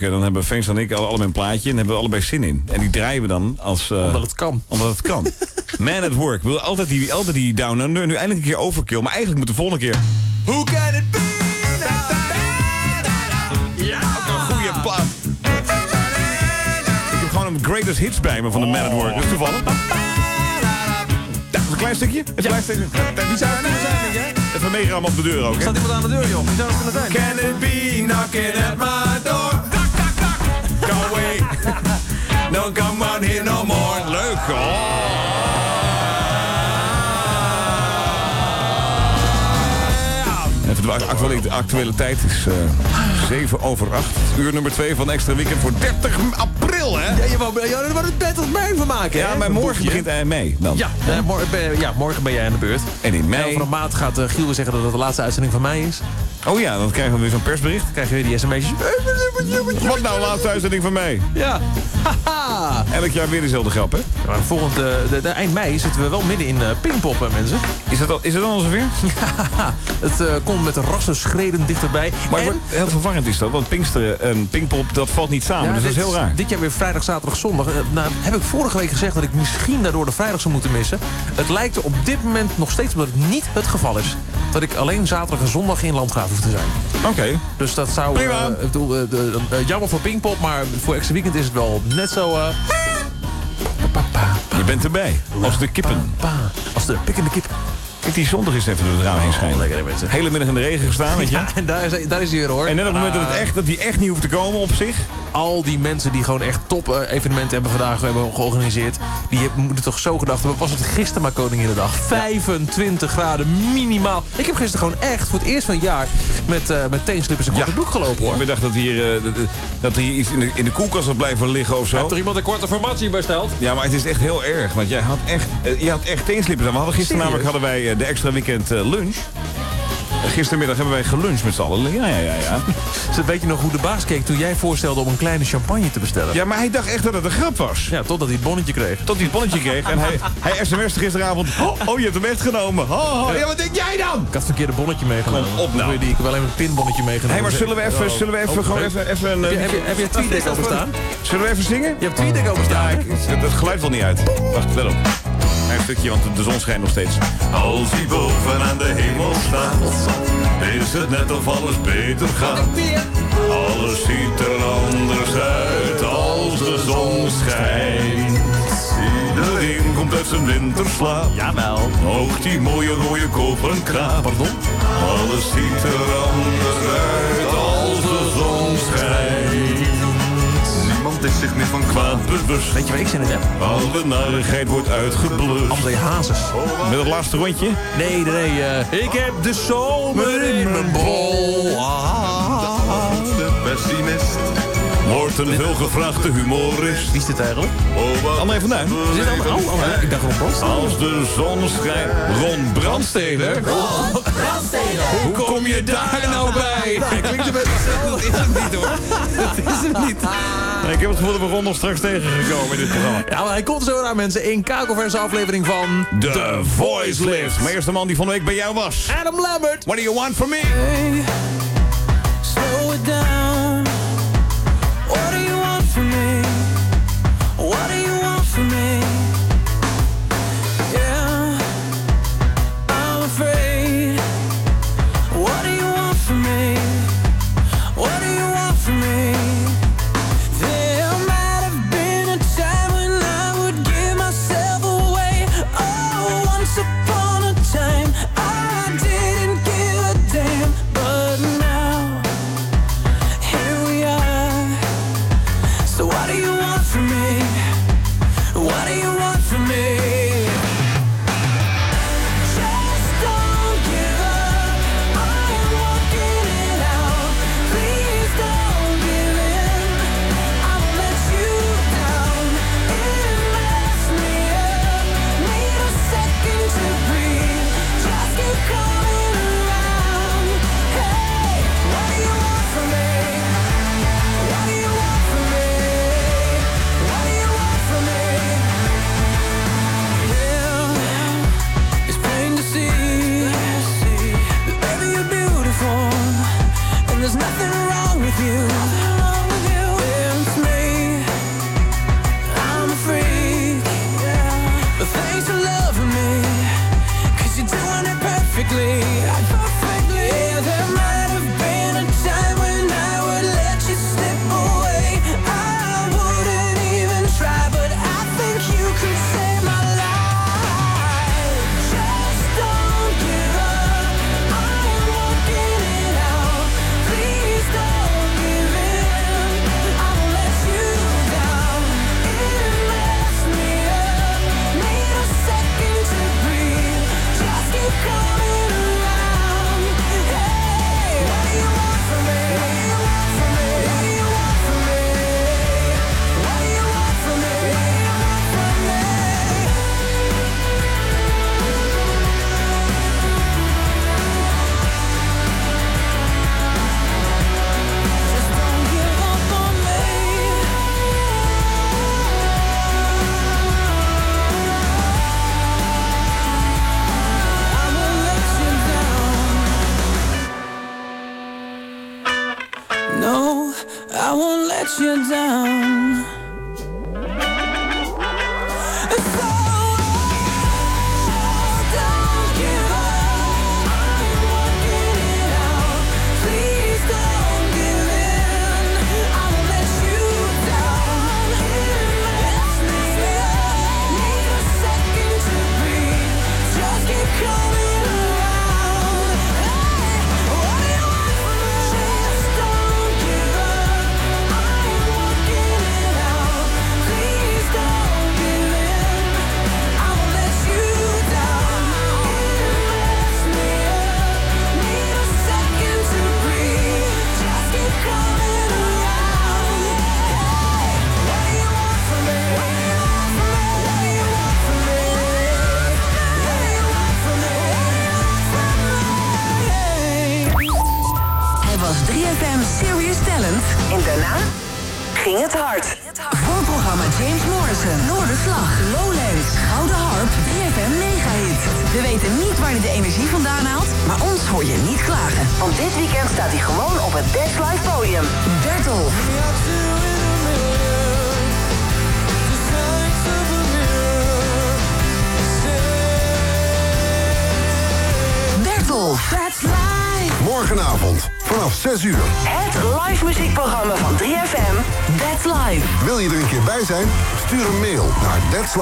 [SPEAKER 8] Hè? Dan hebben Fans en ik alle- allebei een plaatje en hebben we allebei zin in. En die draaien we dan als... eh,
[SPEAKER 7] Omdat het kan.
[SPEAKER 8] Omdat het kan. Man at Work. We willen altijd die, altijd die down under. Nu eindelijk een keer overkill. Maar eigenlijk moet de volgende keer... Hoe kan het be? Ja, ook een goede plaat. Ik heb gewoon een greatest hits bij me van de Man at Work. Dat is toevallig. Ja, een klein stukje? Even een klein stukje. Wie zou het nou zijn? Even meegaan op de deur ook, hè?
[SPEAKER 7] Staat iemand aan de deur, joh? Wie zou dat kunnen zijn?
[SPEAKER 8] Can it be knocking at my door? Don't come on here no more. Leuk. Oh. Even de actuele, actuele tijd is eh 7 over 8. Uur nummer 2 van extra weekend voor 30 april, hè?
[SPEAKER 7] Ja, je wou, ja, het 30 mei van maken,
[SPEAKER 8] Ja,
[SPEAKER 7] hè?
[SPEAKER 8] maar morgen begint hij mei dan.
[SPEAKER 7] Ja, eh, mor- ben, ja, morgen ben jij aan de beurt.
[SPEAKER 8] En in mei...
[SPEAKER 7] En over een maand gaat eh, Giel zeggen dat het de laatste uitzending van mij is.
[SPEAKER 8] Oh ja, dan krijgen we weer zo'n persbericht.
[SPEAKER 7] Dan krijg je weer die sms'jes.
[SPEAKER 8] Wat nou, laatste uitzending van mij?
[SPEAKER 7] Ja.
[SPEAKER 8] Elk jaar weer dezelfde grap, hè?
[SPEAKER 7] Maar volgend, eh, de, de eind mei zitten we wel midden in eh Pinkpop, hè, mensen.
[SPEAKER 8] Is het, al, is al zover?
[SPEAKER 7] het eh, komt met rassenschreden dichterbij.
[SPEAKER 8] Maar
[SPEAKER 7] En-
[SPEAKER 8] heel verwarrend is dat, want Pinksteren en Pinkpop, dat valt niet samen.
[SPEAKER 7] Ja,
[SPEAKER 8] dus dat is heel raar.
[SPEAKER 7] Dit jaar weer vrijdag, zaterdag, zondag. Eh, Nou, heb ik vorige week gezegd dat ik misschien daardoor de vrijdag zou moeten missen. Het lijkt er op dit moment nog steeds dat het niet het geval is. Dat ik alleen zaterdag en zondag in Landgraaf hoef te zijn.
[SPEAKER 8] Oké.
[SPEAKER 7] Dus dat zou...
[SPEAKER 8] Prima.
[SPEAKER 7] eh, eh, eh, jammer voor Pinkpop, maar voor extra weekend is het wel net zo...
[SPEAKER 8] bent erbij, als de kippen.
[SPEAKER 7] pa, als de pikkende kip.
[SPEAKER 8] Kijk, die zondag is even door het raam heen schijnen. Hele middag in de regen gestaan, weet je.
[SPEAKER 7] Ja, en daar is, daar is hij weer hoor.
[SPEAKER 8] En net op het moment dat,
[SPEAKER 7] Ah.
[SPEAKER 8] het echt, dat die echt niet hoeft te komen op zich.
[SPEAKER 7] al die mensen die gewoon echt top eh, evenementen hebben vandaag hebben georganiseerd. Die hebben- moeten toch zo gedacht hebben. Was het gisteren maar Koninginnedag? 25 graden minimaal. Ik heb gisteren gewoon echt voor het eerst van het jaar met, eh met teenslippers en korte broek gelopen hoor.
[SPEAKER 8] Ik dacht dat hier, eh, dat- hier iets in de, in de koelkast had blijven liggen of zo.
[SPEAKER 7] Heeft er iemand een korte formatie besteld?
[SPEAKER 8] Ja, maar het is echt heel erg. Want jij had echt, eh, je had echt teenslippers aan. We hadden gisteren
[SPEAKER 7] Serieus?
[SPEAKER 8] namelijk hadden wij de extra weekend lunch. Gistermiddag hebben wij geluncht met z'n allen. Ja, ja, ja, ja.
[SPEAKER 7] Dus weet je nog hoe de baas keek toen jij voorstelde om een kleine champagne te bestellen?
[SPEAKER 8] Ja, maar hij dacht echt dat het een grap was.
[SPEAKER 7] Ja, totdat hij het bonnetje kreeg.
[SPEAKER 8] Tot hij het bonnetje kreeg. En hij, hij sms'te gisteravond. Oh, oh, je hebt hem echt genomen. Oh, oh. Ja, wat denk jij dan?
[SPEAKER 7] Ik had het verkeerde bonnetje meegenomen.
[SPEAKER 8] Kom op nou.
[SPEAKER 7] Ik heb alleen een pinbonnetje meegenomen.
[SPEAKER 8] Hé, maar zullen we even,
[SPEAKER 7] Oh.
[SPEAKER 8] zullen we even,
[SPEAKER 7] Oh,
[SPEAKER 8] gewoon even, even een...
[SPEAKER 7] Heb je,
[SPEAKER 8] eh,
[SPEAKER 7] heb je, heb je openstaan?
[SPEAKER 8] voor- Zullen we even zingen?
[SPEAKER 7] Je hebt tweedek openstaan.
[SPEAKER 8] Ja, ik, het, het geluid wil niet uit. Wacht, let op. Stukje, want de zon schijnt nog steeds.
[SPEAKER 18] Als hij boven aan de hemel staat, is het net of alles beter gaat. Alles ziet er anders uit als de zon schijnt. Iedereen komt uit zijn winterslaap. Jawel. Ook die mooie rode koperen kraap. Pardon? Alles ziet er anders uit is van kwaad bewust.
[SPEAKER 7] Weet je waar ik zin in heb?
[SPEAKER 18] Alle narigheid wordt uitgeblust.
[SPEAKER 7] André Hazes.
[SPEAKER 8] Met het laatste rondje?
[SPEAKER 7] Nee, nee, nee. eh, ik heb de zomer in mijn bol. Ah.
[SPEAKER 18] De pessimist wordt een veelgevraagde humorist.
[SPEAKER 7] Wie is dit eigenlijk?
[SPEAKER 18] Oh,
[SPEAKER 8] André van Duin.
[SPEAKER 7] Is dit allemaal? Oh, oh, ik dacht Ron Brandstede.
[SPEAKER 18] Als de zon schijnt. Ron Brandstede.
[SPEAKER 7] Hoe kom je daar nou bij?
[SPEAKER 8] Hij klinkt een beetje hetzelfde. Dat is het niet hoor. Dat is het niet. Nee, ik heb het gevoel dat we Ron nog straks tegengekomen in dit programma.
[SPEAKER 7] Ja, maar hij komt zo aan mensen in kakelverse aflevering van...
[SPEAKER 8] The Voice Lift. Maar eerst de man die van de week bij jou was.
[SPEAKER 7] Adam Lambert.
[SPEAKER 8] What do you want from me?
[SPEAKER 6] Slow it down. What do you want from me? What do you want from me?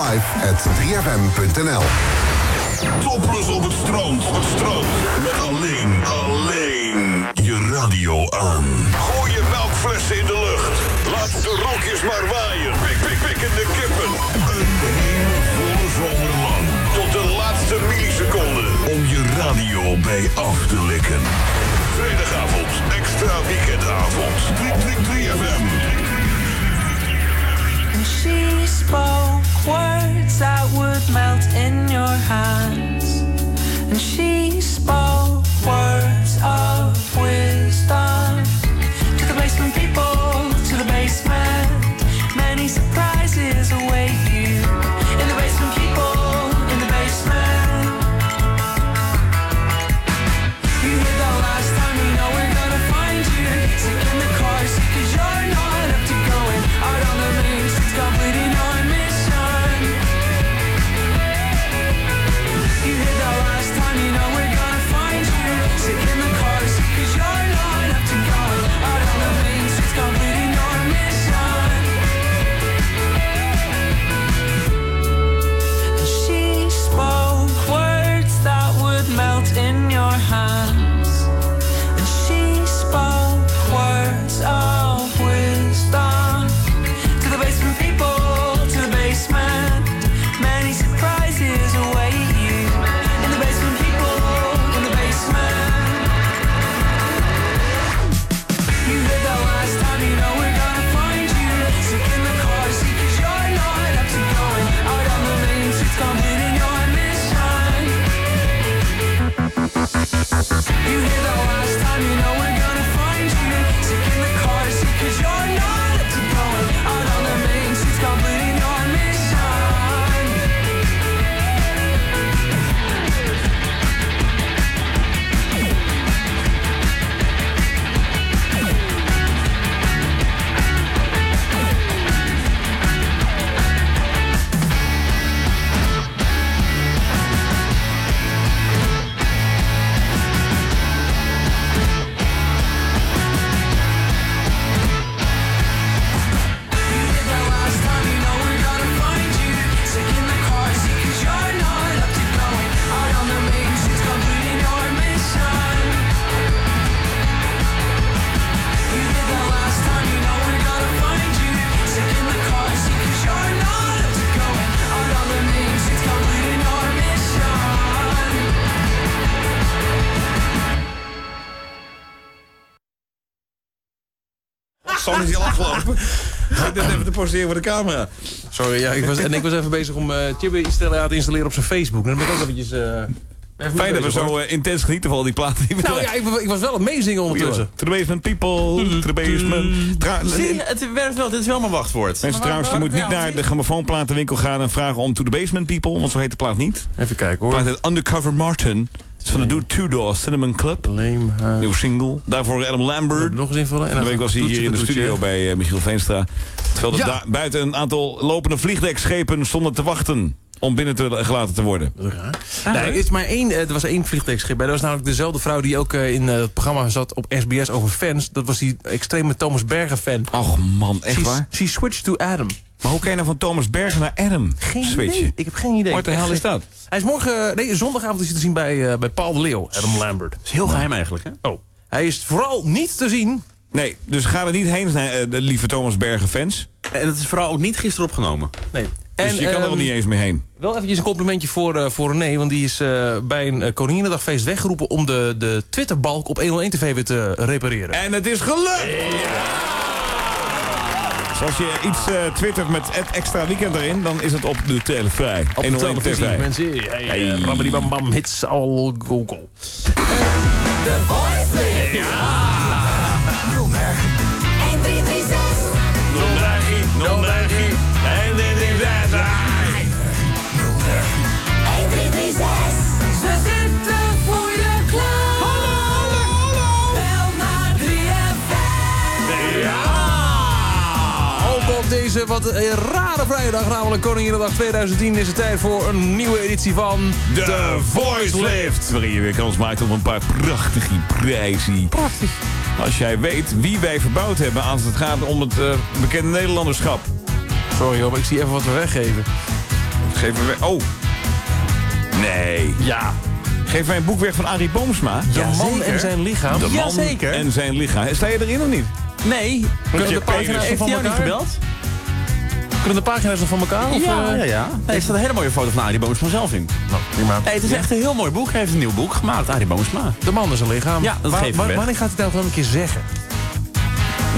[SPEAKER 3] Naar thatslive@3fm.nl.
[SPEAKER 18] Topless op het strand, op het strand. Met alleen, alleen je radio aan. Gooi je melkflessen in de lucht. Laat de rokjes maar waaien. Pik, pik, pikkende kippen. Een hele volle zomer lang. Tot de laatste milliseconde. Om je radio bij af te likken. Vrijdagavond, extra weekendavond. 3, 3, 3FM.
[SPEAKER 6] And she spoke words that would melt in your hands. And she spoke words
[SPEAKER 8] Voor de camera.
[SPEAKER 7] Sorry, ja, ik was, en ik was even bezig om uh, Tjibbe installatie te installeren op zijn Facebook. En dan ben ik ook eventjes... eh, even
[SPEAKER 8] Fijn dat we zo eh, intens genieten van al die platen die we
[SPEAKER 7] Nou ja, ik, ik was wel het meezingen ondertussen.
[SPEAKER 8] To the basement people, to the basement. Tra-
[SPEAKER 28] Zie je, het werkt wel, dit is wel mijn wachtwoord.
[SPEAKER 8] Mensen trouwens, je moet niet naar de grammofoonplatenwinkel gaan en vragen om To the Basement People, want zo heet de plaat niet.
[SPEAKER 7] Even kijken
[SPEAKER 8] De
[SPEAKER 7] hoor.
[SPEAKER 8] plaat heet Undercover Martin. Het is van de Dude Tudor Cinnamon Club. Nieuw single. Daarvoor Adam Lambert.
[SPEAKER 7] Nog eens invullen. En
[SPEAKER 8] En de week was hij hier in de studio bij eh, Michiel Veenstra. Terwijl er
[SPEAKER 7] Ja.
[SPEAKER 8] daar buiten een aantal lopende vliegdekschepen stonden te wachten om binnen te gelaten te worden.
[SPEAKER 7] Nee, er, is maar één, eh, er was één vliegtuigschip bij. Dat was namelijk dezelfde vrouw die ook eh, in het programma zat op SBS over fans. Dat was die extreme Thomas Berger fan.
[SPEAKER 8] Och man, echt
[SPEAKER 7] She-
[SPEAKER 8] waar?
[SPEAKER 7] She switched to Adam.
[SPEAKER 8] Maar hoe kan je nou van Thomas Bergen naar Adam
[SPEAKER 7] Geen
[SPEAKER 8] switchen?
[SPEAKER 7] idee. Ik heb geen idee.
[SPEAKER 8] Wat de hel is dat?
[SPEAKER 7] Hij is morgen, nee, zondagavond is hij te zien bij, eh, bij Paul de Leeuw, Adam Lambert. Dat
[SPEAKER 28] is heel geheim eigenlijk, hè?
[SPEAKER 7] Oh. Hij is vooral niet te zien.
[SPEAKER 8] Nee, dus ga er niet heen, eh, de lieve Thomas Bergen fans.
[SPEAKER 28] En dat is vooral ook niet gisteren opgenomen.
[SPEAKER 7] Nee.
[SPEAKER 8] Dus je kan er wel
[SPEAKER 7] ehm,
[SPEAKER 8] niet eens mee heen.
[SPEAKER 7] Wel eventjes een complimentje voor, eh, voor René. Want die is eh, bij een uh, Koninginnedagfeest weggeroepen... om de, de Twitterbalk op 101 TV weer te repareren.
[SPEAKER 8] En het is gelukt! Dus als je iets eh, twittert met het extra weekend erin, dan is het op de televrij.
[SPEAKER 7] Op de
[SPEAKER 8] 101
[SPEAKER 7] televisie,
[SPEAKER 8] TV.
[SPEAKER 7] mensen. Hey,
[SPEAKER 8] Hey.
[SPEAKER 7] hey. Bam, bam, hits al Google.
[SPEAKER 6] The Voice Ja.
[SPEAKER 7] Deze wat rare vrijdag, namelijk Koninginnedag 2010, is het tijd voor een nieuwe editie van
[SPEAKER 8] De Voice Lift. Waarin je weer kans maakt op een paar prachtige prijzen. Prachtig. Als jij weet wie wij verbouwd hebben als het gaat om het eh, bekende Nederlanderschap.
[SPEAKER 7] Sorry hoor, maar ik zie even wat we weggeven.
[SPEAKER 8] Geven we... Oh. Nee.
[SPEAKER 7] Ja.
[SPEAKER 8] Geef mij een boek weg van Arie Boomsma.
[SPEAKER 7] De man en zijn lichaam.
[SPEAKER 8] De man
[SPEAKER 7] Jazeker.
[SPEAKER 8] en zijn lichaam. Sta je erin of niet?
[SPEAKER 28] Nee.
[SPEAKER 7] Kunnen
[SPEAKER 8] je
[SPEAKER 7] de pagina's van
[SPEAKER 28] jou niet
[SPEAKER 7] elkaar?
[SPEAKER 28] gebeld?
[SPEAKER 7] Kunnen de pagina's nog van elkaar? Of,
[SPEAKER 28] ja,
[SPEAKER 7] eh?
[SPEAKER 28] ja, ja. Nee, er staat een hele mooie foto van Arie Boomsma zelf in.
[SPEAKER 7] Nou, prima.
[SPEAKER 28] Hey, het is echt een heel mooi boek. Hij heeft een nieuw boek gemaakt, Arie Boomsma.
[SPEAKER 7] De man en zijn lichaam.
[SPEAKER 28] Ja, dat
[SPEAKER 7] waar-
[SPEAKER 28] weg.
[SPEAKER 7] Wanneer gaat hij dat wel een keer zeggen?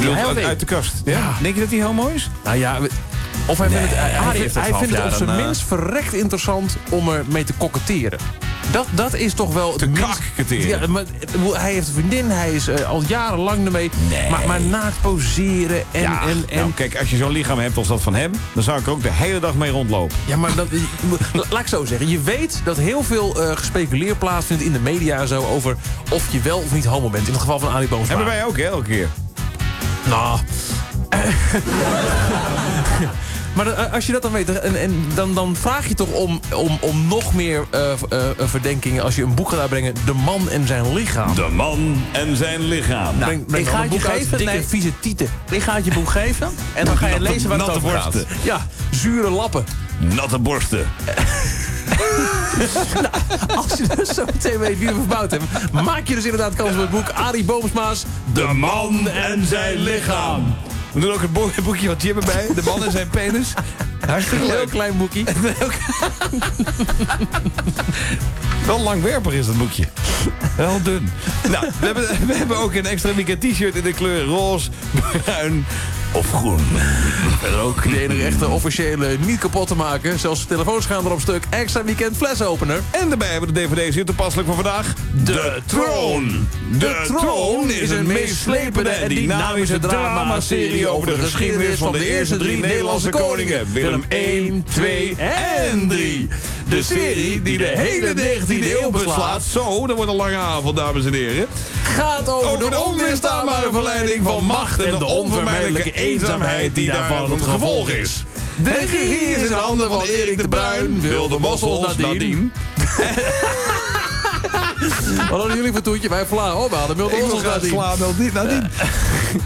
[SPEAKER 7] Hij
[SPEAKER 8] uit, de kast. Ja?
[SPEAKER 7] Ja.
[SPEAKER 8] Denk je dat hij homo is?
[SPEAKER 7] Nou ja, of hij
[SPEAKER 28] Nee,
[SPEAKER 7] vindt het, hij, vindt-
[SPEAKER 28] het
[SPEAKER 7] hij vindt het
[SPEAKER 28] half
[SPEAKER 7] op zijn
[SPEAKER 28] een,
[SPEAKER 7] minst verrekt interessant om er mee te koketteren. Dat, dat is toch wel...
[SPEAKER 8] Te kaketteren.
[SPEAKER 7] Ja, maar, eh, hij heeft een vriendin, hij is eh, al jarenlang ermee.
[SPEAKER 8] Nee.
[SPEAKER 7] Maar, maar naakt poseren en...
[SPEAKER 8] ja,
[SPEAKER 7] en, en
[SPEAKER 8] nou, kijk, als je zo'n lichaam hebt als dat van hem... dan zou ik er ook de hele dag mee rondlopen.
[SPEAKER 7] Ja, maar dat, laat ik zo zeggen. Je weet dat heel veel eh gespeculeer plaatsvindt in de media en zo... over of je wel of niet homo bent. In het geval van Arie Boomsma.
[SPEAKER 8] Hebben wij ook, hè, elke keer.
[SPEAKER 7] Nou... Maar eh, als je dat dan weet, en, en dan, dan vraag je toch om, om, om nog meer eh, eh, eh, verdenkingen... als je een boek gaat uitbrengen, De Man en Zijn Lichaam.
[SPEAKER 8] De man en zijn lichaam.
[SPEAKER 28] Nou,
[SPEAKER 7] Breng, breng
[SPEAKER 28] ik ga het je geven.
[SPEAKER 7] dikke,
[SPEAKER 28] Nee.
[SPEAKER 7] vieze tieten.
[SPEAKER 28] Ik ga het je boek geven en dan ga je
[SPEAKER 8] Natte-
[SPEAKER 28] lezen waar het
[SPEAKER 8] natte
[SPEAKER 28] over gaat.
[SPEAKER 7] Ja, zure lappen.
[SPEAKER 8] Natte borsten.
[SPEAKER 7] Als je dus zo meteen weet wie we verbouwd hebben... maak je dus inderdaad kans op het boek Arie Boomsma's...
[SPEAKER 8] De man en zijn lichaam. We doen ook het bo- boekje wat Jim erbij. De man en zijn penis. Hartstikke
[SPEAKER 7] Een heel
[SPEAKER 8] leuk.
[SPEAKER 7] klein boekie.
[SPEAKER 8] Wel langwerpig is dat boekje. Wel dun. Nou, we hebben, we hebben ook een extra weekend t-shirt in de kleur roze, bruin of groen.
[SPEAKER 7] Verder ook de enige echte officiële niet kapot te maken. Zelfs de telefoons gaan erop stuk. Extra weekend flesopener.
[SPEAKER 8] En daarbij hebben we de dvd's hier toepasselijk voor vandaag. De Troon. De Troon is een meeslepende en dynamische drama-serie over de geschiedenis van de eerste drie Nederlandse koningen. Willem 1, 2 en 3. De serie die de hele 19e eeuw beslaat. Zo, dat wordt een lange avond, dames en heren.
[SPEAKER 7] Gaat over,
[SPEAKER 8] Over de onweerstaanbare verleiding van macht en de onvermijdelijke eenzaamheid die daarvan het gevolg is. De regie is in handen van Erik de Bruin, Wilde Mossels, Nadine.
[SPEAKER 7] Wat hadden jullie voor toetje? Wij vlaan. Oh, we hadden nadien.
[SPEAKER 8] slaan, Nadine. Nadine.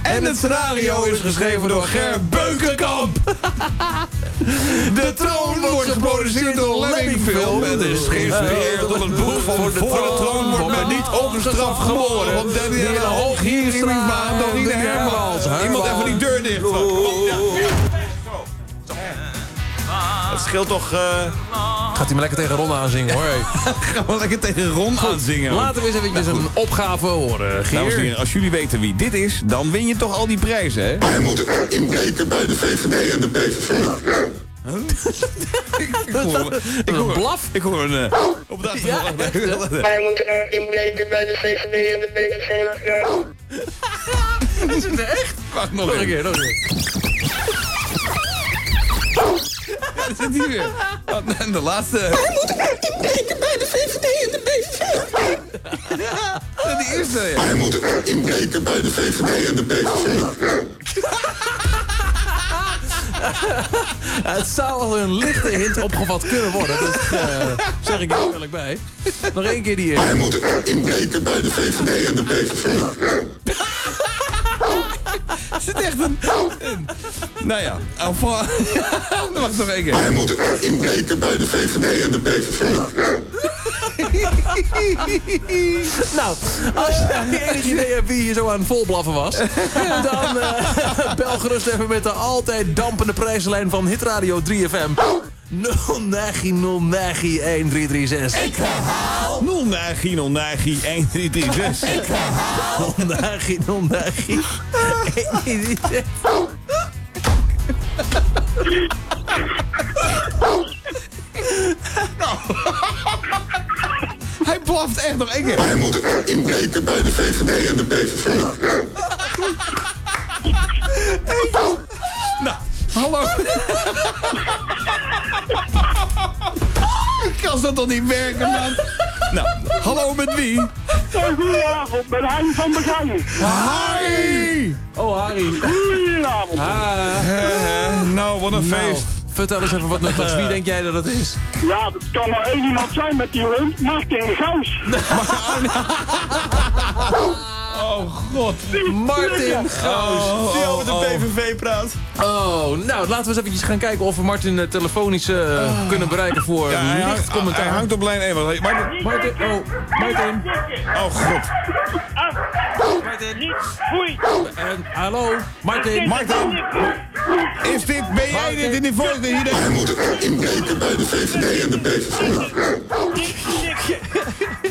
[SPEAKER 8] En het scenario is geschreven door Ger Beukenkamp. De troon wordt geproduceerd door Lemming Film. En is geïnspireerd op het boek van Voor de troon wordt men niet ongestraft geboren. Want Danielle Hoog hier is maand door Ine Hermans. Iemand even die deur dicht. Ja. Het scheelt toch... eh
[SPEAKER 7] Gaat hij maar lekker tegen Ron aanzingen hoor.
[SPEAKER 8] Gaan we lekker tegen Ron aan zingen.
[SPEAKER 7] Laten we eens eventjes een opgave horen.
[SPEAKER 8] Dames en
[SPEAKER 7] Geer.
[SPEAKER 8] heren, als jullie weten wie dit is, dan win je toch al die prijzen, hè?
[SPEAKER 14] Wij moeten inbreken bij de VVD en de PVV.
[SPEAKER 8] Ik hoor, ik hoor,
[SPEAKER 7] blaf.
[SPEAKER 8] Ik hoor een... eh, op de achtergrond.
[SPEAKER 29] Wij moeten er inbreken bij de VVD en de PVV.
[SPEAKER 7] Is het echt?
[SPEAKER 8] Wacht nog
[SPEAKER 7] Nog een
[SPEAKER 8] een
[SPEAKER 7] keer, nog een keer.
[SPEAKER 8] Dat zit hier weer. Oh, En de laatste...
[SPEAKER 29] Inbreken bij de VVD en de PVV.
[SPEAKER 8] Ja, die eerste, ja.
[SPEAKER 14] Wij moeten inbreken bij de VVD en de PVV.
[SPEAKER 7] Ja, het zou al een lichte hint opgevat kunnen worden. Dat eh, zeg ik er eerlijk bij. Nog één keer die eerste.
[SPEAKER 14] moeten inbreken bij de VVD en de PVV.
[SPEAKER 8] Zit echt een... nou ja, enfin... Wacht nog één.
[SPEAKER 14] Wij moeten inbreken bij de VVD en de PVV
[SPEAKER 7] nou, als je enig idee hebt wie je zo aan volblaffen was... dan bel gerust even met de altijd dampende prijslijn van Hitradio 3FM. 09091336. Ik herhaal.
[SPEAKER 8] 09091336. Ik herhaal.
[SPEAKER 7] 09091336 nou.
[SPEAKER 8] Hij blaft echt nog één keer.
[SPEAKER 14] Hij moet het inbreken bij de VVD en de PVV. Hey.
[SPEAKER 8] Nou, hallo. Ik kan dat toch niet werken, man? Nou, hallo met wie?
[SPEAKER 30] Goedenavond, met Harry van Begijnen.
[SPEAKER 8] Harry!
[SPEAKER 7] Oh, Harry.
[SPEAKER 30] Goedenavond.
[SPEAKER 8] Nou, wat een nou. feest.
[SPEAKER 7] Vertel eens even wat nuttigs. Wie denk jij dat het is?
[SPEAKER 30] Ja, dat kan maar één iemand zijn met die hond, Martin Gauws.
[SPEAKER 8] Oh god.
[SPEAKER 7] Martin Gauws.
[SPEAKER 8] Oh,
[SPEAKER 28] Die
[SPEAKER 8] oh,
[SPEAKER 28] over de
[SPEAKER 8] oh.
[SPEAKER 28] PVV praat.
[SPEAKER 7] Oh, nou, laten we eens eventjes gaan kijken of we Martin eh, telefonisch eh, kunnen bereiken voor
[SPEAKER 8] Ja, hij,
[SPEAKER 7] licht
[SPEAKER 8] hangt,
[SPEAKER 7] commentaar.
[SPEAKER 8] hij hangt op lijn 1. Want hij, Martin,
[SPEAKER 7] Martin, oh, Martin.
[SPEAKER 8] oh god.
[SPEAKER 30] Niet, foei.
[SPEAKER 7] En, hallo, Martin.
[SPEAKER 8] Martin, is dit, ben jij dit in die hier
[SPEAKER 3] Hij moet inbreken bij de VVD en de PVV.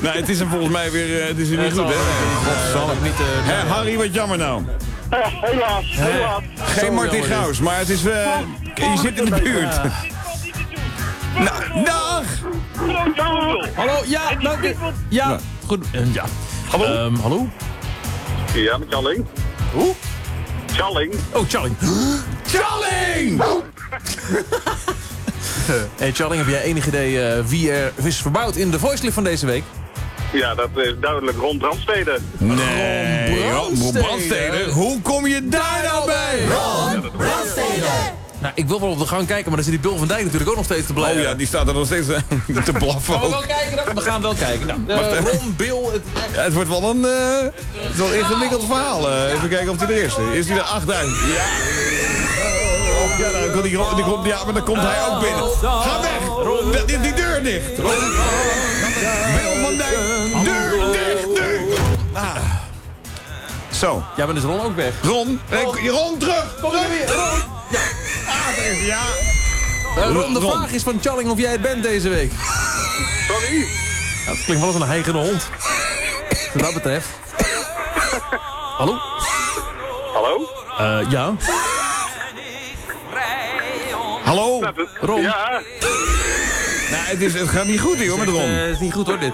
[SPEAKER 8] Nou, het is hem volgens mij weer, eh, het is weer niet goed, hè?
[SPEAKER 7] zal ik niet... eh,
[SPEAKER 8] Harry, wat jammer nou.
[SPEAKER 30] Eh, helaas, helaas.
[SPEAKER 8] Geen Martin Gauws, maar het is, eh, je zit in de buurt. Nou, dag!
[SPEAKER 7] Hallo, ja, dank u. Ja, goed. ja.
[SPEAKER 30] Hallo?
[SPEAKER 7] Ehm, hallo?
[SPEAKER 30] Ja, met Jalling.
[SPEAKER 7] Hoe?
[SPEAKER 30] Jalling.
[SPEAKER 7] Oh, Charling.
[SPEAKER 8] Charling!
[SPEAKER 7] Hey Charling, heb jij enig idee wie er is verbouwd in de voicelift van deze week?
[SPEAKER 30] Ja, dat is duidelijk rond Brandsteden.
[SPEAKER 8] Nee,
[SPEAKER 7] Ron
[SPEAKER 8] Ron
[SPEAKER 7] Brandstede.
[SPEAKER 8] Brandstede. Hoe kom je daar nou bij?
[SPEAKER 7] Nou, ik wil wel op de gang kijken, maar dan zit die Bill van Dijk natuurlijk ook nog steeds te blijven.
[SPEAKER 8] Oh ja, die staat er nog steeds eh, te blaffen
[SPEAKER 7] Gaan we wel kijken dan? We gaan wel kijken. Nou, eh,
[SPEAKER 8] Wacht even.
[SPEAKER 7] Ron, Bill, het,
[SPEAKER 8] Ja, het wordt wel een, eh, het wel een ingewikkeld verhaal. even kijken of hij er is. Is hij er achteruit? Ja. Ja, dan komt die, die komt, ja, maar dan komt hij ook binnen. Ga weg! Die, die deur dicht! Bill van Dijk, deur dicht nu! Ah. Zo,
[SPEAKER 7] ja, maar dan is Ron ook weg.
[SPEAKER 8] Ron, Ron, Ron terug!
[SPEAKER 7] Kom er weer, Ron.
[SPEAKER 8] Ah, ja.
[SPEAKER 7] Eh, Ron, de
[SPEAKER 8] Ron.
[SPEAKER 7] vraag is van Charling of jij het bent deze week.
[SPEAKER 30] Sorry?
[SPEAKER 7] Ja, het klinkt wel als een heigende hond. Wat dat betreft. Hallo?
[SPEAKER 30] Hallo?
[SPEAKER 7] Eh, ja?
[SPEAKER 8] Hallo?
[SPEAKER 7] Ron?
[SPEAKER 30] Ja,
[SPEAKER 8] Nou, het, is, het gaat niet goed hier hoor met
[SPEAKER 7] Eh,
[SPEAKER 8] Ron.
[SPEAKER 7] Het is niet goed hoor, dit.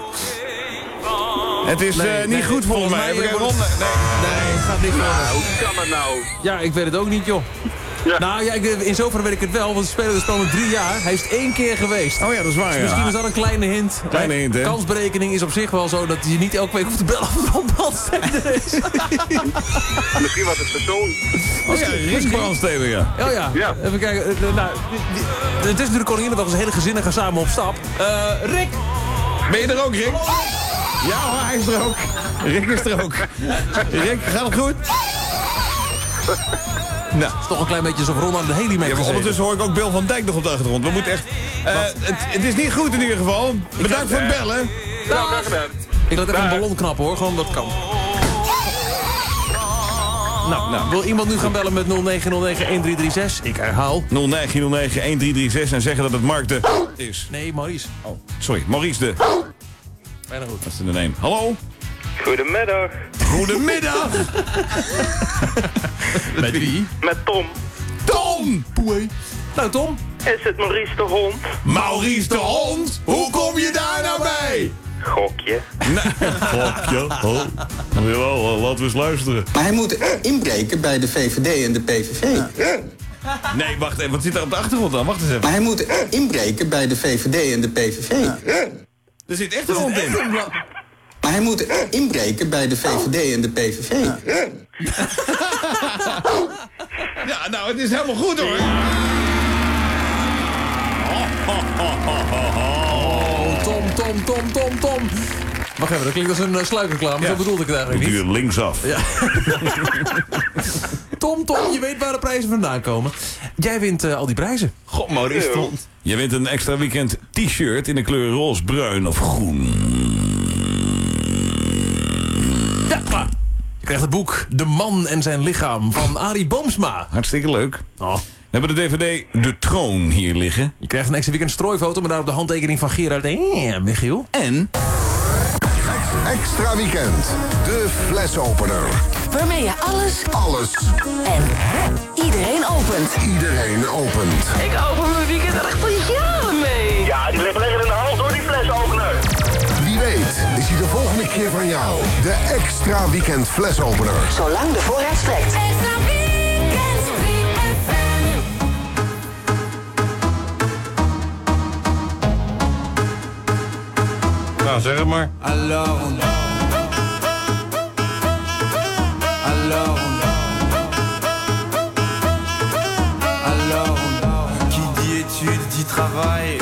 [SPEAKER 8] Het is
[SPEAKER 7] nee,
[SPEAKER 8] eh, niet
[SPEAKER 7] nee,
[SPEAKER 8] goed volgens
[SPEAKER 7] volgens
[SPEAKER 8] mij.
[SPEAKER 7] wordt
[SPEAKER 8] Ron. Nee.
[SPEAKER 7] Nee, het gaat niks worden.
[SPEAKER 30] hoe kan het nou?
[SPEAKER 7] Ja, ik weet het ook niet, joh.
[SPEAKER 30] Ja.
[SPEAKER 7] Nou ja, ik, in zoverre weet ik het wel, want we spelen het spel met drie jaar. Hij is één keer geweest.
[SPEAKER 8] Oh ja, dat is waar.
[SPEAKER 7] Dus
[SPEAKER 8] Ja.
[SPEAKER 7] misschien is dat een kleine hint.
[SPEAKER 8] Kleine hint, hè?
[SPEAKER 7] Kansberekening is op zich wel zo dat je niet elke week hoeft te bellen of het op brandstede is.
[SPEAKER 30] Misschien was het persoon.
[SPEAKER 8] Oh ja, Rick Brandstede, ja.
[SPEAKER 7] Oh ja,
[SPEAKER 30] Ja.
[SPEAKER 7] even kijken. Eh, Nou, het is natuurlijk Koninginnedag, dus hele gezinnen gaan samen op stap. Eh, Rick!
[SPEAKER 8] Ben je er ook, Rick? Ja hoor, hij is er ook. Rick is er ook. Rick, gaat het goed? Nou,
[SPEAKER 7] is toch een klein beetje alsof Ron aan de heli mee
[SPEAKER 8] ja, ondertussen hoor ik ook Bill van Dijk nog op de achtergrond. We moeten echt... eh, het, het is niet goed in ieder geval. Bedankt voor het bellen.
[SPEAKER 30] Nou, graag gedaan.
[SPEAKER 7] Ik laat even een ballon knappen hoor, gewoon dat kan. Nou, nou, wil iemand nu gaan bellen met 0909-1336? Ik herhaal.
[SPEAKER 8] 0909-1336 en zeggen dat het Mark de is.
[SPEAKER 7] Nee, Maurice.
[SPEAKER 8] Oh, sorry, Maurice de...
[SPEAKER 7] Bijna goed.
[SPEAKER 8] Dat is de neem. Hallo?
[SPEAKER 30] Goedemiddag.
[SPEAKER 8] Goedemiddag!
[SPEAKER 7] Met wie?
[SPEAKER 30] Met Tom.
[SPEAKER 8] Tom!
[SPEAKER 7] Poei. Nou, Tom.
[SPEAKER 30] Is het Maurice de Hond?
[SPEAKER 8] Maurice de Hond? Hoe kom je daar nou bij?
[SPEAKER 30] Gokje.
[SPEAKER 18] Gokje. Oh. Jawel, laten we eens luisteren.
[SPEAKER 31] Maar hij moet inbreken bij de VVD en de PVV.
[SPEAKER 8] Nee, wacht even. Wat zit daar op de achtergrond dan? Wacht eens even.
[SPEAKER 31] Maar hij moet inbreken bij de VVD en de PVV.
[SPEAKER 8] Er zit echt een hond in.
[SPEAKER 31] Maar hij moet inbreken bij de VVD en de PVV.
[SPEAKER 8] Ja, nou, het is helemaal goed hoor.
[SPEAKER 7] Oh, Tom, Tom, Tom, Tom, Tom. Wacht even, dat klinkt als een uh, sluikreclame. Zo bedoelde ik het eigenlijk niet.
[SPEAKER 18] Duur linksaf.
[SPEAKER 7] Ja. Tom, Tom, je weet waar de prijzen vandaan komen. Jij wint eh, al die prijzen.
[SPEAKER 8] God, Maurice stond. Je wint een extra weekend t-shirt in de kleur roze, bruin of groen.
[SPEAKER 7] Ja, klaar. Je krijgt het boek De Man en zijn lichaam van Arie Boomsma.
[SPEAKER 8] Hartstikke leuk.
[SPEAKER 7] Oh.
[SPEAKER 8] We hebben de DVD De Troon hier liggen.
[SPEAKER 7] Je krijgt een extra weekend strooifoto met daarop de handtekening van Gerard en Michiel.
[SPEAKER 8] En
[SPEAKER 3] Extra weekend. De flesopener.
[SPEAKER 32] Waarmee je alles
[SPEAKER 3] Alles.
[SPEAKER 32] en iedereen opent.
[SPEAKER 3] Iedereen opent.
[SPEAKER 32] Ik open mijn weekend echt jaren
[SPEAKER 3] hij de volgende keer van jou. De extra weekend flesopener.
[SPEAKER 32] Zolang de voorraad strekt.
[SPEAKER 13] Extra weekend, 3FM.
[SPEAKER 8] Nou, zeg het maar.
[SPEAKER 33] Alors on Alors Alors Qui dit études dit travail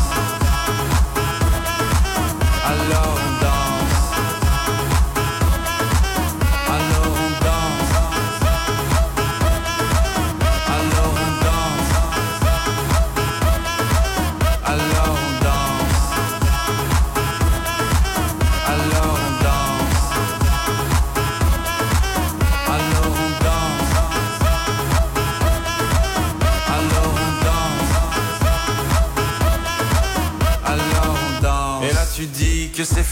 [SPEAKER 33] I love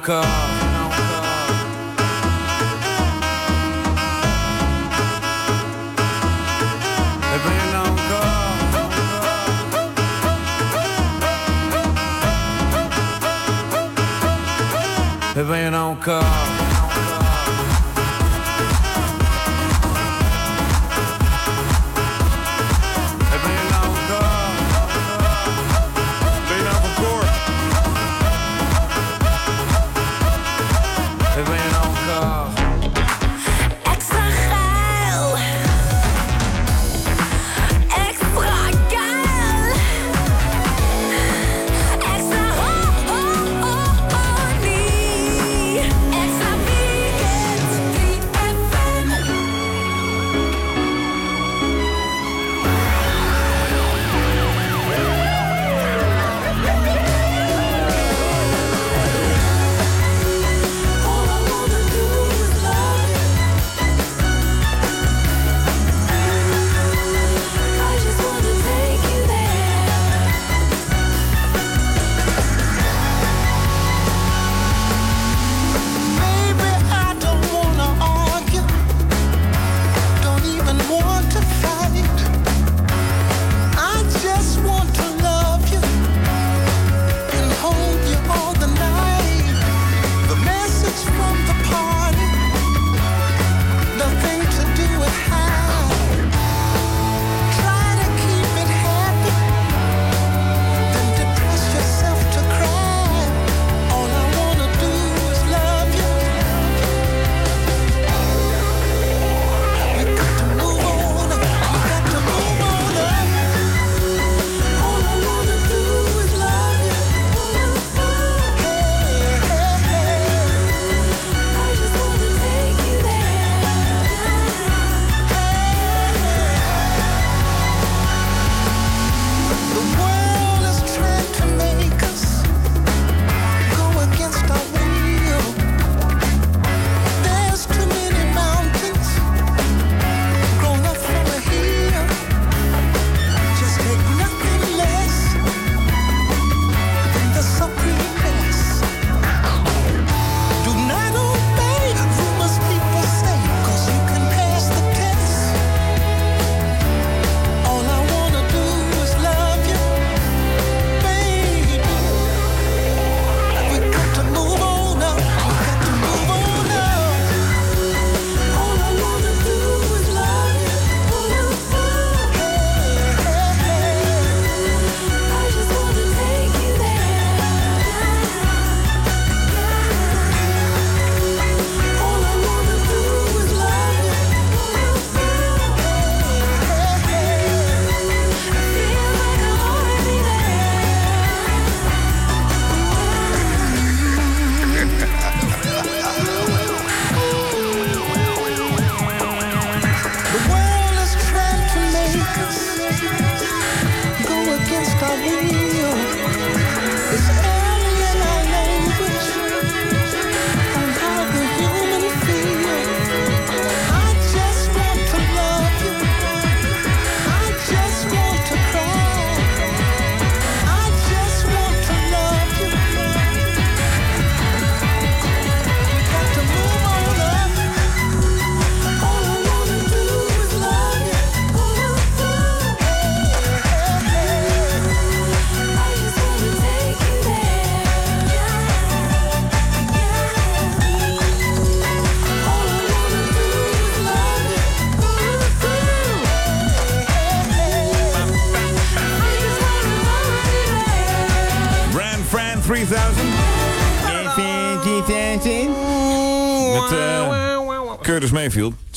[SPEAKER 8] elkaar. We brengen elkaar. We nou elkaar.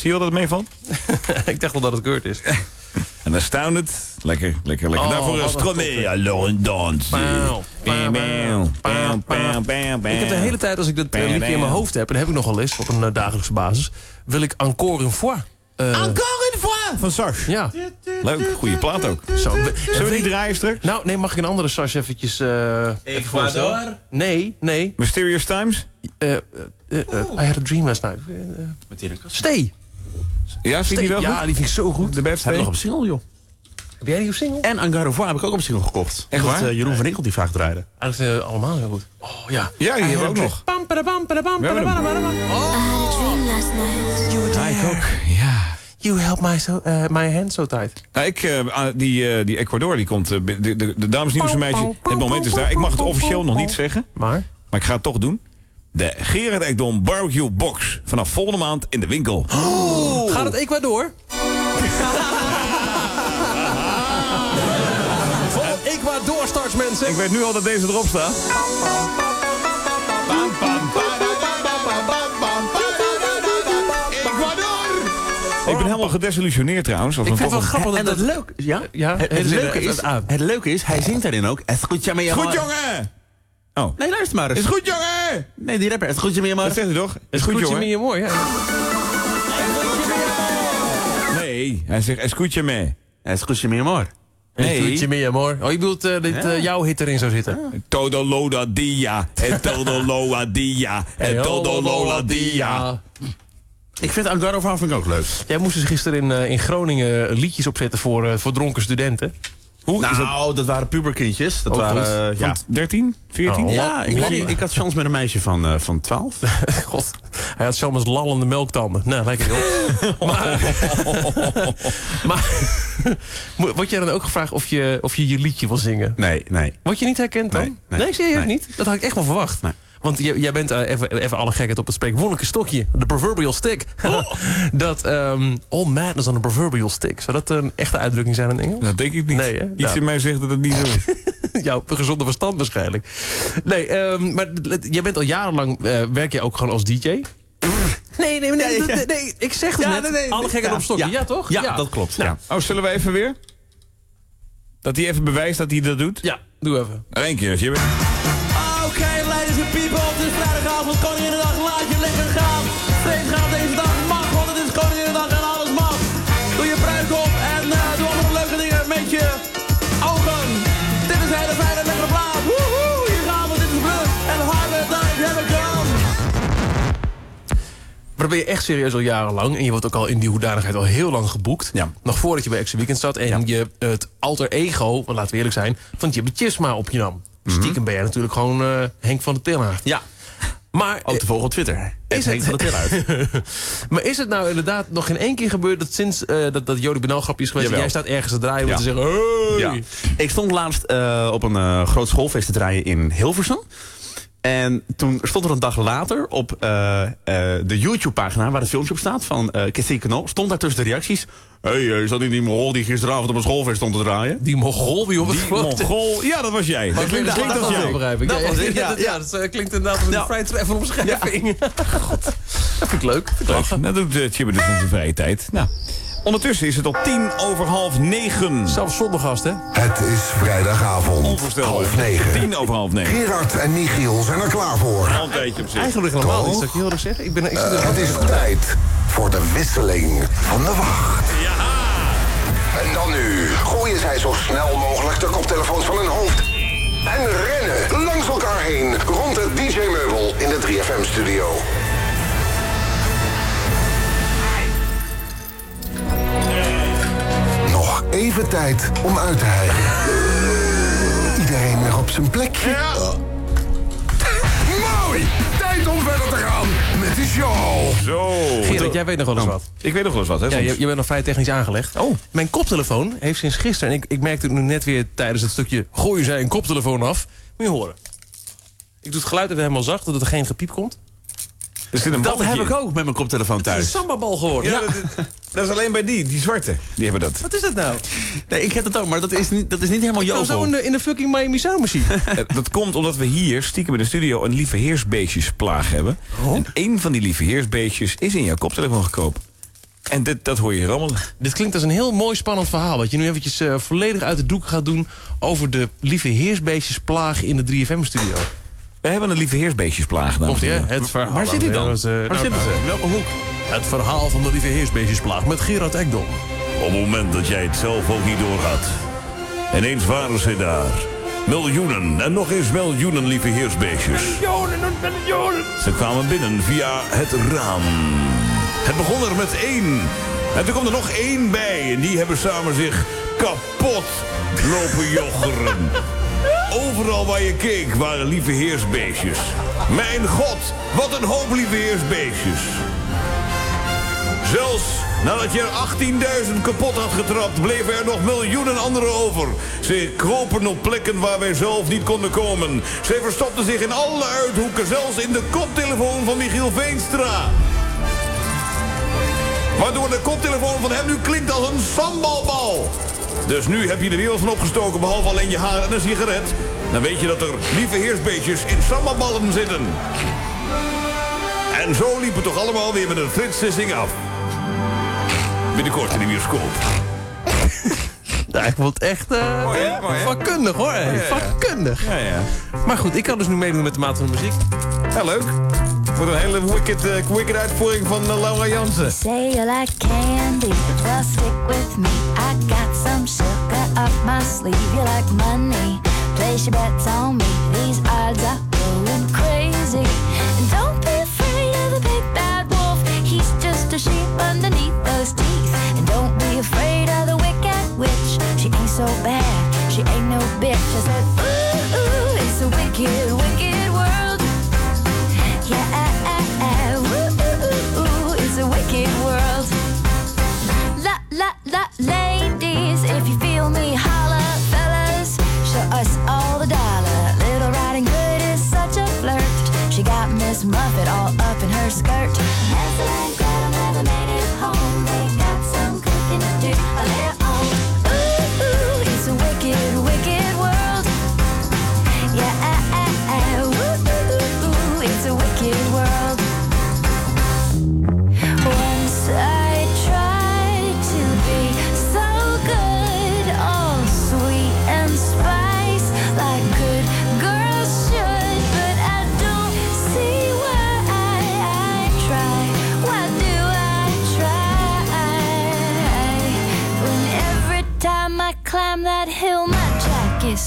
[SPEAKER 8] Zie je wel dat het meevalt?
[SPEAKER 7] ik dacht wel dat het Kurt is.
[SPEAKER 8] En Astounded. Lekker, lekker, lekker.
[SPEAKER 7] Oh,
[SPEAKER 8] Daarvoor
[SPEAKER 7] een
[SPEAKER 8] Stromae.
[SPEAKER 7] pauw, pauw. Ik heb de hele tijd, als ik dat eh, liedje in mijn hoofd heb... en dat heb ik nogal eens op een eh, dagelijkse basis... wil ik Encore une fois. eh,
[SPEAKER 8] Encore une fois! Van Sars.
[SPEAKER 7] Ja.
[SPEAKER 8] Leuk, goede plaat ook.
[SPEAKER 7] Zo,
[SPEAKER 8] Zullen we die draaien straks?
[SPEAKER 7] Nou, nee, mag ik een andere Sars eventjes... eh even voorstellen? Nee, nee.
[SPEAKER 8] Mysterious Times?
[SPEAKER 7] Eh, eh, eh, I had a dream last night. Stay.
[SPEAKER 8] Ja, vind je die wel
[SPEAKER 7] Ja,
[SPEAKER 8] goed?
[SPEAKER 7] die vind ik zo goed.
[SPEAKER 8] De beste.
[SPEAKER 34] Heb nog op single, joh.
[SPEAKER 7] Heb jij die op single?
[SPEAKER 34] En Angarovois heb ik ook op single gekocht.
[SPEAKER 8] Echt waar?
[SPEAKER 34] eh, Jeroen van Inkel die vaak draaide.
[SPEAKER 7] Eigenlijk uh, allemaal heel goed. Oh, ja.
[SPEAKER 8] Ja, die hebben we ook nog.
[SPEAKER 7] Pam, padabam, padabam, padabam, padabam. You were
[SPEAKER 8] Ja, ik ook. Ja.
[SPEAKER 7] You held my, so, eh, my hand so tight.
[SPEAKER 8] Nou, ik, eh, ah, die, eh, die Ecuador, die komt... de, de, de dames, nieuws en meisjes, het moment is daar. Ik mag het officieel nog niet zeggen,
[SPEAKER 7] Maar?
[SPEAKER 8] maar ik ga het toch doen. De Gerard Ekdom Barbecue Box. Vanaf volgende maand in de winkel.
[SPEAKER 7] Gaat het Ecuador? Vol Ecuador starts, mensen.
[SPEAKER 8] Ik weet nu al dat deze erop staat. Ik ben helemaal gedesillusioneerd trouwens. Als
[SPEAKER 7] Ik vind het wel grappig
[SPEAKER 34] En
[SPEAKER 7] dat...
[SPEAKER 34] het leuke ja?
[SPEAKER 7] Ja,
[SPEAKER 34] het, leuke is, het leuke is, hij zingt daarin ook. Het Goed
[SPEAKER 8] jongen! Oh.
[SPEAKER 34] Nee, luister maar eens.
[SPEAKER 8] Is goed jongen!
[SPEAKER 34] Nee, die rapper. Het goed, je maar.
[SPEAKER 8] Dat zegt hij toch? Is goed
[SPEAKER 7] Goed,
[SPEAKER 8] jongen?
[SPEAKER 7] mooi, ja.
[SPEAKER 8] Nee, hij zegt escuche me.
[SPEAKER 34] Het goed, je meer maar.
[SPEAKER 8] Nee.
[SPEAKER 7] Goed, je meer, mooi. Oh, je bedoelt uh, dit uh, jouw hit erin zou zitten?
[SPEAKER 8] Todo lola dia, het todo lola dia, het todo lola dia.
[SPEAKER 34] Ik vind Angarovois vind ik ook leuk.
[SPEAKER 7] Jij moest dus gisteren in, uh, in Groningen liedjes opzetten voor, uh, voor dronken studenten.
[SPEAKER 34] Hoe nou, dat? dat? waren puberkindjes. Dat
[SPEAKER 7] Ook
[SPEAKER 34] waren
[SPEAKER 7] goed.
[SPEAKER 34] ja.
[SPEAKER 8] Van 13, 14?
[SPEAKER 34] Oh, ja, ik, ik, ik had chance met een meisje van, uh, van 12.
[SPEAKER 7] God, hij had zomaar lallende melktanden. Nou, lekker op. maar, maar word jij dan ook gevraagd of je, of je je liedje wil zingen?
[SPEAKER 34] Nee, nee.
[SPEAKER 7] Word je niet herkend dan?
[SPEAKER 34] Nee, nee,
[SPEAKER 7] nee serieus
[SPEAKER 34] nee.
[SPEAKER 7] niet? Dat had ik echt wel verwacht.
[SPEAKER 34] Nee.
[SPEAKER 7] Want jij, jij bent, uh, even, even alle gekheid op het spreekwoordelijke stokje. De proverbial stick. Oh. dat, um, all madness on a proverbial stick. Zou dat een echte uitdrukking zijn in Engels?
[SPEAKER 8] Dat denk ik niet.
[SPEAKER 7] Nee, hè?
[SPEAKER 8] Iets
[SPEAKER 7] Nou.
[SPEAKER 8] in mij zegt dat het niet zo is.
[SPEAKER 7] Jouw gezonde verstand waarschijnlijk. Nee, um, maar jij bent al jarenlang, uh, werk je ook gewoon als DJ? Nee, nee, nee, nee, ik zeg het
[SPEAKER 34] Ja,
[SPEAKER 7] net.
[SPEAKER 34] nee, nee,
[SPEAKER 7] Alle gekheid
[SPEAKER 34] ja.
[SPEAKER 7] op stokje, ja,
[SPEAKER 34] Ja.
[SPEAKER 7] toch?
[SPEAKER 34] Ja, dat klopt.
[SPEAKER 7] Nou,
[SPEAKER 8] Oh, zullen we even weer? Dat hij even bewijst dat hij dat doet?
[SPEAKER 7] ja, doe even.
[SPEAKER 8] Nog één
[SPEAKER 7] Maar dan ben je echt serieus al jarenlang. En je wordt ook al in die hoedanigheid al heel lang geboekt.
[SPEAKER 34] Ja.
[SPEAKER 7] Nog voordat je bij Extra Weekend zat. En je het alter ego, want laten we eerlijk zijn... van Jibbe Chisma op je nam. Stiekem ben jij natuurlijk gewoon eh, Henk van de Tillaar.
[SPEAKER 34] Ja,
[SPEAKER 7] Maar,
[SPEAKER 34] ook te volgen op Twitter.
[SPEAKER 7] Is
[SPEAKER 34] Is het van de til uit.
[SPEAKER 7] maar is het nou inderdaad nog geen één keer gebeurd... dat sinds eh, dat, dat Jody Benal grapje is geweest... jij staat ergens te draaien om
[SPEAKER 34] Ja.
[SPEAKER 7] te zeggen... Hey!
[SPEAKER 34] Ja. Ik stond laatst uh, op een uh, groot schoolfeest te draaien in Hilversum. En toen stond er een dag later op uh, de YouTube-pagina waar het filmpje op staat van uh, Cathy Knol, stond daar tussen de reacties. Hé, hey, is dat niet die Mogol die gisteravond op een schoolfeest stond te draaien?
[SPEAKER 7] Die Mogol wie op het
[SPEAKER 8] Die Mogol, ja, dat was jij. Dat
[SPEAKER 7] Maar
[SPEAKER 8] klinkt, dat klinkt als jij.
[SPEAKER 7] begrijp ik.
[SPEAKER 34] Dat
[SPEAKER 7] ja,
[SPEAKER 34] was
[SPEAKER 7] ja,
[SPEAKER 34] ik, ja,
[SPEAKER 7] dat-
[SPEAKER 34] ja.
[SPEAKER 7] dat eh, klinkt inderdaad als een vrij treffende omschrijving. God, dat vind ik leuk. Vind ik
[SPEAKER 8] Leuk.
[SPEAKER 7] lachen.
[SPEAKER 8] Dat doet dus in zijn vrije tijd. Nou, ondertussen is het al tien over half negen.
[SPEAKER 7] Zelfs zonder gast, hè?
[SPEAKER 3] Het is vrijdagavond.
[SPEAKER 8] Onvoorstelbaar.
[SPEAKER 3] Half negen.
[SPEAKER 8] Tien over half negen.
[SPEAKER 3] Gerard en Michiel zijn er klaar voor.
[SPEAKER 8] Al een tijdje op zich.
[SPEAKER 7] Eigenlijk helemaal
[SPEAKER 3] Toch?
[SPEAKER 7] niet, zou ik heel erg zeggen. Ik ben, ik er
[SPEAKER 3] Uh, het is tijd voor de wisseling van de wacht.
[SPEAKER 8] Ja.
[SPEAKER 3] En dan nu gooien zij zo snel mogelijk de koptelefoons van hun hoofd en rennen langs elkaar heen rond het DJ-meubel in de 3FM-studio. Nog even tijd om uit te hijgen. Iedereen weer op zijn plekje. Mooi! Tijd om verder te gaan met de show.
[SPEAKER 35] Zo.
[SPEAKER 7] Gerard, jij weet nog wel eens wat.
[SPEAKER 35] Ik weet nog wel eens wat, hè?
[SPEAKER 7] Ja, je, je bent nog vrij technisch aangelegd. Oh. Mijn koptelefoon heeft sinds gisteren... en ik, ik merkte het nu net weer tijdens het stukje... gooien zij een koptelefoon af. Moet je horen. Ik doe het geluid even helemaal zacht, zodat er geen gepiep komt.
[SPEAKER 35] Er zit een
[SPEAKER 34] Dat heb ik ook met mijn koptelefoon
[SPEAKER 7] Het is een
[SPEAKER 34] thuis.
[SPEAKER 7] sambabal geworden.
[SPEAKER 35] Ja,
[SPEAKER 7] Ja.
[SPEAKER 35] Dat, dat is alleen bij die, die zwarte. Die hebben dat.
[SPEAKER 7] Wat is dat nou?
[SPEAKER 34] Nee, ik heb het ook, maar dat is niet, dat is niet helemaal
[SPEAKER 7] Nou, zo in de, in de fucking Miami Sound Machine.
[SPEAKER 35] Eh, Dat komt omdat we hier stiekem in de studio een lieve heersbeestjesplaag hebben. En één van die lieve heersbeestjes is in jouw koptelefoon gekropen. En dit, dat hoor je rammelen.
[SPEAKER 7] Dit klinkt als een heel mooi spannend verhaal. Dat je nu eventjes eh, volledig uit de doek gaat doen... over de lieve heersbeestjesplaag in de 3FM-studio.
[SPEAKER 35] We hebben een lieve heersbeestjesplaag.
[SPEAKER 7] hè?
[SPEAKER 35] heren.
[SPEAKER 7] Het verhaal.
[SPEAKER 35] Waar zit hij dan?
[SPEAKER 7] Eh,
[SPEAKER 35] Waar
[SPEAKER 7] nou,
[SPEAKER 35] zitten ze?
[SPEAKER 7] In welke hoek? Het verhaal van de lieve heersbeestjesplaag met Gerard Ekdom.
[SPEAKER 8] Op het moment dat jij het zelf ook niet doorhad. Ineens waren ze daar. Miljoenen en nog eens miljoenen lieve heersbeestjes.
[SPEAKER 36] Miljoenen en miljoenen.
[SPEAKER 8] Ze kwamen binnen via het raam. Het begon er met één. En toen kwam er nog één bij. En die hebben samen zich kapot lopen joggeren. Overal waar je keek waren lieve heersbeestjes. Mijn god, wat een hoop lieve heersbeestjes. Zelfs nadat je er 18.000 kapot had getrapt, bleven er nog miljoenen anderen over. Ze kropen op plekken waar wij zelf niet konden komen. Zij verstopten zich in alle uithoeken, zelfs in de koptelefoon van Michiel Veenstra. Waardoor de koptelefoon van hem nu klinkt als een sambalbal. Dus nu heb je de wereld van opgestoken, behalve alleen je haar en een sigaret. Dan weet je dat er lieve heersbeetjes in sambalballen zitten. En zo liep het toch allemaal weer met een flitssissing af. Binnenkort in de bioscoop.
[SPEAKER 7] Ja, ik vond het echt eh,
[SPEAKER 35] Mooi, hè? Mooi, hè?
[SPEAKER 7] vakkundig hoor.
[SPEAKER 35] Ja, ja.
[SPEAKER 7] Vakkundig.
[SPEAKER 35] Ja, ja.
[SPEAKER 7] Maar goed, ik kan dus nu meedoen met de maat van de muziek.
[SPEAKER 35] Ja, leuk. Voor een hele wicked, eh, wicked uitvoering van eh, Laura Jansen.
[SPEAKER 9] Say you like candy, well stick with me. I got some sugar up my sleeve. You like money, place your bets on me. These odds are going crazy. And don't be afraid of the big bad wolf. He's just a sheep underneath those teeth. And don't be afraid of the wicked witch. She ain't so bad, she ain't no bitch. I said, ooh, ooh it's a wicked Miss Muffet all up in her skirt.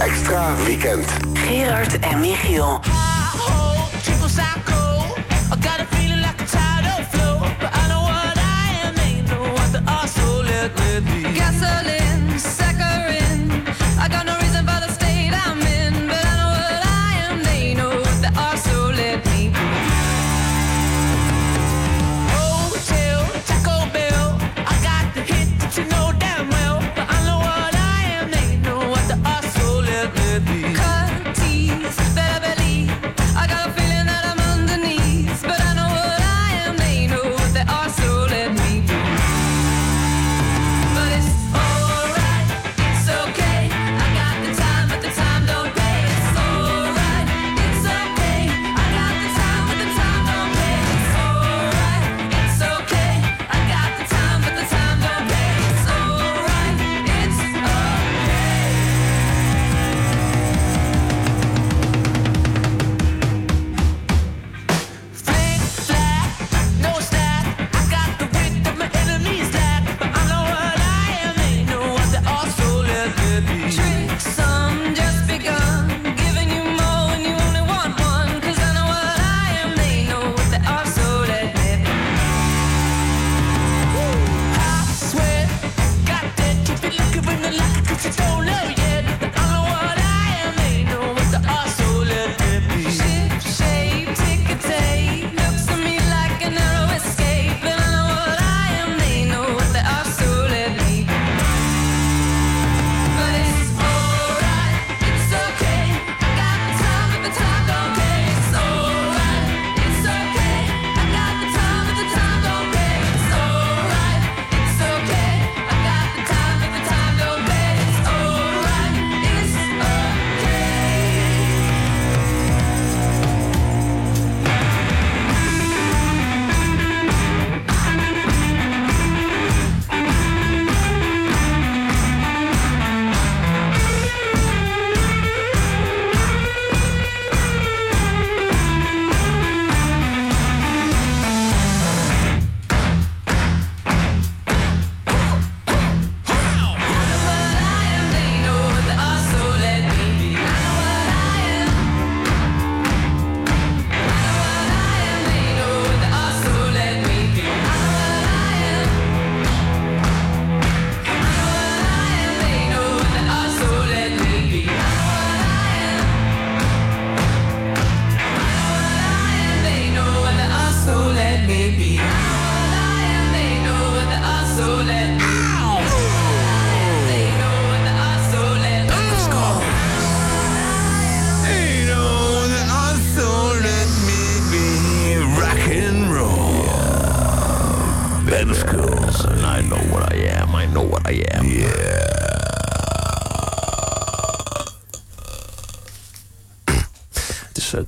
[SPEAKER 3] Extra weekend.
[SPEAKER 6] Gerard en Michiel.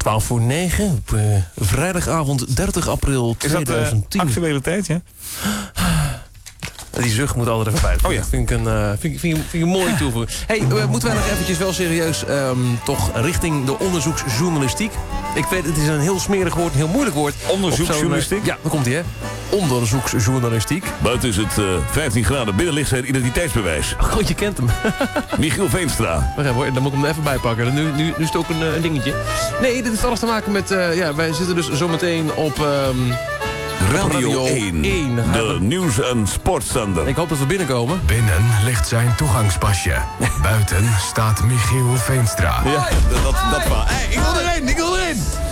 [SPEAKER 7] 12 voor 9 op eh, vrijdagavond 30 april
[SPEAKER 8] Is dat eh,
[SPEAKER 7] 2010.
[SPEAKER 8] actuele tijd, ja?
[SPEAKER 7] Die zucht moet altijd even bij. Oh ja. Vind ik een, eh, vind ik, vind vind een mooie toevoeging. hey, eh, moeten wij nog eventjes wel serieus ehm, toch richting de onderzoeksjournalistiek? Ik weet, het is een heel smerig woord, een heel moeilijk woord.
[SPEAKER 8] Onderzoeksjournalistiek?
[SPEAKER 7] Ja, daar komt hij, hè? Onderzoeksjournalistiek.
[SPEAKER 18] Buiten is het eh, 15 graden, binnen ligt zijn identiteitsbewijs.
[SPEAKER 7] God, je kent hem.
[SPEAKER 18] Michiel Veenstra.
[SPEAKER 7] Wacht even hoor, dan moet ik hem er even bij pakken. Nu, nu, nu is het ook een, eh, een dingetje. Nee, dit heeft alles te maken met... eh, ja, wij zitten dus zometeen op... ehm,
[SPEAKER 18] Radio 1, de nieuws- en sportzender.
[SPEAKER 7] Ik hoop dat we binnenkomen.
[SPEAKER 37] Binnen ligt zijn toegangspasje. Buiten staat Michiel Veenstra.
[SPEAKER 7] Ja,
[SPEAKER 8] dat, dat, dat wel. Hey, ik wil erin, ik wil.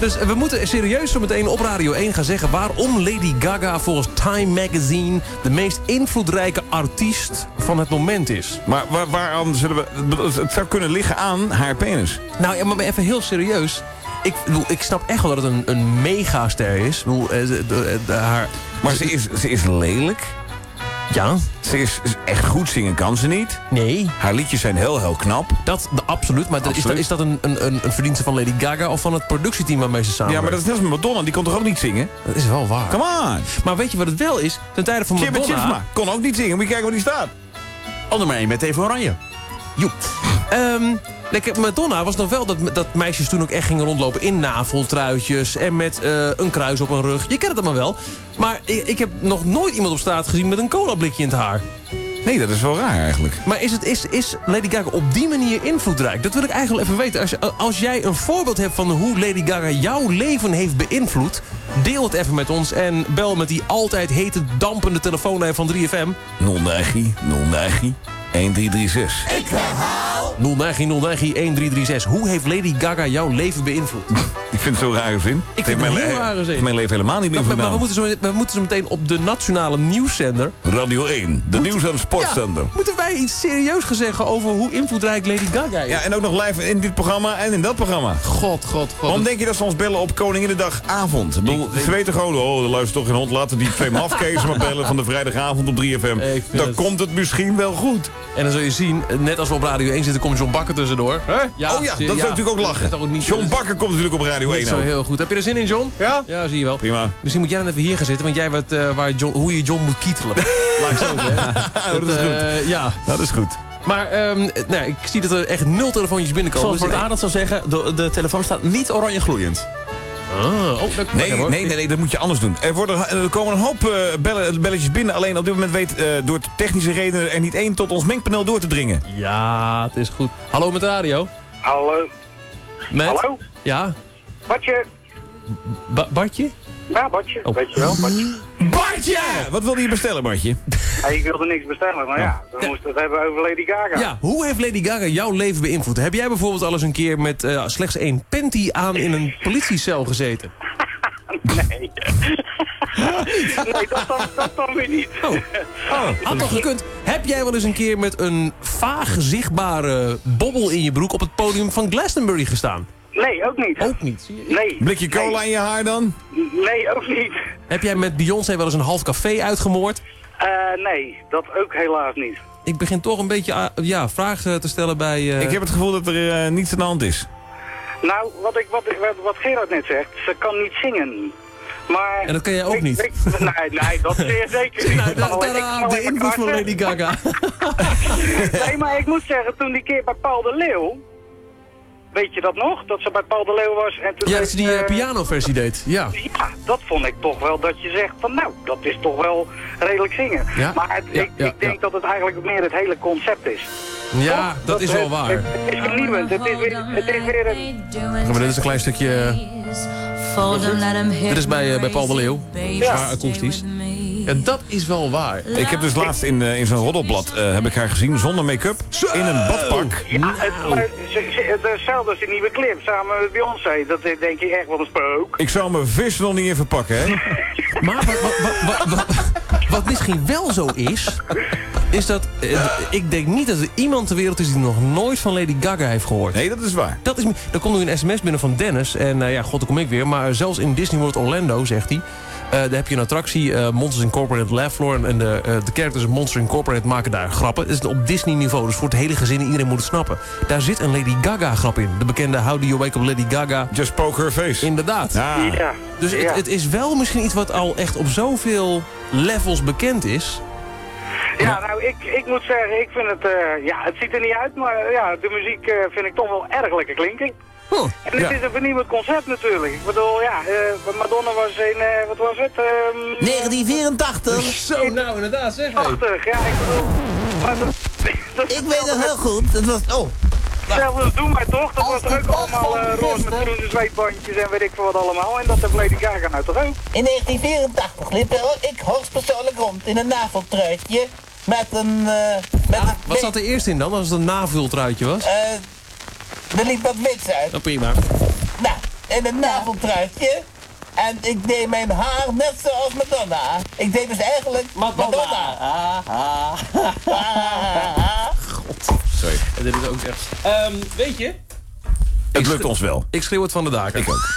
[SPEAKER 7] Dus we moeten serieus zo meteen op Radio 1 gaan zeggen... waarom Lady Gaga volgens Time Magazine... de meest invloedrijke artiest van het moment is.
[SPEAKER 8] Maar waar, waaraan zullen we... Het zou kunnen liggen aan haar penis.
[SPEAKER 7] Nou ja, maar even heel serieus. Ik, ik snap echt wel dat het een, een megaster is. Ik bedoel, eh, haar...
[SPEAKER 8] Maar ze is, ze is lelijk.
[SPEAKER 7] Ja.
[SPEAKER 8] Ze is is echt goed zingen kan ze niet.
[SPEAKER 7] Nee.
[SPEAKER 8] Haar liedjes zijn heel, heel knap.
[SPEAKER 7] Dat, de- absoluut. Maar Is, dat, is dat een, een, een verdienste van Lady Gaga of van het productieteam waarmee ze samen
[SPEAKER 8] Ja, maar dat is net als met Madonna. Die kon toch ook niet zingen?
[SPEAKER 7] Dat is wel waar.
[SPEAKER 8] Come on.
[SPEAKER 7] Maar weet je wat het wel is? Ten tijde van Madonna...
[SPEAKER 8] Kon ook niet zingen. Moet je kijken waar die staat.
[SPEAKER 28] Al nummer 1 met even oranje.
[SPEAKER 7] Joep. Ehm, lekker, Madonna was nog wel dat, dat meisjes toen ook echt gingen rondlopen in naveltruitjes... en met eh, een kruis op hun rug. Je kent het allemaal wel. Maar ik, ik heb nog nooit iemand op straat gezien met een colablikje in het haar.
[SPEAKER 8] Nee, dat is wel raar eigenlijk.
[SPEAKER 7] Maar is, het, is, is Lady Gaga op die manier invloedrijk? Dat wil ik eigenlijk wel even weten. Als, je- als jij een voorbeeld hebt van hoe Lady Gaga jouw leven heeft beïnvloed... deel het even met ons en bel met die altijd hete, dampende telefoonlijn van 3FM.
[SPEAKER 8] 09, 09, 1336.
[SPEAKER 7] Ik herhaal... 090 Hoe heeft Lady Gaga jouw leven beïnvloed?
[SPEAKER 8] Ik vind het zo'n rare zin.
[SPEAKER 7] Ik vind het een heel
[SPEAKER 8] mijn,
[SPEAKER 7] rare zin.
[SPEAKER 8] mijn leven helemaal niet meer
[SPEAKER 7] Maar, maar we, moeten zo, we moeten zo meteen op de nationale nieuwszender...
[SPEAKER 8] Radio 1, de nieuws- en sportzender.
[SPEAKER 7] Moeten wij iets serieus gaan zeggen over hoe invloedrijk Lady Gaga is?
[SPEAKER 8] Ja, en ook nog live in dit programma en in dat programma.
[SPEAKER 7] God, god, god.
[SPEAKER 8] Waarom denk je dat ze ons bellen op Koninginnedagavond? Ik bedoel, ze weten gewoon, oh, er luistert toch geen hond. Laten die twee mafkezen maar bellen van de vrijdagavond op 3FM. Dan
[SPEAKER 7] het-
[SPEAKER 8] komt het misschien wel goed.
[SPEAKER 7] En dan zul je zien, net als we op Radio 1 zitten, komt John Bakker tussendoor.
[SPEAKER 8] oh ja, dat zou natuurlijk ook lachen.
[SPEAKER 7] Dat ook niet-
[SPEAKER 8] John Bakker komt natuurlijk op Radio 1
[SPEAKER 7] Niet zo heel goed. Heb je er zin in, John? Ja? Ja, zie je wel.
[SPEAKER 8] Prima.
[SPEAKER 7] Misschien moet jij dan even hier gaan zitten, want jij weet eh, waar John, hoe je John moet kietelen. Laat ik zo zeggen.
[SPEAKER 8] dat is goed.
[SPEAKER 7] eh, ja.
[SPEAKER 8] Dat is goed.
[SPEAKER 7] Maar ehm, nou, ik zie dat er echt nul telefoontjes binnenkomen.
[SPEAKER 28] Zoals
[SPEAKER 7] Dus
[SPEAKER 28] Bart Arendt zou zeggen, de, de telefoon staat niet oranje gloeiend.
[SPEAKER 7] Oh, oh, dat
[SPEAKER 8] Nee, nee, nee, nee, dat moet je anders doen. Er, worden, er komen een hoop eh, bellen, belletjes binnen. Alleen op dit moment weet eh, door technische redenen er niet één tot ons mengpaneel door te dringen.
[SPEAKER 7] Ja, het is goed. Hallo met de radio.
[SPEAKER 30] Hallo.
[SPEAKER 7] Met?
[SPEAKER 30] Hallo?
[SPEAKER 7] Ja?
[SPEAKER 30] Bartje.
[SPEAKER 7] Ba Bartje?
[SPEAKER 30] Ja, Bartje.
[SPEAKER 7] Oh.
[SPEAKER 30] Weet je wel, Bartje.
[SPEAKER 8] Bartje! Wat wilde je bestellen, Bartje?
[SPEAKER 30] Hey, ik wilde niks bestellen, maar ja, we moesten het hebben over Lady Gaga.
[SPEAKER 7] Ja, hoe heeft Lady Gaga jouw leven beïnvloed? Heb jij bijvoorbeeld al eens een keer met eh, slechts één panty aan in een politiecel gezeten?
[SPEAKER 30] Nee. nee, dat dan, dat dan weer niet.
[SPEAKER 7] Oh. Had toch gekund. Heb jij wel eens een keer met een vaag zichtbare bobbel in je broek op het podium van Glastonbury gestaan?
[SPEAKER 30] Nee, ook niet.
[SPEAKER 7] Ook niet?
[SPEAKER 30] Nee.
[SPEAKER 8] Blikje cola in je haar dan?
[SPEAKER 30] Nee, ook niet.
[SPEAKER 7] Heb jij met Beyoncé wel eens een half café uitgemoord?
[SPEAKER 30] Eh, nee, dat ook helaas niet.
[SPEAKER 7] Ik begin toch een beetje ah, ja, vragen te stellen bij... eh,
[SPEAKER 8] Ik heb het gevoel dat er eh, niets aan de hand is.
[SPEAKER 30] Nou, wat, ik, wat, wat, Gerard net zegt, ze kan niet zingen. Maar...
[SPEAKER 7] En dat kan jij ook
[SPEAKER 30] ik-
[SPEAKER 7] niet?
[SPEAKER 30] ik- nee, nee, dat zeer zeker niet.
[SPEAKER 7] Nou, tadaa,
[SPEAKER 30] kan
[SPEAKER 7] de invloed van Lady Gaga.
[SPEAKER 30] nee, maar ik moet zeggen, toen die keer bij Paul de Leeuw... Weet je dat nog? Dat ze bij Paul de Leeuw was en toen...
[SPEAKER 7] Ja, dat ze die eh,
[SPEAKER 30] eh,
[SPEAKER 7] pianoversie deed. Ja.
[SPEAKER 30] Ja, dat vond ik toch wel dat je zegt van nou, dat is toch wel redelijk zingen.
[SPEAKER 7] Ja,
[SPEAKER 30] Maar het-
[SPEAKER 7] ja,
[SPEAKER 30] ik,
[SPEAKER 7] ja,
[SPEAKER 30] ik denk dat het eigenlijk meer het hele concept is.
[SPEAKER 7] Ja, dat is wel
[SPEAKER 30] het-
[SPEAKER 7] waar.
[SPEAKER 30] Het, is vernieuwend, het is weer, het is weer een...
[SPEAKER 7] Maar dit is een klein stukje... Dit is bij, eh, bij Paul de Leeuw. Zwaar akoestisch. Ja, dat is wel waar.
[SPEAKER 8] Ik heb dus laatst in, eh, in zo'n roddelblad eh, heb ik haar gezien zonder make-up. In een badpak.
[SPEAKER 30] Ja, het, maar ze- ze- het- hetzelfde als die nieuwe clip samen met Beyoncé. Dat is denk je echt wel een spook.
[SPEAKER 8] Ik zou mijn vis nog niet even pakken, hè?
[SPEAKER 7] Maar wat, wat, wat, wat, wat, wat misschien wel zo is... is dat... eh, ik denk niet dat er iemand ter wereld is die nog nooit van Lady Gaga heeft gehoord.
[SPEAKER 8] Nee, dat is waar.
[SPEAKER 7] Dat is, er komt nu een sms binnen van Dennis. En eh, ja, god, dan kom ik weer. Maar zelfs in Disney World Orlando, zegt hij... eh, daar heb je een attractie, eh, Monsters Incorporated Laugh Floor. En de, eh, de characters in Monster Incorporated maken daar grappen. Het is op Disney niveau, dus voor het hele gezin, iedereen moet het snappen. Daar zit een Lady Gaga grap in. De bekende How Do You Wake Up Lady Gaga.
[SPEAKER 8] Just poke her face.
[SPEAKER 7] Inderdaad.
[SPEAKER 8] Ja.
[SPEAKER 30] Ja.
[SPEAKER 7] Dus het,
[SPEAKER 30] Ja.
[SPEAKER 7] het is wel misschien iets wat al echt op zoveel levels bekend is.
[SPEAKER 30] Ja, nou, ik, ik moet zeggen, ik vind het, eh, ja, het ziet er niet uit, maar ja, de muziek eh, vind ik toch wel erg lekker klinken. En het
[SPEAKER 7] ja.
[SPEAKER 30] is een vernieuwend concept natuurlijk. Ik bedoel, ja, eh, Madonna was in, eh, wat was het? ehm
[SPEAKER 38] 1984.
[SPEAKER 7] Zo, nou inderdaad, zeg.
[SPEAKER 30] 80, ja, ik bedoel... Maar dat, dat
[SPEAKER 38] Ik weet het heel goed. Het was... Oh.
[SPEAKER 30] Hetzelfde doen wij toch? Dat was toch ook allemaal eh, roze met groene zweetbandjes en weet ik veel wat allemaal. En dat heeft Lady Gaga nou toch ook?
[SPEAKER 38] In 1984 liep er ik hoogstpersoonlijk rond in een naveltruitje met een... eh met een
[SPEAKER 7] Wat zat er eerst in dan, als het een navultruitje was?
[SPEAKER 38] eh er liep wat wits uit.
[SPEAKER 7] Nou, prima.
[SPEAKER 38] Nou, in een naveltruitje. En ik deed mijn haar net zoals Madonna. Ik deed dus eigenlijk Madonna.
[SPEAKER 8] Sorry.
[SPEAKER 7] En dit is ook echt... Ehm, weet je?
[SPEAKER 8] Het lukt ons wel.
[SPEAKER 7] Ik schreeuw het van de daken. Ik ook.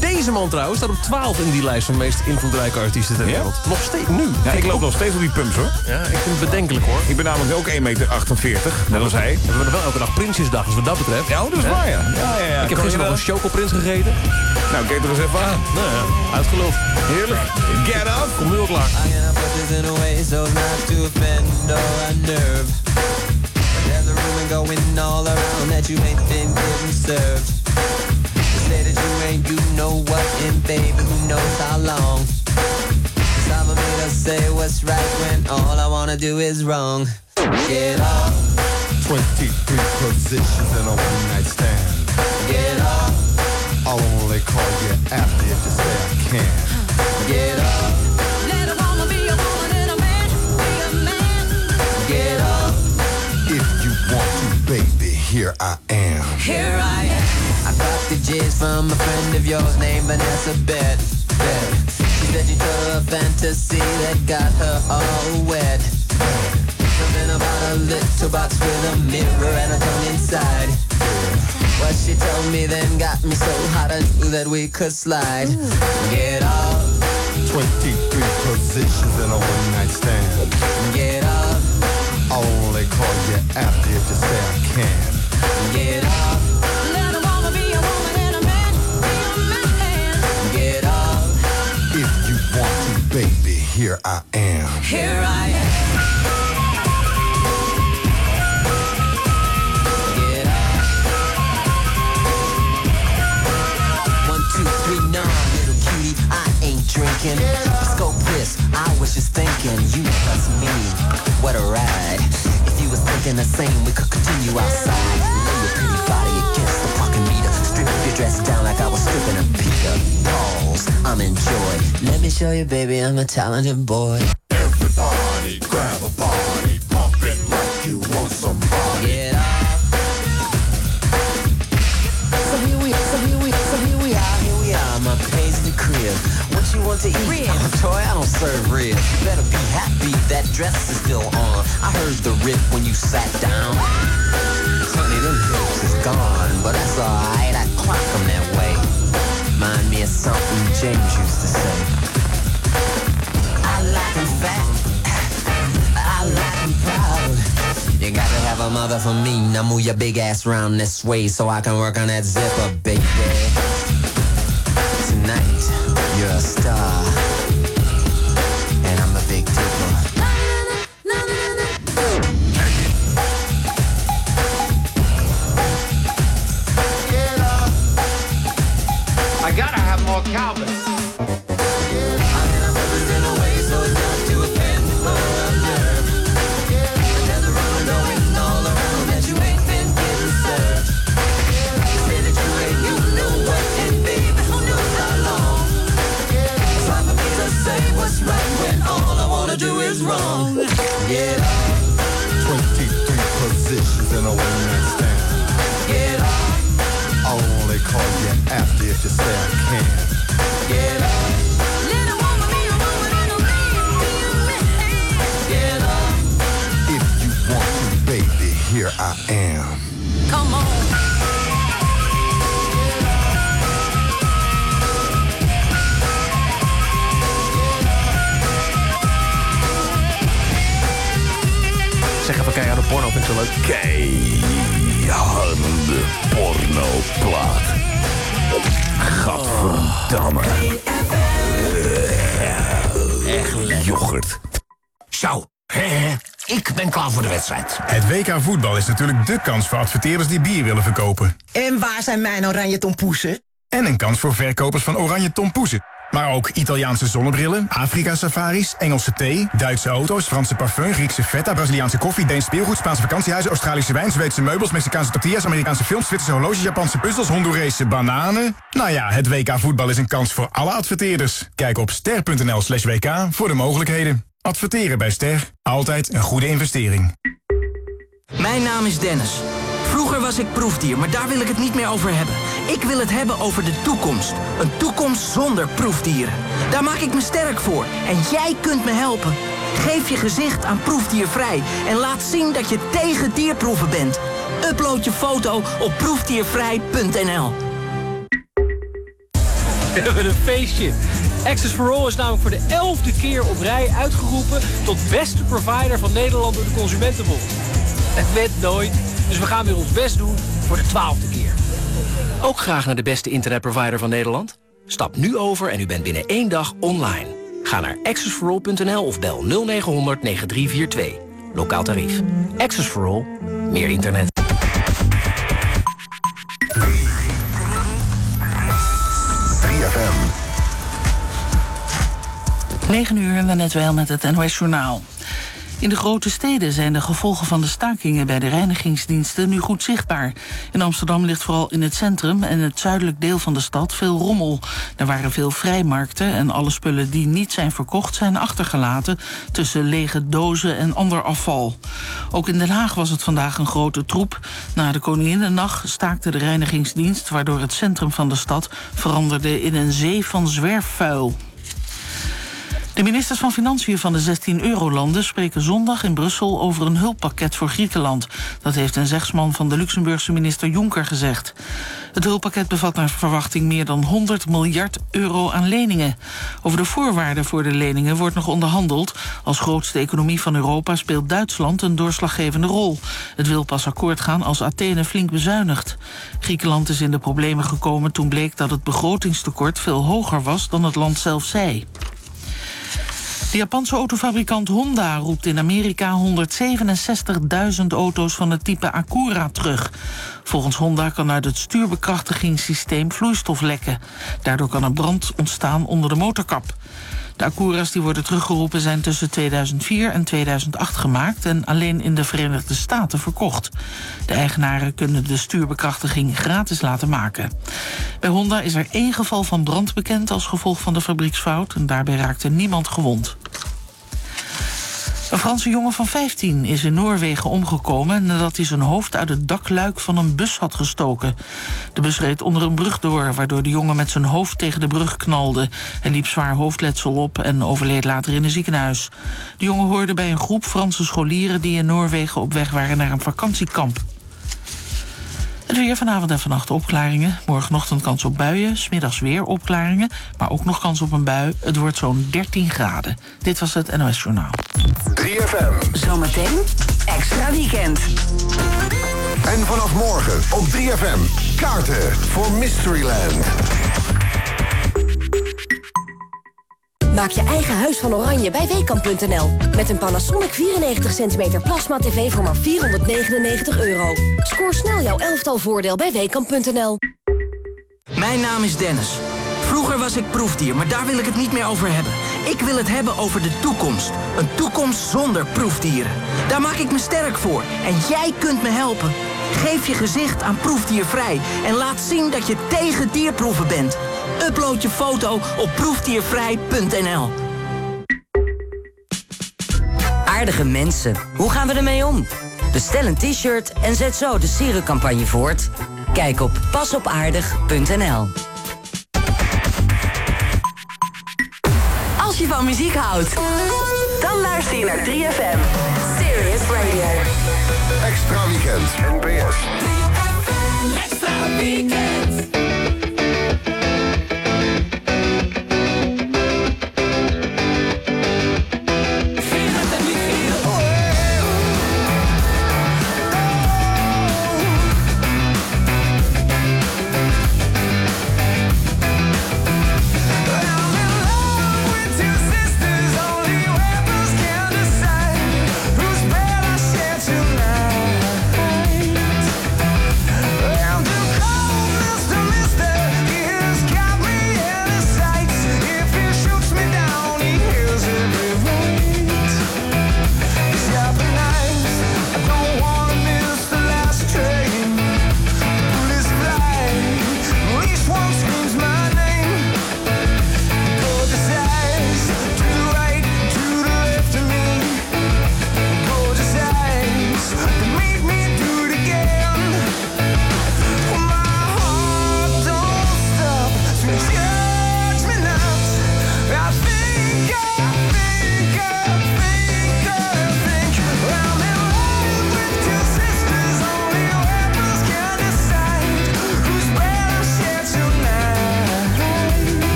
[SPEAKER 7] Deze man trouwens staat op 12 in die lijst van de meest invloedrijke artiesten ter wereld. Nog steeds nu.
[SPEAKER 8] Ja, ik loop nog steeds op die pumps hoor.
[SPEAKER 7] Ja, ik vind het bedenkelijk hoor.
[SPEAKER 8] Ik ben namelijk ook 1,48 meter, net als hij.
[SPEAKER 7] We hebben nog wel elke dag Prinsjesdag, dus wat dat betreft.
[SPEAKER 8] Ja, dat is waar ja. ja, ja, ja.
[SPEAKER 7] Ik heb
[SPEAKER 8] Kan
[SPEAKER 7] gisteren nog een chocoprins gegeten.
[SPEAKER 8] Nou, kijk er eens even aan.
[SPEAKER 7] Nou ja, uitgeluld.
[SPEAKER 8] Heerlijk. Get up.
[SPEAKER 7] Kom nu al klaar.
[SPEAKER 29] I'm gonna put this in a way so as not to offend or unnerve. But there's a rumor going all around that you ain't been getting served. They say that you ain't baby, who knows how long. Cause I'm made to say what's right when all I wanna do is wrong. Get up,
[SPEAKER 3] 23 positions in a one night stand.
[SPEAKER 29] get up,
[SPEAKER 3] I'll only call you after if you say I can.
[SPEAKER 29] get up,
[SPEAKER 39] Let a woman be a woman and a man be a man.
[SPEAKER 29] get up.
[SPEAKER 3] If you want to, baby, here I am.
[SPEAKER 29] Here I am. I got the jizz from a friend of yours named Vanessa Bet. Bet. She said you told her a fantasy that got her all wet. Something about a little box with a mirror and a tongue inside. What she told me then got me so hot I knew that we could slide. Get up,
[SPEAKER 3] 23 positions in a one night stand.
[SPEAKER 29] get up,
[SPEAKER 3] I'll only call you after if you say I can.
[SPEAKER 29] get up,
[SPEAKER 3] here I am.
[SPEAKER 29] Here I am. Drinking. Go piss. I was just thinking, you plus me, what a ride. If you was thinking the same, we could continue outside. Lay your pretty body parking meter. Strip your dress down like I was stripping a Peter. Pause, I'm in joy. Let me show you, baby, I'm a talented boy.
[SPEAKER 3] Everybody grab a body, pump it like you want somebody.
[SPEAKER 29] Get up. So here we so here we so here we are, here we are, my paisley crib. What you want to eat? Rib. Oh, Troy, I don't serve ribs. You better be happy that dress is still on. I heard the rip when you sat down. Honey, them hips is gone, but that's alright. I clock 'em that way. Mind me of something James used to say. I like 'em fat. I like 'em proud. You gotta have a mother for me. Now move your big ass round this way so I can work on that zipper, baby. Tonight, you're a star.
[SPEAKER 9] Calvin.
[SPEAKER 7] Vind ik zo leuk.
[SPEAKER 8] Keiharde pornoplaat. Gadverdamme. Echt yoghurt.
[SPEAKER 40] Zo, hè, ik ben klaar voor de wedstrijd.
[SPEAKER 41] Het WK voetbal is natuurlijk de kans voor adverteerders die bier willen verkopen.
[SPEAKER 42] En waar zijn mijn oranje tompoesen?
[SPEAKER 41] En een kans voor verkopers van oranje tompoezen. Maar ook Italiaanse zonnebrillen, Afrika-safaris, Engelse thee, Duitse auto's, Franse parfum, Griekse feta, Braziliaanse koffie, Deens speelgoed, Spaanse vakantiehuizen, Australische wijn, Zweedse meubels, Mexicaanse tortillas, Amerikaanse films, Zwitserse horloges, Japanse puzzels, Hondurese bananen. Nou ja, het WK voetbal is een kans voor alle adverteerders. Kijk op ster.nl slash WK voor de mogelijkheden. Adverteren bij Ster. Altijd een goede investering.
[SPEAKER 22] Mijn naam is Dennis. Vroeger was ik proefdier, maar daar wil ik het niet meer over hebben. Ik wil het hebben over de toekomst. Een toekomst zonder proefdieren. Daar maak ik me sterk voor. En jij kunt me helpen. Geef je gezicht aan Proefdiervrij en laat zien dat je tegen dierproeven bent. Upload je foto op proefdiervrij.nl.
[SPEAKER 43] We hebben een feestje. Access for All is namelijk voor de elfde keer op rij uitgeroepen... tot beste provider van Nederland door de Consumentenbond. Het werd nooit, dus we gaan weer ons best doen voor de twaalfde keer.
[SPEAKER 44] Ook graag naar de beste internetprovider van Nederland? Stap nu over en u bent binnen één dag online. Ga naar accessforall.nl of bel 0900 9342. Lokaal tarief. Access for All. Meer internet.
[SPEAKER 3] 3FM.
[SPEAKER 23] 9 uur en net wel met het NOS Journaal. In de grote steden zijn de gevolgen van de stakingen bij de reinigingsdiensten nu goed zichtbaar. In Amsterdam ligt vooral in het centrum en het zuidelijk deel van de stad veel rommel. Er waren veel vrijmarkten en alle spullen die niet zijn verkocht zijn achtergelaten tussen lege dozen en ander afval. Ook in Den Haag was het vandaag een grote troep. Na de Koninginnennacht staakte de reinigingsdienst waardoor het centrum van de stad veranderde in een zee van zwerfvuil. De ministers van Financiën van de 16 eurolanden spreken zondag in Brussel over een hulppakket voor Griekenland. Dat heeft een zegsman van de Luxemburgse minister Juncker gezegd. Het hulppakket bevat naar verwachting meer dan 100 miljard euro aan leningen. Over de voorwaarden voor de leningen wordt nog onderhandeld. Als grootste economie van Europa speelt Duitsland een doorslaggevende rol. Het wil pas akkoord gaan als Athene flink bezuinigt. Griekenland is in de problemen gekomen toen bleek dat het begrotingstekort veel hoger was dan het land zelf zei. De Japanse autofabrikant Honda roept in Amerika 167.000 auto's van het type Acura terug. Volgens Honda kan uit het stuurbekrachtigingssysteem vloeistof lekken. Daardoor kan er brand ontstaan onder de motorkap. De Acura's die worden teruggeroepen zijn tussen 2004 en 2008 gemaakt... en alleen in de Verenigde Staten verkocht. De eigenaren kunnen de stuurbekrachtiging gratis laten maken. Bij Honda is er één geval van brand bekend als gevolg van de fabrieksfout... en daarbij raakte niemand gewond. Een Franse jongen van 15 is in Noorwegen omgekomen nadat hij zijn hoofd uit het dakluik van een bus had gestoken. De bus reed onder een brug door, waardoor de jongen met zijn hoofd tegen de brug knalde. Hij liep zwaar hoofdletsel op en overleed later in een ziekenhuis. De jongen hoorde bij een groep Franse scholieren die in Noorwegen op weg waren naar een vakantiekamp. Het weer vanavond en vannacht opklaringen. Morgenochtend kans op buien, smiddags weer opklaringen, maar ook nog kans op een bui. Het wordt zo'n 13 graden. Dit was het NOS Journaal.
[SPEAKER 3] 3FM.
[SPEAKER 32] Zometeen extra weekend.
[SPEAKER 3] En vanaf morgen op 3FM. Kaarten voor Mysteryland.
[SPEAKER 4] Maak je eigen huis van oranje bij Weekamp.nl. Met een Panasonic 94 cm plasma tv voor maar 499 euro. Scoor snel jouw elftal voordeel bij Weekamp.nl.
[SPEAKER 22] Mijn naam is Dennis. Vroeger was ik proefdier, maar daar wil ik het niet meer over hebben. Ik wil het hebben over de toekomst. Een toekomst zonder proefdieren. Daar maak ik me sterk voor. En jij kunt me helpen. Geef je gezicht aan Proefdiervrij en laat zien dat je tegen dierproeven bent. Upload je foto op proefdiervrij.nl.
[SPEAKER 45] Aardige mensen, hoe gaan we ermee om? Bestel een t-shirt en zet zo de sierencampagne voort. Kijk op pasopaardig.nl
[SPEAKER 32] Als je van muziek houdt, dan luister je naar 3FM. Serious Radio.
[SPEAKER 3] Extra Weekend. NPS.
[SPEAKER 13] Extra weekend.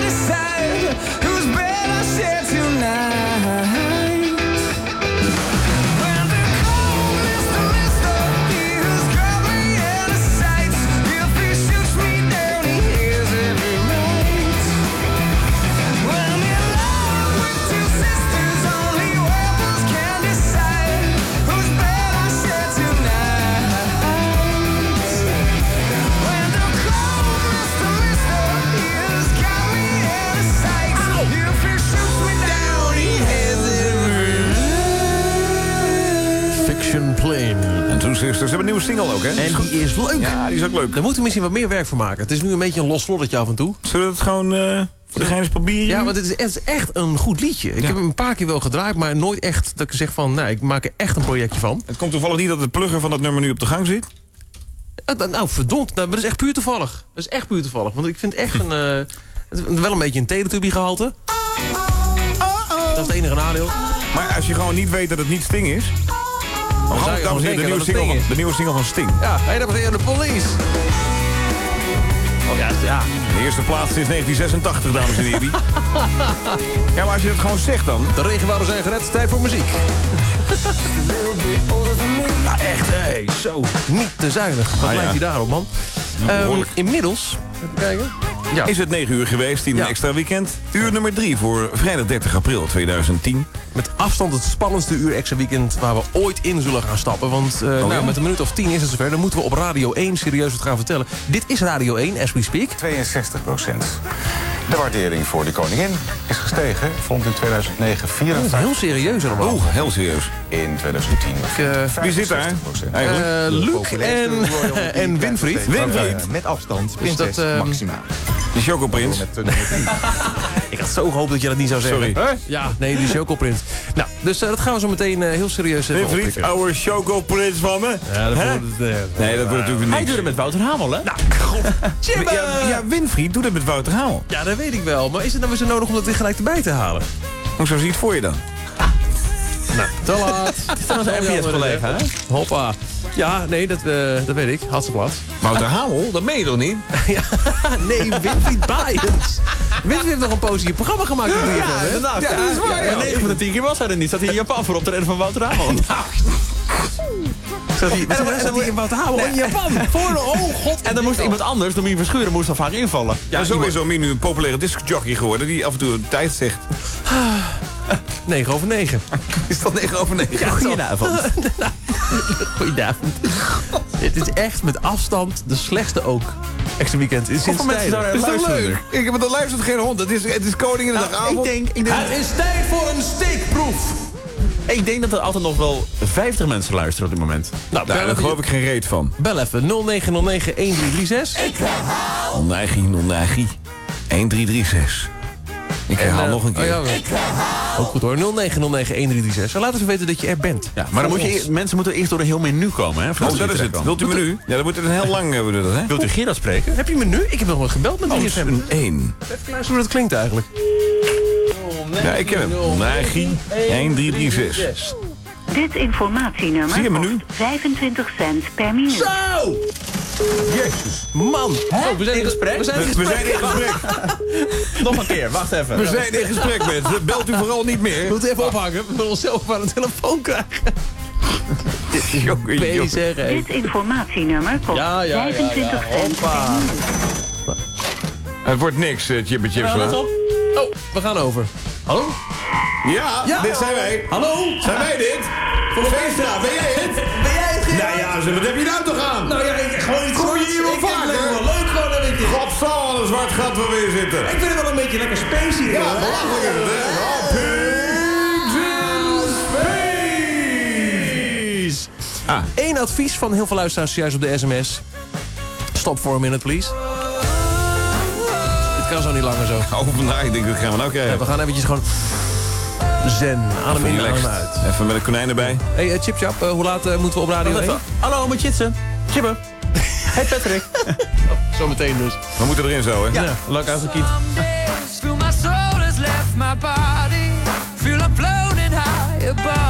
[SPEAKER 8] understand single ook, hè?
[SPEAKER 7] En die is leuk.
[SPEAKER 8] Ja, die is ook leuk.
[SPEAKER 7] Daar moeten we misschien wat meer werk van maken. Het is nu een beetje een los af en toe.
[SPEAKER 8] Zullen we het gewoon eh, voor de gein proberen?
[SPEAKER 7] Ja, want het is, het is echt een goed liedje. Ik heb hem een paar keer wel gedraaid, maar nooit echt dat ik zeg van... nou, ik maak er echt een projectje van.
[SPEAKER 8] Het komt toevallig niet dat de plugger van dat nummer nu op de gang zit.
[SPEAKER 7] Eh, nou, Nou, verdomd, nou, dat is echt puur toevallig. Dat is echt puur toevallig. Want ik vind echt een... eh, wel een beetje een Teletubby gehalte. Dat is het enige nadeel.
[SPEAKER 8] Maar als je gewoon niet weet dat het niet Sting is... Dan
[SPEAKER 7] zou je
[SPEAKER 8] dames en heren, de, nieuwe single van, de nieuwe single van Sting.
[SPEAKER 7] Ja, hé, dames en heren, de police. Oh ja, ja.
[SPEAKER 8] De eerste plaats sinds 1986, dames en heren. ja, maar als je het gewoon zegt dan...
[SPEAKER 7] De regenwouden zijn gered, tijd voor muziek. Nou echt, hé, zo. Niet te zuinig. Wat
[SPEAKER 8] Ah,
[SPEAKER 7] lijkt
[SPEAKER 8] ja.
[SPEAKER 7] hij daarop, man? Ehm,
[SPEAKER 8] behoorlijk.
[SPEAKER 7] inmiddels, even kijken. Ja.
[SPEAKER 8] Is het 9 uur geweest in een extra weekend. Uur nummer 3 voor vrijdag 30 april 2010.
[SPEAKER 7] Met afstand het spannendste uur extra weekend waar we ooit in zullen gaan stappen. Want eh, nou,
[SPEAKER 8] ja?
[SPEAKER 7] met een minuut of tien is het zover. Dan moeten we op Radio 1 serieus wat gaan vertellen. Dit is Radio 1, as we speak.
[SPEAKER 41] 62 procent.
[SPEAKER 46] De waardering voor de koningin is gestegen. Vond in 2009 54
[SPEAKER 7] Heel serieus allemaal.
[SPEAKER 8] Oeh, heel serieus.
[SPEAKER 46] In 2010
[SPEAKER 8] Wie zit daar? Eigenlijk?
[SPEAKER 7] Eh, Luc en, en Winfried.
[SPEAKER 8] Winfried.
[SPEAKER 46] Met afstand,
[SPEAKER 7] Is dat,
[SPEAKER 46] prinses
[SPEAKER 7] ehm,
[SPEAKER 46] Maxima.
[SPEAKER 8] De Chocoprins.
[SPEAKER 7] Ik had zo gehoopt dat je dat niet zou zeggen.
[SPEAKER 8] Sorry.
[SPEAKER 7] Ja, nee, die Chocoprins. Nou, dus eh, dat gaan we zo meteen eh, heel serieus even
[SPEAKER 8] Winfried,
[SPEAKER 7] oppikken.
[SPEAKER 8] oude Chocoprins van me.
[SPEAKER 7] Ja, dat wordt het, eh,
[SPEAKER 8] Nee, dat wordt natuurlijk
[SPEAKER 34] Hij
[SPEAKER 8] niks.
[SPEAKER 34] doet het met Wouter Hamel, hè?
[SPEAKER 7] Nou, god.
[SPEAKER 8] Ja, Winfried doet het met Wouter Hamel.
[SPEAKER 7] Ja, dat weet ik wel. Maar is het nou weer zo nodig om dat weer gelijk erbij te halen?
[SPEAKER 8] Hoezo zie je het voor je dan?
[SPEAKER 7] Nou, te laat.
[SPEAKER 34] Het is onze NPS-collega, hè?
[SPEAKER 7] Hoppa. Ja, nee, dat, eh, dat weet ik. Had ze plat.
[SPEAKER 8] Wouter Hamel? Dat meen je toch niet?
[SPEAKER 7] ja, nee, Winfried Baaiens. Winfried heeft nog een positief programma gemaakt op 3FM,
[SPEAKER 34] Ja,
[SPEAKER 7] hè?
[SPEAKER 34] inderdaad.
[SPEAKER 8] Ja, dat is waar, ja.
[SPEAKER 34] 9 van de 10 keer was hij er niet. Zat hij in Japan voor op de rennen van Wouter Hamel.
[SPEAKER 7] Zat hij, hij- zat hij in Wouter Hamel in Japan? Voor de, oh god.
[SPEAKER 34] En dan moest iemand anders, Domien Verschuren, moest dan vaak invallen.
[SPEAKER 8] Ja, sowieso nu een populaire discjockey geworden... die af en toe een tijd zegt.
[SPEAKER 7] 9 over 9.
[SPEAKER 8] Is dat 9 over 9?
[SPEAKER 7] Ja,
[SPEAKER 34] Goedenavond.
[SPEAKER 7] Goedenavond. Dit is echt met afstand de slechtste ook. Extra weekend. Sinds
[SPEAKER 34] Hoeveel mensen er
[SPEAKER 8] Is dat leuk? Ik heb het al luistert geen hond. Het is, het is Koninginnedag
[SPEAKER 34] ik denk, ik denk,
[SPEAKER 7] Het is tijd voor een steekproef.
[SPEAKER 34] Ik denk dat er altijd nog wel 50 mensen luisteren op dit moment.
[SPEAKER 7] Nou,
[SPEAKER 8] Daar
[SPEAKER 7] bel,
[SPEAKER 8] geloof
[SPEAKER 7] even,
[SPEAKER 8] ik geen reet van.
[SPEAKER 7] bel even 0909 1336.
[SPEAKER 8] Onagi, nonagi. 1336. Ik herhaal
[SPEAKER 7] En, eh,
[SPEAKER 8] nog een keer.
[SPEAKER 7] oh ja, wel. Ook goed hoor. 0909 1336. En laat eens weten dat je er bent.
[SPEAKER 34] Ja, maar dan moet je, mensen moeten eerst door een heel menu komen, hè?
[SPEAKER 8] Oh, dat is het. Wilt u menu? Ja, dan moet het een heel lang hebben we dat, hè?
[SPEAKER 34] Wilt u Gerard spreken?
[SPEAKER 7] Heb je menu? Ik heb nog nooit gebeld met
[SPEAKER 8] Oh,
[SPEAKER 7] 3FM.
[SPEAKER 8] een 1.
[SPEAKER 7] Even luisteren hoe dat klinkt eigenlijk.
[SPEAKER 8] Ja, ik ken hem. Onagi, 1336.
[SPEAKER 47] Dit informatienummer
[SPEAKER 8] Zie je menu?
[SPEAKER 47] kost 25 cent per minuut.
[SPEAKER 7] Zo!
[SPEAKER 8] Jezus.
[SPEAKER 7] Man! Oh, we zijn in gesprek. We zijn in
[SPEAKER 8] We
[SPEAKER 7] gesprek.
[SPEAKER 8] zijn in gesprek.
[SPEAKER 34] Nog een keer, wacht even.
[SPEAKER 8] We zijn in gesprek, mensen. Belt u vooral niet meer.
[SPEAKER 7] Moet even ophangen. We willen onszelf aan de telefoon krijgen.
[SPEAKER 8] Jongen, jongen.
[SPEAKER 47] Dit informatienummer kost
[SPEAKER 7] Ja, ja, ja, ja.
[SPEAKER 47] 25 cent per minuut.
[SPEAKER 8] Het wordt niks, uh, Chips.
[SPEAKER 7] Ja, let
[SPEAKER 8] hoor.
[SPEAKER 7] op. Oh, we gaan over. Hallo?
[SPEAKER 8] Ja,
[SPEAKER 7] Ja.
[SPEAKER 8] dit zijn wij.
[SPEAKER 7] Hallo?
[SPEAKER 8] Zijn wij dit? Voor Veenstra, ben jij het?
[SPEAKER 7] Ben jij het, Gerard?
[SPEAKER 8] Nou ja, zeg, wat heb je nou toch aan?
[SPEAKER 7] Nou ja, ik gewoon iets
[SPEAKER 8] Kom je hier wel
[SPEAKER 7] Ik vind het
[SPEAKER 8] vaker?
[SPEAKER 7] lekker wel leuk gewoon, dat weet je.
[SPEAKER 8] Godzal, een zwart gat waar we in zitten.
[SPEAKER 7] Ik vind het wel een beetje lekker spacey.
[SPEAKER 8] Ja,
[SPEAKER 7] hoor.
[SPEAKER 8] belachelijk is het, hè? Oh, space. Ah,
[SPEAKER 7] Eén advies van heel veel luisteraars juist op de sms. Stop for a minute, please. Het kan zo niet langer zo.
[SPEAKER 8] oh, vandaag, ik denk, dat gaan we nou
[SPEAKER 7] Ja, we gaan eventjes gewoon zen. Adem in, adem uit.
[SPEAKER 8] Even met een konijn erbij.
[SPEAKER 7] Hey, uh, Chip Chap, eh, hoe laat eh, moeten we op radio heen?
[SPEAKER 34] even. Hallo, met Jitsen. Chibbe. Hey Patrick.
[SPEAKER 7] Zometeen dus.
[SPEAKER 8] We moeten erin zo, hè?
[SPEAKER 7] Ja, leuk uitgekiet.
[SPEAKER 13] Feel my soul has left my body. Feel I'm floating high above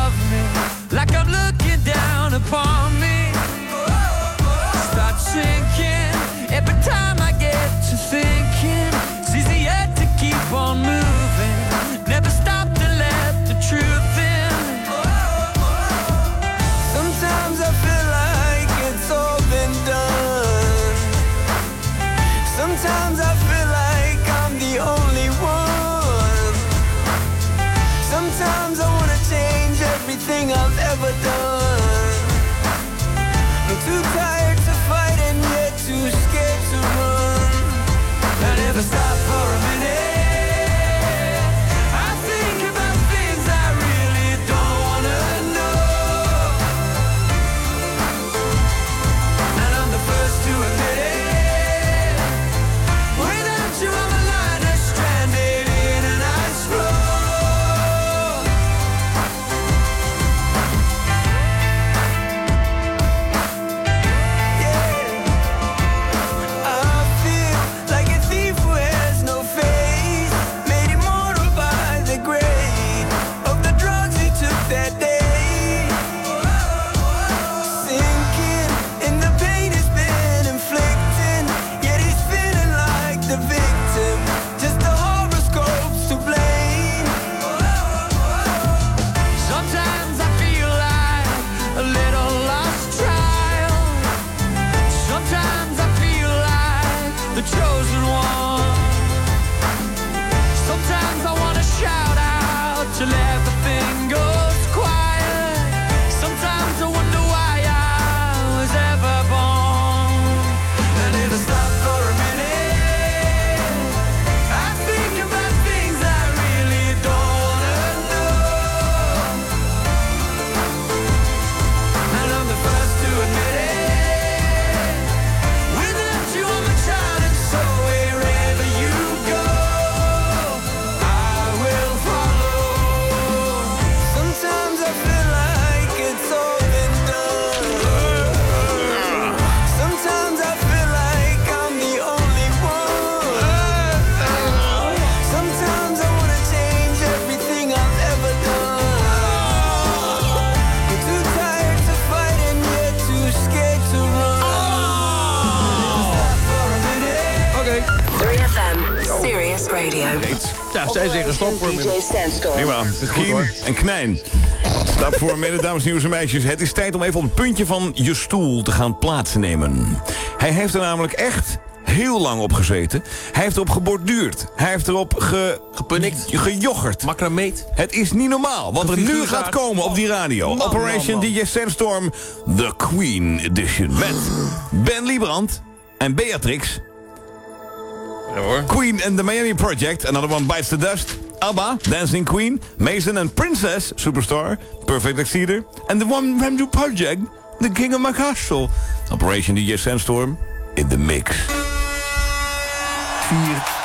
[SPEAKER 7] voor
[SPEAKER 32] DJ Sandstorm.
[SPEAKER 8] Prima, Kien en Knijn. Stap voor midden, dames, nieuws en meisjes. Het is tijd om even op het puntje van je stoel te gaan plaatsnemen. Hij heeft er namelijk echt heel lang op gezeten. Hij heeft erop geborduurd. Hij heeft erop ge...
[SPEAKER 7] Gepunnikt.
[SPEAKER 8] Gejoggerd.
[SPEAKER 7] Macrameet.
[SPEAKER 8] Het is niet normaal wat er nu gaat komen op die radio.
[SPEAKER 7] Man,
[SPEAKER 8] Operation
[SPEAKER 7] man, man.
[SPEAKER 8] DJ Sandstorm, The Queen Edition. Met Ben Liebrand en Beatrix. Queen and the Miami Project, Another One Bites the Dust. ABBA, Dancing Queen, Mason and Princess, Superstar, Perfect Exceeder. And the One Ramdu Project, The King of My Castle. Operation DJ Sandstorm, in the mix.
[SPEAKER 14] 4,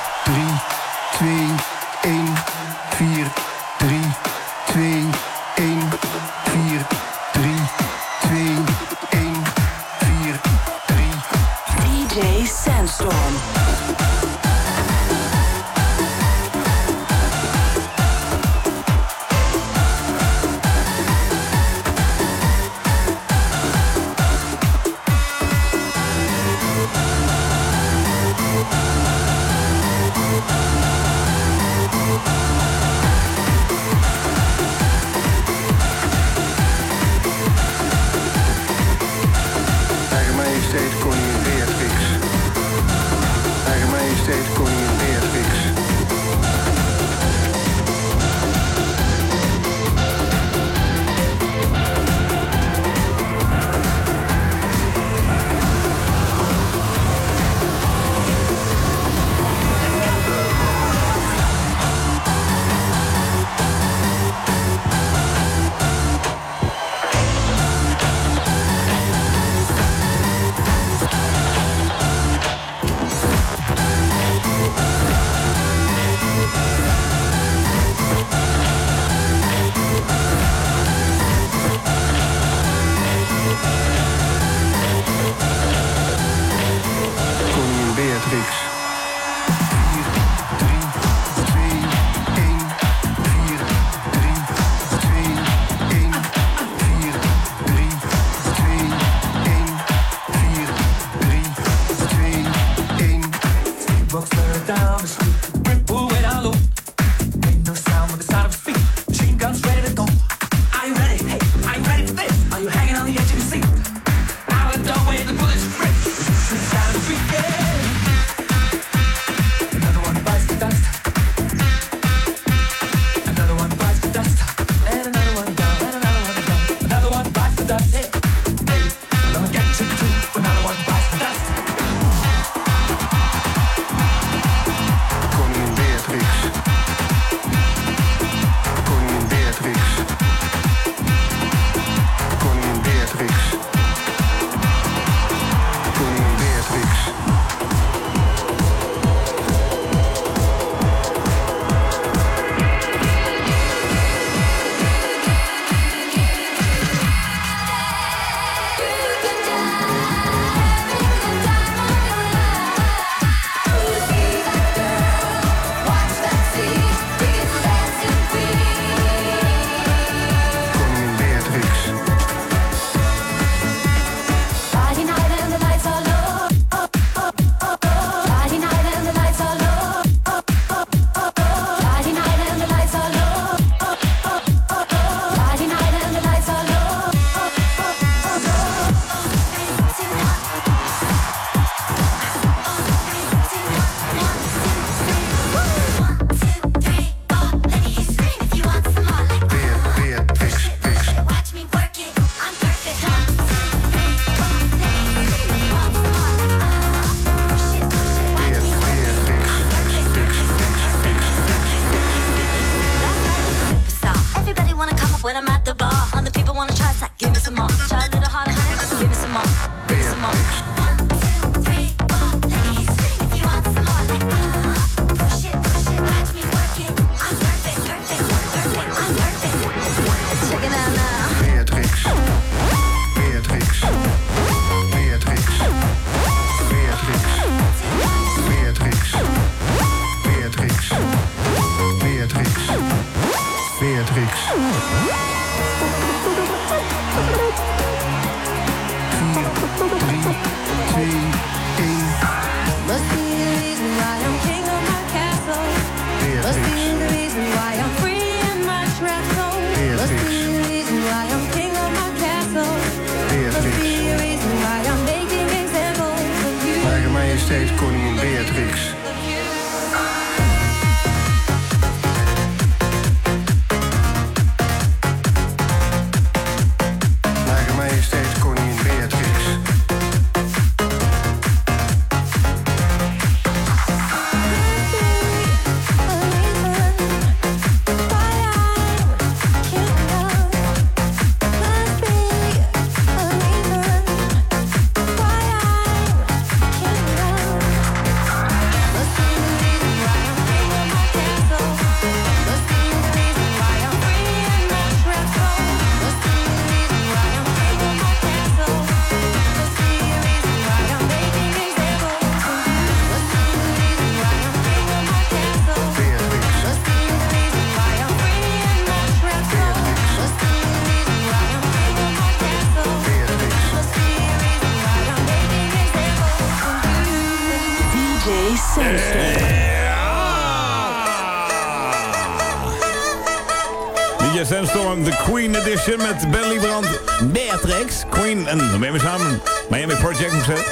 [SPEAKER 8] met Ben Liebrand, Beatrix, Queen en dan ben je samen. Miami Project moet zeggen.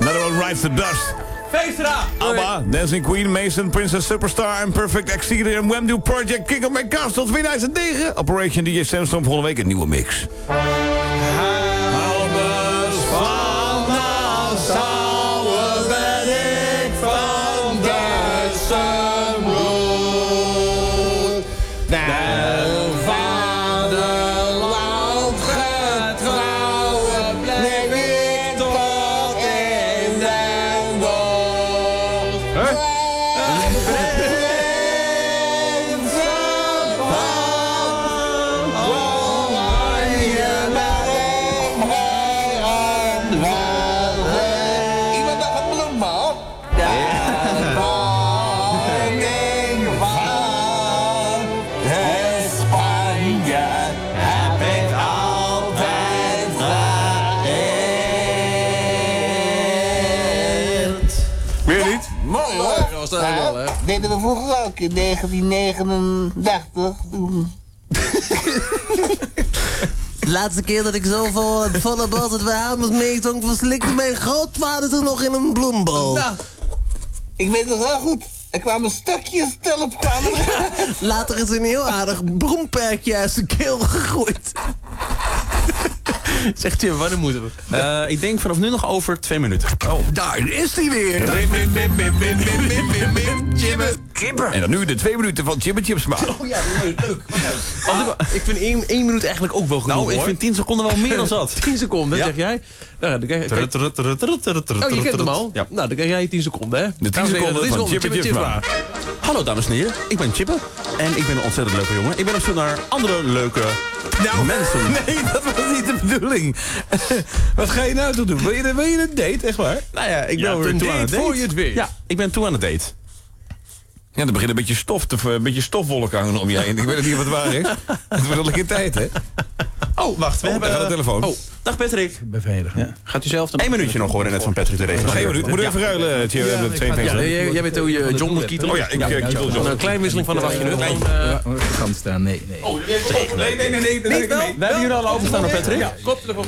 [SPEAKER 8] Another one rides the dust.
[SPEAKER 7] Feestra!
[SPEAKER 8] ABBA, Dancing Queen, Mason, Princess Superstar en Perfect Exceeder en Wemdo Project, King of My Castle 2009. Operation DJ Sandstorm volgende week een nieuwe mix.
[SPEAKER 14] Ook in 1939. Toen
[SPEAKER 48] De laatste keer dat ik zo vol, volle bos het Hamers meezong... verslikte mijn grootvader toen nog in een bloembol.
[SPEAKER 14] Nou, ik weet nog wel goed. Er kwamen stukjes tulp kwamen er.
[SPEAKER 48] Later is een heel aardig bloemperkje uit zijn keel gegroeid.
[SPEAKER 7] Zegt Jim, wanneer moeten we?
[SPEAKER 34] Eh, ik denk vanaf nu nog over twee minuten.
[SPEAKER 7] Oh.
[SPEAKER 49] Daar is hij weer.
[SPEAKER 8] En dan nu de twee minuten van Chip Chips maar.
[SPEAKER 7] Oh ja, leuk, leuk. ik vind één, één minuut eigenlijk ook wel genoeg,
[SPEAKER 34] Nou, ik
[SPEAKER 7] hoor.
[SPEAKER 34] vind 10 seconden wel meer dan zat.
[SPEAKER 7] 10 seconden,
[SPEAKER 34] Ja.
[SPEAKER 7] zeg jij? Nou, dan krijg, krijg- Oh, je kent hem al?
[SPEAKER 34] Ja.
[SPEAKER 7] Nou, dan krijg jij 10 seconden, hè?
[SPEAKER 34] De 10
[SPEAKER 7] Dames en heren,
[SPEAKER 34] seconden van
[SPEAKER 7] onze
[SPEAKER 34] Chip
[SPEAKER 7] Chip
[SPEAKER 34] Chipsma.
[SPEAKER 7] Chipsma.
[SPEAKER 34] Hallo dames en heren, ik ben Chippe en ik ben een ontzettend leuke jongen. Ik ben op zoek naar andere leuke mensen.
[SPEAKER 8] Nee, dat was niet de bedoeling. Wat ga je nou toe doen? Wil je, wil je een date, echt waar?
[SPEAKER 34] Nou ja, ik ben
[SPEAKER 8] Ja,
[SPEAKER 34] toe aan
[SPEAKER 8] date
[SPEAKER 34] het date.
[SPEAKER 8] voor je het weet.
[SPEAKER 34] Ja, ik ben toe aan het date.
[SPEAKER 8] Ja, er begint een beetje stof, te, een beetje stofwolken hangen om je heen. Ik weet niet wat het waar is. Het wordt al een keer tijd, hè?
[SPEAKER 34] Oh, wacht, we
[SPEAKER 8] Oh,
[SPEAKER 34] hebben...
[SPEAKER 8] de telefoon.
[SPEAKER 34] Oh, dag Patrick.
[SPEAKER 50] Beveiligen.
[SPEAKER 34] Gaat u zelf dan... Eén minuutje nog horen net van Patrick de Regen.
[SPEAKER 8] Nog één minuut. Moeten we even ruilen, Thierry? Twee
[SPEAKER 7] Ja,
[SPEAKER 8] mensen.
[SPEAKER 7] jij, bent ook je John de Kietel.
[SPEAKER 8] Oh ja, ik, eh, Kietel John.
[SPEAKER 7] Een klein wisseling van de wachtje nu.
[SPEAKER 50] Nee, kan staan. Nee, nee.
[SPEAKER 8] Oh, nee, nee, nee, nee. nee, nee.
[SPEAKER 34] We hebben jullie al overstaan naar Patrick.
[SPEAKER 7] Ja, koptelefoon.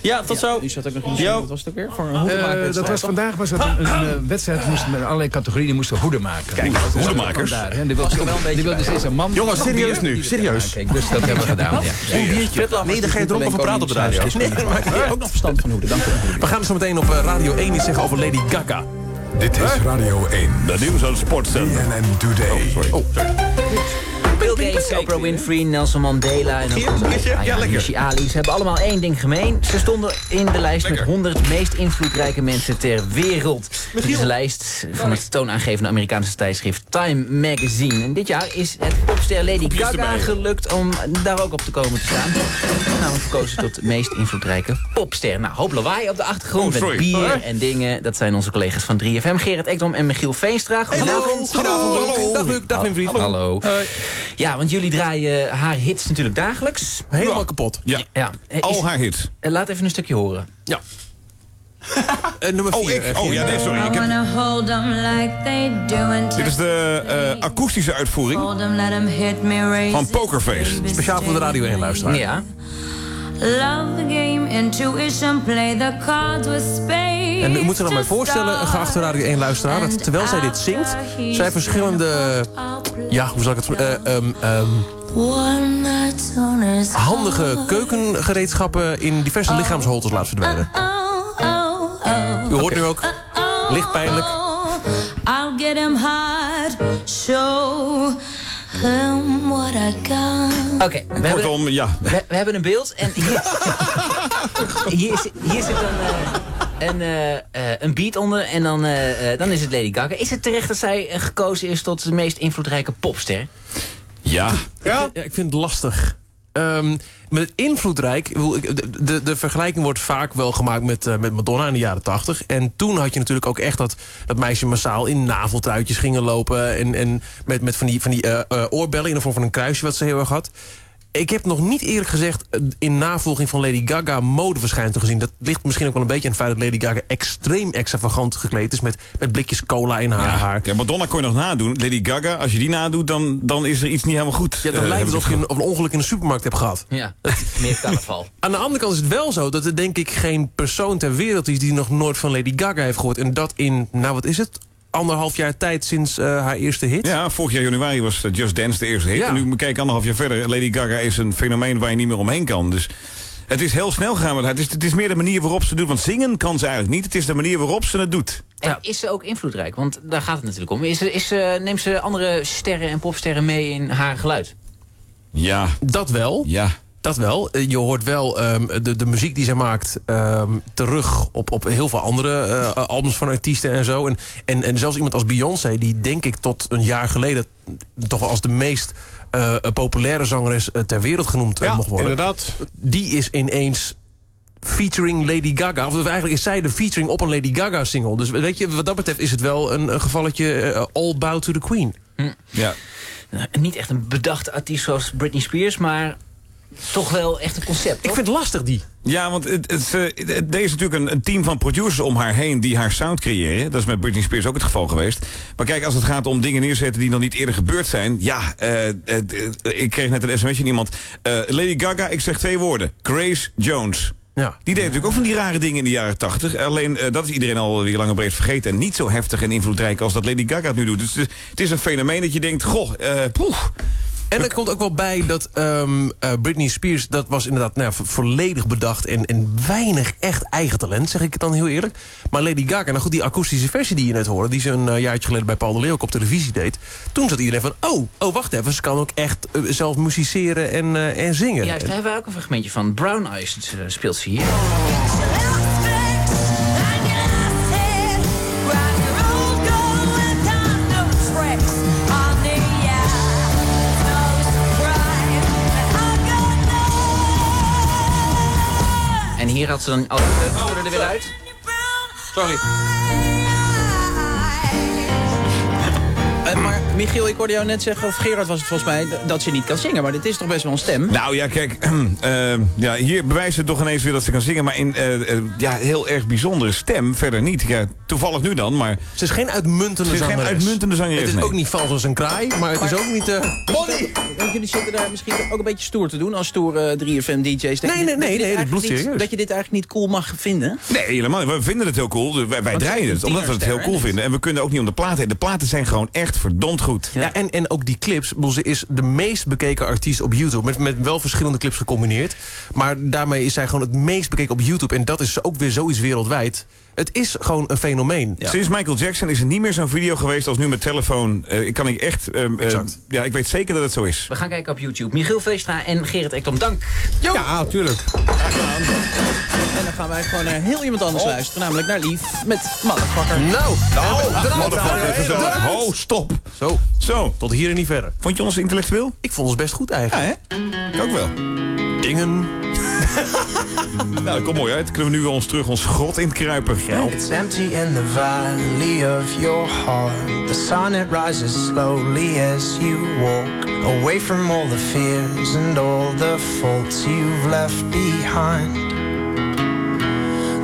[SPEAKER 34] Ja, tot zo.
[SPEAKER 50] U zat ook nog in. Wat was het ook weer? Voor een hoedenmaker. dat was vandaag was dat een, eh, wedstrijd. Moesten met allerlei categorieën die moesten hoeden maken.
[SPEAKER 8] Kijk, hoedemakers.
[SPEAKER 50] Vandaar, hè. Die wilde die wilde steeds een man.
[SPEAKER 34] Jongens, serieus nu, serieus.
[SPEAKER 50] Dus dat hebben we gedaan. Ja.
[SPEAKER 34] Een biertje. Nee, daar ga je dronken van praten op de radio.
[SPEAKER 50] Nee,
[SPEAKER 34] niet uit.
[SPEAKER 50] ook nog verstand van hoeden. Dank u.
[SPEAKER 7] We gaan zo meteen op eh, Radio 1 iets zeggen over Lady Gaga.
[SPEAKER 3] Dit is Radio 1.
[SPEAKER 8] De nieuws aan sportzender.
[SPEAKER 3] BNN Today.
[SPEAKER 7] Oh,
[SPEAKER 51] Bill Gates, Oprah Winfrey, Nelson Mandela en Ayaan Ali. Ze hebben allemaal één ding gemeen. Ze stonden in de lijst met 100 meest invloedrijke mensen ter wereld. Dit is een lijst van het toonaangevende Amerikaanse tijdschrift Time Magazine. En dit jaar is het popster Lady Gaga gelukt om daar ook op te komen te staan. Namelijk verkozen tot de meest invloedrijke popster. Nou, hoop lawaai op de achtergrond
[SPEAKER 8] Oh,
[SPEAKER 51] met bier en dingen. Dat zijn onze collega's van 3FM, Gerrit Ekdom en Michiel Veenstra. Goedenavond.
[SPEAKER 7] Goedenavond. Dag Luc, dag vriend.
[SPEAKER 51] Hallo. Ja, want jullie draaien haar hits natuurlijk dagelijks.
[SPEAKER 7] Helemaal kapot.
[SPEAKER 8] Ja,
[SPEAKER 51] Ja. is-
[SPEAKER 8] al haar hits.
[SPEAKER 51] eh, Laat even een stukje horen.
[SPEAKER 7] Ja. Eh, nummer 4.
[SPEAKER 8] Oh, ik? Oh, ja, nee, sorry. Ik heb...
[SPEAKER 13] hold them like they do and
[SPEAKER 8] Dit is de eh, akoestische uitvoering
[SPEAKER 13] hold them, let them hit me, raise
[SPEAKER 8] van Pokerface.
[SPEAKER 7] Speciaal voor de Radio 1 luisteraar.
[SPEAKER 51] Ja.
[SPEAKER 9] Love the game, intuition, play the cards with spades.
[SPEAKER 7] En u moet zich dan maar voorstellen, geachte Radio 1 luisteraar... dat terwijl zij dit zingt, zij verschillende... Ja, hoe zal ik het... eh,
[SPEAKER 9] his
[SPEAKER 7] handige keukengereedschappen in diverse lichaamsholtes laat verdwijnen. U hoort nu ook, licht pijnlijk.
[SPEAKER 9] I'll get him hard, show him what I got.
[SPEAKER 51] Oké, we, hebben,
[SPEAKER 8] Kortom, ja.
[SPEAKER 51] we, we hebben een beeld en hier, hier, zit- hier zit een, eh, een, eh, eh, een beat onder en dan, dan is het Lady Gaga. Is het terecht dat zij gekozen is tot de meest invloedrijke popster?
[SPEAKER 8] Ja.
[SPEAKER 7] Ja? ik vind het lastig. Ehm, met invloedrijk, de, de, vergelijking wordt vaak wel gemaakt met, eh, met Madonna in de jaren tachtig. En toen had je natuurlijk ook echt dat, dat meisje massaal in naveltruitjes gingen lopen. En, en met, met van die, van die eh, eh, oorbellen in de vorm van een kruisje wat ze heel erg had. Ik heb nog niet eerlijk gezegd eh, in navolging van Lady Gaga modeverschijnselen gezien. Dat ligt misschien ook wel een beetje aan het feit dat Lady Gaga extreem extravagant gekleed is. Met, met blikjes cola in haar haar.
[SPEAKER 8] Ja, Madonna kon je nog nadoen. Lady Gaga, als je die nadoet, dan, dan is er iets niet helemaal goed.
[SPEAKER 7] Ja, dan
[SPEAKER 8] Eh,
[SPEAKER 7] lijkt het alsof je een, of een ongeluk in de supermarkt hebt gehad.
[SPEAKER 51] Ja, meer carnaval.
[SPEAKER 7] Aan de andere kant is het wel zo dat er denk ik geen persoon ter wereld is... die nog nooit van Lady Gaga heeft gehoord. En dat in, nou wat is het, anderhalf jaar tijd sinds eh, haar eerste hit.
[SPEAKER 8] Ja, vorig jaar januari was eh, Just Dance de eerste hit.
[SPEAKER 7] Ja.
[SPEAKER 8] En nu kijk anderhalf jaar verder. Lady Gaga is een fenomeen waar je niet meer omheen kan. Dus het is heel snel gegaan. met haar. Het is, het is meer de manier waarop ze het doet. Want zingen kan ze eigenlijk niet. Het is de manier waarop ze het doet.
[SPEAKER 51] En is ze ook invloedrijk? Want daar gaat het natuurlijk om. Is is ze, neemt ze andere sterren en popsterren mee in haar geluid?
[SPEAKER 8] Ja.
[SPEAKER 7] Dat wel.
[SPEAKER 8] Ja.
[SPEAKER 7] Dat wel. Eh, Je hoort wel ehm, de, de muziek die zij maakt ehm, terug op, op heel veel andere eh, albums van artiesten en zo. En, en, en zelfs iemand als Beyoncé, die denk ik tot een jaar geleden... toch wel als de meest eh, populaire zangeres ter wereld genoemd eh, mocht worden.
[SPEAKER 17] inderdaad.
[SPEAKER 7] Die is ineens featuring Lady Gaga. Of eigenlijk is zij de featuring op een Lady Gaga single. Dus weet je, wat dat betreft is het wel een, een gevalletje all bow to the queen.
[SPEAKER 8] Ja.
[SPEAKER 51] Nou, niet echt een bedachte artiest zoals Britney Spears, maar toch wel echt een concept.
[SPEAKER 7] Ik vind het lastig, die.
[SPEAKER 8] Ja, want het, het, eh, het- er is natuurlijk een, een team van producers om haar heen die haar sound creëren. Dat is met Britney Spears ook het geval geweest. Maar kijk, als het gaat om dingen neerzetten die nog niet eerder gebeurd zijn. Ja, eh, eh, ik kreeg net een sms'je van iemand. Eh, Lady Gaga, ik zeg twee woorden. Grace Jones.
[SPEAKER 7] Ja.
[SPEAKER 8] Die deed natuurlijk ook van die rare dingen in de jaren tachtig. Alleen dat is iedereen al weer lang en breed vergeten. En niet zo heftig en invloedrijk als dat Lady Gaga het nu doet. Dus het is, een fenomeen dat je denkt, goh, eh poeh.
[SPEAKER 7] En er komt ook wel bij dat ehm, eh, Britney Spears... dat was inderdaad nou, volledig bedacht en, en weinig echt eigen talent, zeg ik het dan heel eerlijk. Maar Lady Gaga, nou goed, die akoestische versie die je net hoorde... die ze een eh, jaartje geleden bij Paul de Leeuw op televisie deed... toen zat iedereen van, oh, oh wacht even, ze kan ook echt eh, zelf musiceren en, en zingen.
[SPEAKER 51] Juist, daar hebben we ook een fragmentje van. Brown Eyes speelt ze hier. Hier had ze dan alle de er weer uit. Sorry.
[SPEAKER 52] Michiel, ik hoorde jou net zeggen, of Gerard was het volgens mij, dat ze niet kan zingen. Maar dit is toch best wel een stem?
[SPEAKER 8] Nou ja, kijk, eh, ja, hier bewijst ze toch ineens weer dat ze kan zingen. Maar in eh, eh, ja, heel erg bijzondere stem, verder niet. Ja, toevallig nu dan, maar...
[SPEAKER 7] Ze is geen uitmuntende
[SPEAKER 8] Ze is geen
[SPEAKER 7] zangeres.
[SPEAKER 8] uitmuntende zangeres,
[SPEAKER 7] Het is
[SPEAKER 8] nee.
[SPEAKER 7] ook niet vals als een kraai, maar het is ook niet... eh,
[SPEAKER 52] Want jullie zitten daar misschien ook een beetje stoer te doen als stoere 3FM-dj's.
[SPEAKER 7] Nee, nee, nee, nee, dat bedoel serieus.
[SPEAKER 52] Dat je dit eigenlijk niet cool mag vinden?
[SPEAKER 8] Nee, helemaal niet. We vinden het heel cool. Wij, draaien
[SPEAKER 52] het
[SPEAKER 8] omdat we het heel cool vinden. En we kunnen ook niet om de platen heen. De platen zijn gewoon echt verdomd goed.
[SPEAKER 7] Ja, en, en ook die clips. Ze is de meest bekeken artiest op YouTube. Met, met wel verschillende clips gecombineerd. Maar daarmee is zij gewoon het meest bekeken op YouTube. En dat is ook weer zoiets wereldwijd. Het is gewoon een fenomeen.
[SPEAKER 8] Sinds Michael Jackson is er niet meer zo'n video geweest als nu met telefoon. Eh, ik kan ik echt... ehm, eh, ja, ik weet zeker dat het zo is.
[SPEAKER 51] We gaan kijken op YouTube. Michiel Veestra en Gerrit Ekdom, dank.
[SPEAKER 17] Ja, tuurlijk.
[SPEAKER 52] En dan gaan wij gewoon naar heel iemand anders luisteren. Namelijk naar Lief met Motherfucker.
[SPEAKER 7] Nou,
[SPEAKER 8] Oh, motherfucker, gezellig. Oh, stop.
[SPEAKER 7] Zo.
[SPEAKER 8] Zo.
[SPEAKER 7] Tot hier en niet verder.
[SPEAKER 8] Vond je ons intellectueel?
[SPEAKER 7] Ik vond ons best goed eigenlijk.
[SPEAKER 8] Ja, hè? Ik ook wel.
[SPEAKER 7] Dingen.
[SPEAKER 8] nou, dat komt mooi uit. Kunnen we nu ons terug ons grot inkruipen.
[SPEAKER 13] It's empty in the valley of your heart. The sun it rises slowly as you walk away from all the fears and all the faults you've left behind.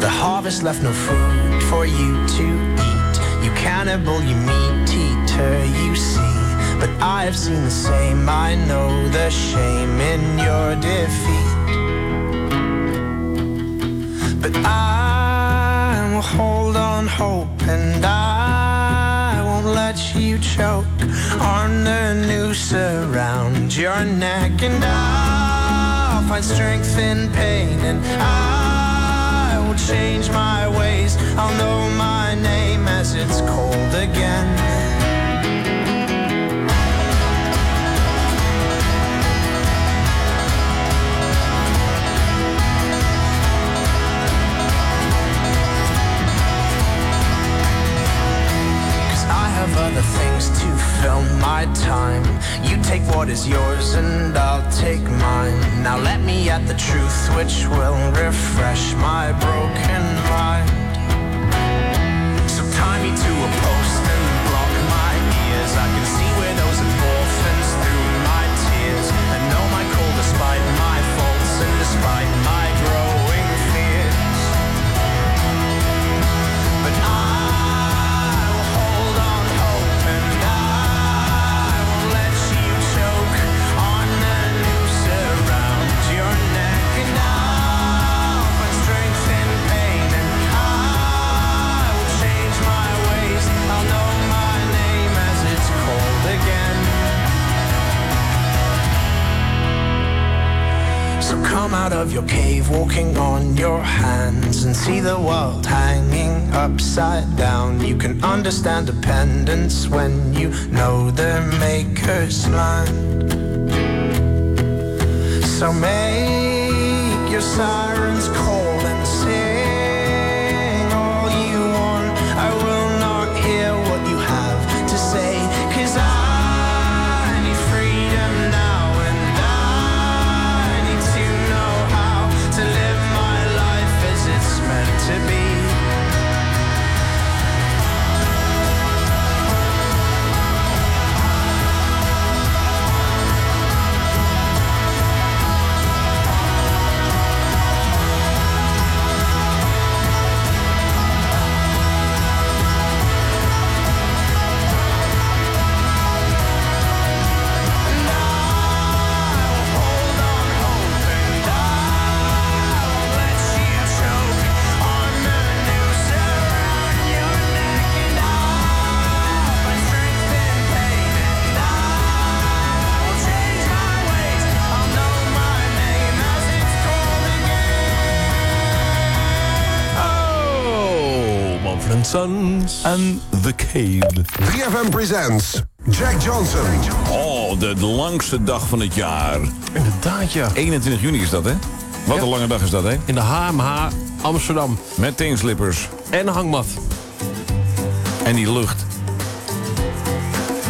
[SPEAKER 13] The harvest left no food for you to eat. You cannibal, you meat eater, you see. But I have seen the same. I know the shame in your defeat. Noose around your neck, and I'll find strength in pain, and I will change my ways. I'll know my name as it's cold again. Cause I have other things to fill my time. You take what is yours and I'll take mine. Now let me at the truth which will refresh my broken mind. So tie me to a post and block my ears. I can see come out of your cave, walking on your hands, and see the world hanging upside down. You can understand dependence when you know the maker's land. So make your sirens call
[SPEAKER 7] Sons.
[SPEAKER 8] En The Cave.
[SPEAKER 3] 3FM presents Jack Johnson.
[SPEAKER 8] Oh, de langste dag van het jaar.
[SPEAKER 7] Inderdaad, ja.
[SPEAKER 8] 21 juni is dat, hè? Wat
[SPEAKER 7] Ja.
[SPEAKER 8] een lange dag is dat, hè?
[SPEAKER 7] In de HMH Amsterdam.
[SPEAKER 8] Met teenslippers.
[SPEAKER 7] En een hangmat.
[SPEAKER 8] En die lucht.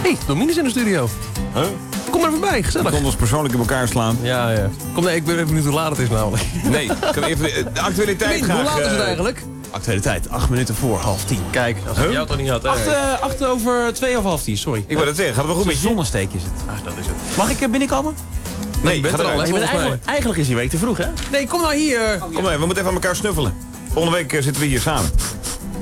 [SPEAKER 7] Hé, hey, is in de studio.
[SPEAKER 8] Huh?
[SPEAKER 7] Kom er even bij, gezellig.
[SPEAKER 8] kon ons persoonlijk in elkaar slaan.
[SPEAKER 7] Ja, ja. Kom, nee, ik ben even benieuwd hoe laat het is namelijk.
[SPEAKER 8] Nee, ik kan even de actualiteit graag...
[SPEAKER 7] hoe laat is het
[SPEAKER 8] eh,
[SPEAKER 7] eigenlijk?
[SPEAKER 52] Actualiteit, acht minuten voor half tien.
[SPEAKER 7] Kijk, als ik
[SPEAKER 8] Huh?
[SPEAKER 7] jou toch niet had. hè.
[SPEAKER 52] Acht, eh, acht over twee of half tien, sorry.
[SPEAKER 8] Ik wou dat zeggen, gaat het wel goed met je?
[SPEAKER 52] Zonnesteek is het. Ah, dat is het. Mag ik er binnenkomen?
[SPEAKER 8] Nee,
[SPEAKER 7] bent
[SPEAKER 8] ga
[SPEAKER 7] er al,
[SPEAKER 52] eigenlijk, eigenlijk is die week te vroeg, hè?
[SPEAKER 7] Nee, kom nou hier.
[SPEAKER 8] Kom maar, we moeten even aan elkaar snuffelen. Volgende week eh, zitten we hier samen.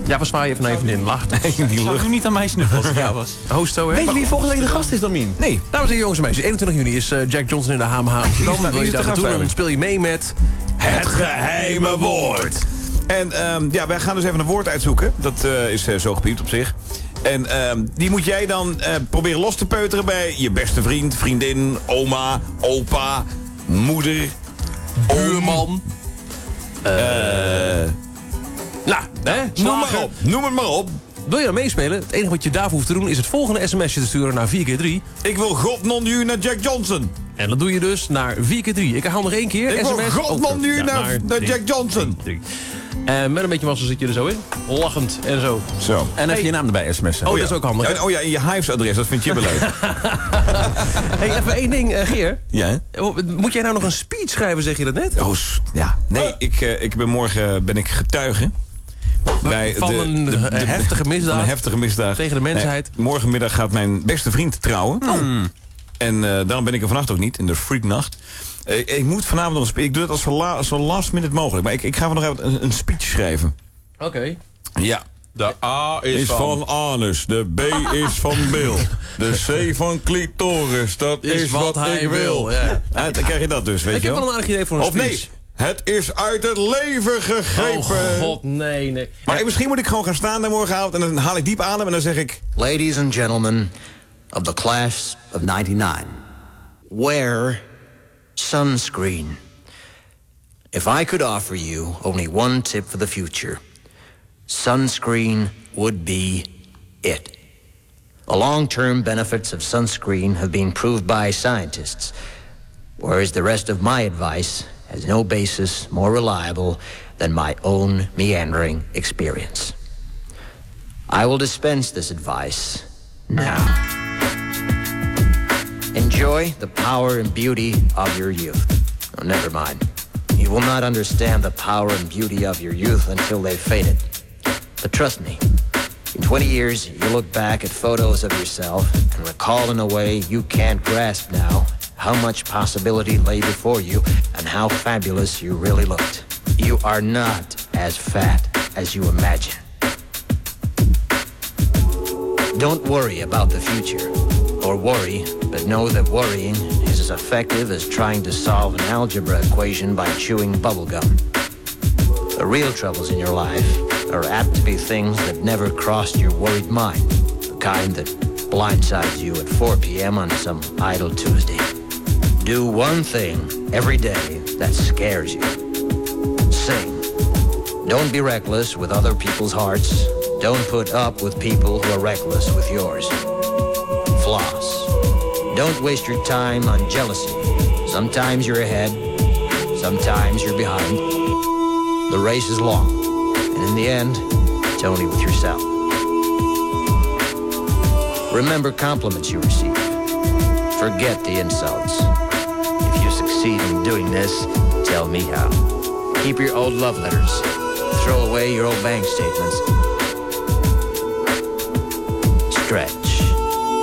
[SPEAKER 7] Ja, we zwaaien even naar even in.
[SPEAKER 8] Die
[SPEAKER 52] Zou
[SPEAKER 8] lucht.
[SPEAKER 52] u niet aan mij snuffelen als ik jou was?
[SPEAKER 7] Host zo, hè?
[SPEAKER 52] Weet je wie volgende week de gast is, Damien?
[SPEAKER 8] Nee.
[SPEAKER 7] Dames en heren, jongens en meisjes. 21 juni is eh, Jack Johnson in de HMH
[SPEAKER 8] is-
[SPEAKER 7] Wil je daar naartoe? Dan speel je mee met...
[SPEAKER 8] Het geheime woord. En ehm, ja, wij gaan dus even een woord uitzoeken. Dat eh, is eh, zo gepiept op zich. En ehm, die moet jij dan eh, proberen los te peuteren bij je beste vriend, vriendin, oma, opa, moeder,
[SPEAKER 7] Buurman.
[SPEAKER 8] Eh,
[SPEAKER 7] Nou, hè?
[SPEAKER 8] noem maar op. Noem het maar op.
[SPEAKER 7] Wil je dan meespelen? Het enige wat je daarvoor hoeft te doen is het volgende sms'je te sturen naar 4x3.
[SPEAKER 8] Ik wil God non u naar Jack Johnson.
[SPEAKER 7] En dat doe je dus naar 4x3. Ik haal nog één keer.
[SPEAKER 8] Ik
[SPEAKER 7] SMS.
[SPEAKER 8] God non u
[SPEAKER 7] ja,
[SPEAKER 8] naar, naar Jack Johnson.
[SPEAKER 7] En met een beetje mazzel zit je er zo in. Lachend en zo.
[SPEAKER 8] Zo.
[SPEAKER 52] En even je naam erbij sms'en.
[SPEAKER 7] Oh, dat is ook handig.
[SPEAKER 8] Ja, en- oh ja, en je Hives-adres, dat vind je beleid.
[SPEAKER 7] Hey, even één ding, eh, Geer.
[SPEAKER 8] ja?
[SPEAKER 7] Oh, Moet jij nou nog een speech schrijven, zeg je dat net?
[SPEAKER 8] Oh, ja. Nee, ik, eh, ik ben morgen ben ik getuige. Bij
[SPEAKER 7] Van een, eh, heftige misdaad
[SPEAKER 8] een heftige misdaad.
[SPEAKER 7] tegen de mensheid.
[SPEAKER 8] Nee, morgenmiddag gaat mijn beste vriend trouwen.
[SPEAKER 7] Hmm.
[SPEAKER 8] En eh, daarom ben ik er vannacht ook niet, in de freaknacht. Eh, ik moet vanavond nog een speech. Ik doe het als zo, la, zo last minute mogelijk. Maar ik, ik ga nog even een, een speech schrijven.
[SPEAKER 7] Oké.
[SPEAKER 8] Ja.
[SPEAKER 34] De A is,
[SPEAKER 8] Is van anus, de B is van bil, de C van clitoris, dat is,
[SPEAKER 7] Is wat hij wil, ja.
[SPEAKER 8] Ah, dan krijg je dat dus, weet
[SPEAKER 7] Ik
[SPEAKER 8] je
[SPEAKER 7] heb
[SPEAKER 8] wel.
[SPEAKER 7] wel een aardig idee voor een
[SPEAKER 8] Of nee,
[SPEAKER 7] speech.
[SPEAKER 8] Het is uit het leven gegrepen.
[SPEAKER 27] Oh god, nee, nee.
[SPEAKER 8] Maar misschien moet ik gewoon gaan staan daar morgenavond... en dan haal ik diep adem en dan zeg ik...
[SPEAKER 38] Ladies and gentlemen of the class of 99, wear sunscreen. If I could offer you only one tip for the future, sunscreen would be it. The long-term benefits of sunscreen have been proved by scientists, whereas the rest of my advice has no basis more reliable than my own meandering experience. I will dispense this advice now. Enjoy the power and beauty of your youth. Oh, never mind. You will not understand the power and beauty of your youth until they've faded. But trust me, in 20 years, you look back at photos of yourself and recall in a way you can't grasp now how much possibility lay before you and how fabulous you really looked. You are not as fat as you imagine. Don't worry about the future. Or worry, but know that worrying is as effective as trying to solve an algebra equation by chewing bubblegum. The real troubles in your life are apt to be things that never crossed your worried mind. The kind that blindsides you at 4 p.m. on some idle Tuesday. Do one thing every day that scares you. Sing. Don't be reckless with other people's hearts. Don't put up with people who are reckless with yours. Floss. Don't waste your time on jealousy. Sometimes you're ahead, sometimes you're behind. The race is long, and in the end, it's only with yourself. Remember compliments you receive. Forget the insults. If you succeed in doing this, tell me how. Keep your old love letters. Throw away your old bank statements. Stretch.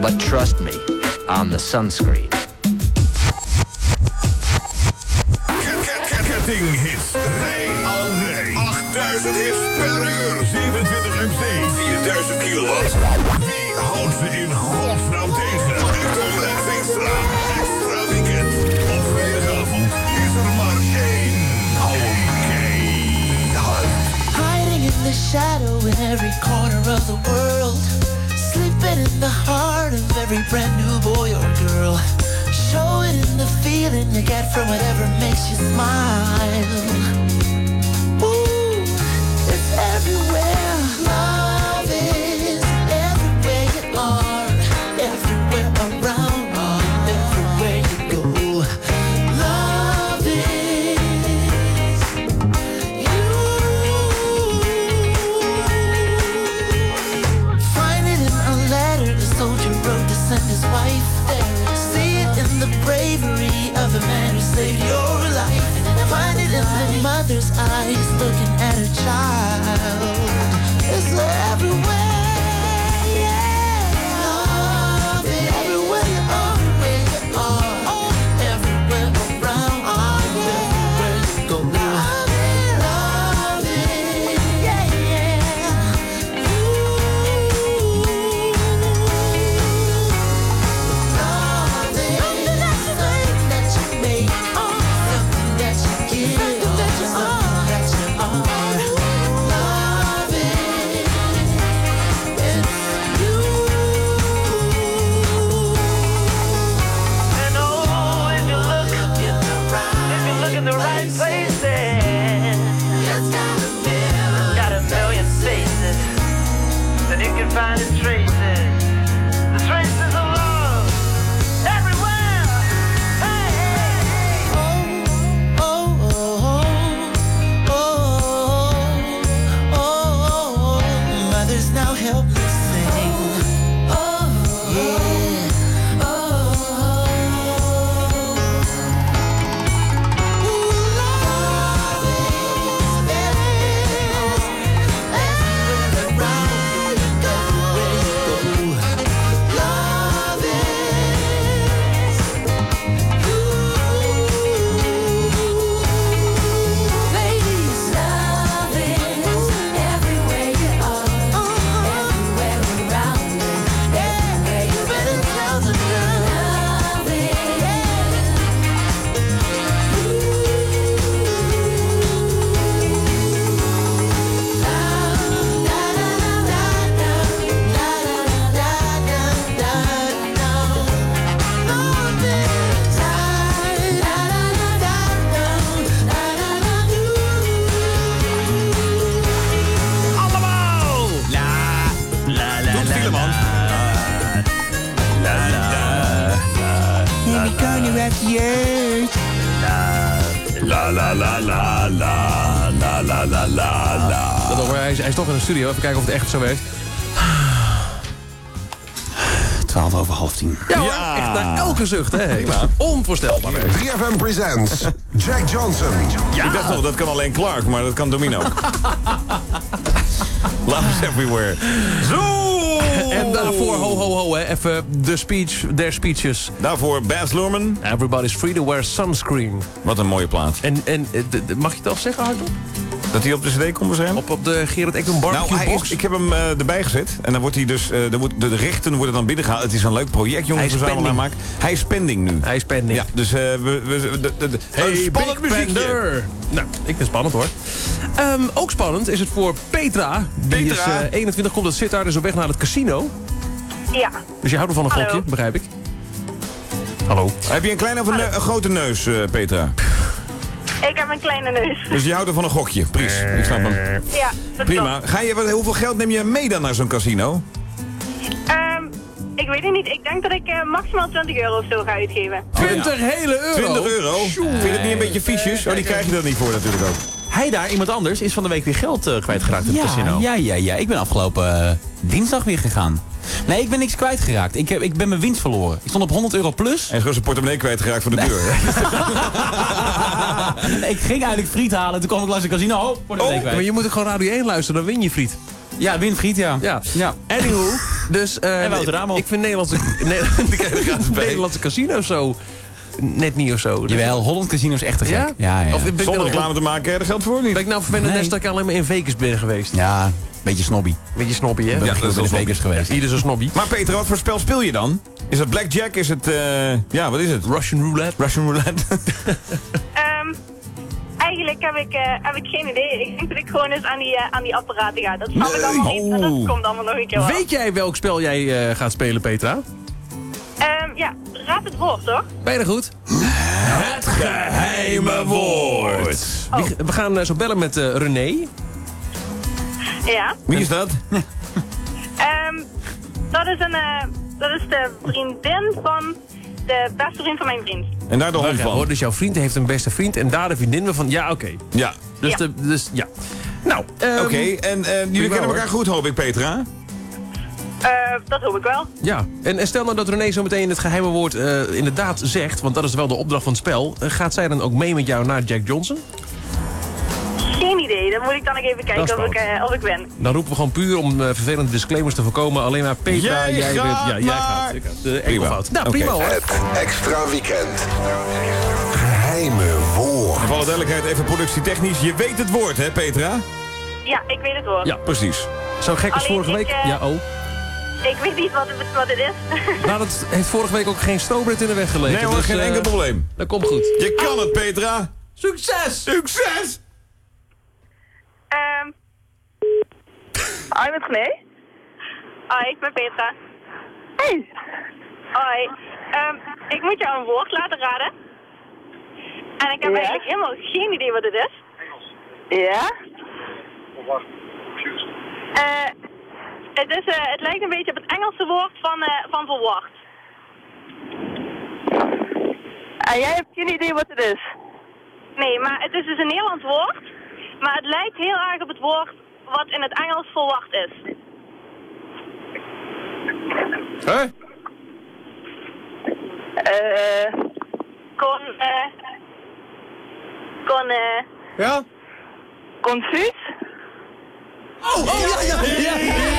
[SPEAKER 38] But trust me, on the sunscreen.
[SPEAKER 14] Kettinghits. Rij aan rij. 8000 hits per uur. 27 MC. 4000 kilowatt. Wie houdt ze in godsnaam tegen? Utrecht Extra. Extra weekend. Op vrijdagavond is er maar één. Hou hem keihard.
[SPEAKER 27] Hiding in the shadow in every corner of the world. The heart of every brand new boy or girl. Show it in the feeling you get from whatever makes you smile. Ooh, it's everywhere. Love
[SPEAKER 7] studio. Even kijken of het echt zo werkt.
[SPEAKER 34] 12 over half tien.
[SPEAKER 7] Ja, hoor, echt naar elke zucht, hè. Onvoorstelbaar.
[SPEAKER 3] 3FM presents Jack Johnson.
[SPEAKER 8] Ik dacht nog, dat kan alleen Clark, maar dat kan Domino ook. Love's everywhere. Zo!
[SPEAKER 7] En daarvoor, ho, ho, ho, hè. Even de speech, der speeches.
[SPEAKER 8] Daarvoor Baz Luhrmann.
[SPEAKER 7] Everybody's free to wear sunscreen.
[SPEAKER 8] Wat een mooie plaat.
[SPEAKER 7] En, en eh, mag je het al zeggen, hardop?
[SPEAKER 8] Dat hij op de cd komt waarschijnlijk?
[SPEAKER 7] Op, op de Gerard Ekdom
[SPEAKER 8] Nou,
[SPEAKER 7] barbecue
[SPEAKER 8] hij
[SPEAKER 7] box?
[SPEAKER 8] is, ik heb hem eh, erbij gezet. En dan wordt hij dus, eh, dan wordt, de rechten worden dan binnengehaald. Het is een leuk project, jongens.
[SPEAKER 7] Hij is
[SPEAKER 8] we samen
[SPEAKER 7] pending.
[SPEAKER 8] maken. Hij is pending nu.
[SPEAKER 7] Hij is pending.
[SPEAKER 8] Ja, dus eh, we, we, de, de, de,
[SPEAKER 7] Hey,
[SPEAKER 8] een spannend
[SPEAKER 7] Big
[SPEAKER 8] muziekje.
[SPEAKER 7] Nou, ik vind het spannend hoor. Ehm, ook spannend is het voor Petra. Die
[SPEAKER 8] Petra.
[SPEAKER 7] is eh, 21, komt uit Sittard, is op weg naar het casino.
[SPEAKER 53] Ja.
[SPEAKER 7] Dus je houdt ervan een
[SPEAKER 53] Hallo.
[SPEAKER 7] gokje, begrijp ik. Hallo.
[SPEAKER 8] Heb je een kleine of een, een grote neus, eh, Petra?
[SPEAKER 53] Ik heb een kleine neus.
[SPEAKER 8] Dus je houdt ervan een gokje. Pries, ik snap hem.
[SPEAKER 53] Ja, dat
[SPEAKER 8] Prima.
[SPEAKER 53] klopt.
[SPEAKER 8] Ga je, wat, hoeveel geld neem je mee dan naar zo'n casino?
[SPEAKER 53] Ehm, ik weet het niet. Ik denk dat ik eh, maximaal 20 euro of zo ga uitgeven.
[SPEAKER 7] 20 hele euro?
[SPEAKER 8] 20 euro? Vind je het niet een beetje fiches? Oh, die krijg je er niet voor natuurlijk ook.
[SPEAKER 34] Hij daar, iemand anders, is van de week weer geld eh, kwijtgeraakt in het casino.
[SPEAKER 52] Ja, ja, ja. Ik ben afgelopen eh, dinsdag weer gegaan. Nee, ik ben niks kwijtgeraakt. Ik, heb, ik ben mijn winst verloren. Ik stond op 100 euro plus.
[SPEAKER 8] En is gewoon zijn portemonnee kwijtgeraakt voor de deur.
[SPEAKER 52] Nee, ik ging eigenlijk friet halen. Toen kwam ik langs de casino. Oh, portemonnee
[SPEAKER 7] Oh,
[SPEAKER 52] kwijt.
[SPEAKER 7] maar je moet ook gewoon Radio 1 luisteren, dan win je friet.
[SPEAKER 52] Ja, Winfried, ja.
[SPEAKER 7] Ja.
[SPEAKER 52] ja.
[SPEAKER 7] Anywho, dus... eh,
[SPEAKER 52] En Wouter Ramel.
[SPEAKER 7] Ik vind Nederlandse, ne- Nederlandse casino's zo... Net niet of zo.
[SPEAKER 52] Jawel, Holland Casino is echt te gek.
[SPEAKER 7] Ja?
[SPEAKER 52] Ja, ja.
[SPEAKER 7] Of
[SPEAKER 8] Zonder
[SPEAKER 7] nou-
[SPEAKER 8] reclame te maken, dat geldt voor niet.
[SPEAKER 7] Ben ik nou vervelend
[SPEAKER 52] Nee.
[SPEAKER 7] dat ik alleen maar in Vegas ben geweest?
[SPEAKER 52] Ja, beetje snobby.
[SPEAKER 7] Beetje snobby, hè?
[SPEAKER 8] Ja,
[SPEAKER 52] ja,
[SPEAKER 8] dat is wel
[SPEAKER 52] in Vegas geweest.
[SPEAKER 7] Ieder zo snobby.
[SPEAKER 8] Maar Peter, wat voor spel speel je dan? Is het blackjack? Is het, eh, ja, wat is het?
[SPEAKER 7] Russian roulette.
[SPEAKER 8] Russian roulette.
[SPEAKER 53] Ehm, eigenlijk heb ik, eh, heb ik geen idee. Ik denk dat ik gewoon eens aan die, eh, aan die apparaten ga. Dat snap ik allemaal niet. En dat
[SPEAKER 7] Oh.
[SPEAKER 53] komt allemaal nog een keer wel.
[SPEAKER 7] Weet jij welk spel jij eh, gaat spelen, Petra?
[SPEAKER 53] Ehm, ja, raad het woord, toch?
[SPEAKER 7] Bijna goed. Het geheime woord. We, we gaan eh, zo bellen met eh, René.
[SPEAKER 53] Ja.
[SPEAKER 8] Wie is dat?
[SPEAKER 53] Ehm, dat is een... eh, dat is de vriendin van de beste vriend van mijn vriend.
[SPEAKER 8] En daar de hond van.
[SPEAKER 7] hoor, Dus jouw vriend heeft een beste vriend en daar de vriendin van... Ja, oké.
[SPEAKER 8] Ja.
[SPEAKER 7] Dus,
[SPEAKER 53] Ja.
[SPEAKER 7] De, dus ja. Nou, ehm,
[SPEAKER 8] Oké, en eh, jullie kennen elkaar goed, hoop ik, Petra?
[SPEAKER 53] Eh, dat hoop ik wel.
[SPEAKER 7] Ja, en, en stel nou dat René zo meteen het geheime woord eh, inderdaad zegt... want dat is wel de opdracht van het spel... gaat zij dan ook mee met jou naar Jack Johnson?
[SPEAKER 53] Idee. Dan moet ik dan nog even kijken of ik, eh, of ik ben.
[SPEAKER 7] Dan roepen we gewoon puur om eh, vervelende disclaimers te voorkomen. Alleen maar Petra,
[SPEAKER 8] Jij
[SPEAKER 7] jij, bent...
[SPEAKER 8] gaat
[SPEAKER 7] Ja, jij
[SPEAKER 8] maar.
[SPEAKER 7] gaat. Ik gaat. De
[SPEAKER 8] Prima.
[SPEAKER 7] enkelvoud. Nou, prima hoor.
[SPEAKER 3] Het extra weekend. Geheime woord.
[SPEAKER 8] Voor alle duidelijkheid, even productietechnisch. Je weet het woord, hè, Petra?
[SPEAKER 53] Ja, ik weet het woord.
[SPEAKER 7] Ja,
[SPEAKER 8] Precies.
[SPEAKER 7] Zo gek als vorige
[SPEAKER 53] ik,
[SPEAKER 7] week.
[SPEAKER 53] eh,
[SPEAKER 7] Ja, oh.
[SPEAKER 53] Ik weet niet wat het, wat het is.
[SPEAKER 7] Nou, dat heeft vorige week ook geen strobreed in de weg gelegen.
[SPEAKER 8] Nee hoor,
[SPEAKER 7] dus,
[SPEAKER 8] geen
[SPEAKER 7] eh,
[SPEAKER 8] enkel probleem.
[SPEAKER 7] Dat komt goed.
[SPEAKER 8] Je kan het, Petra.
[SPEAKER 7] Succes!
[SPEAKER 8] Succes!
[SPEAKER 53] Ehm. Hoi, met René. Hoi, ik ben Petra. Hey. Hoi. Ehm, ik moet jou een woord laten raden. En ik heb
[SPEAKER 54] Ja?
[SPEAKER 53] eigenlijk helemaal geen idee wat het is.
[SPEAKER 54] Ja?
[SPEAKER 53] Eh, het, is, eh, het lijkt een beetje op het Engelse woord van, eh van verwacht.
[SPEAKER 54] En jij hebt geen idee wat het is?
[SPEAKER 53] Nee, maar het is dus een Nederlands woord. Maar het lijkt heel erg op het woord wat in het Engels verwacht is.
[SPEAKER 7] Hè?
[SPEAKER 54] Eh...
[SPEAKER 53] Kon, eh... Kon, eh...
[SPEAKER 7] Ja?
[SPEAKER 54] Confuus?
[SPEAKER 7] Oh, oh ja, ja, ja.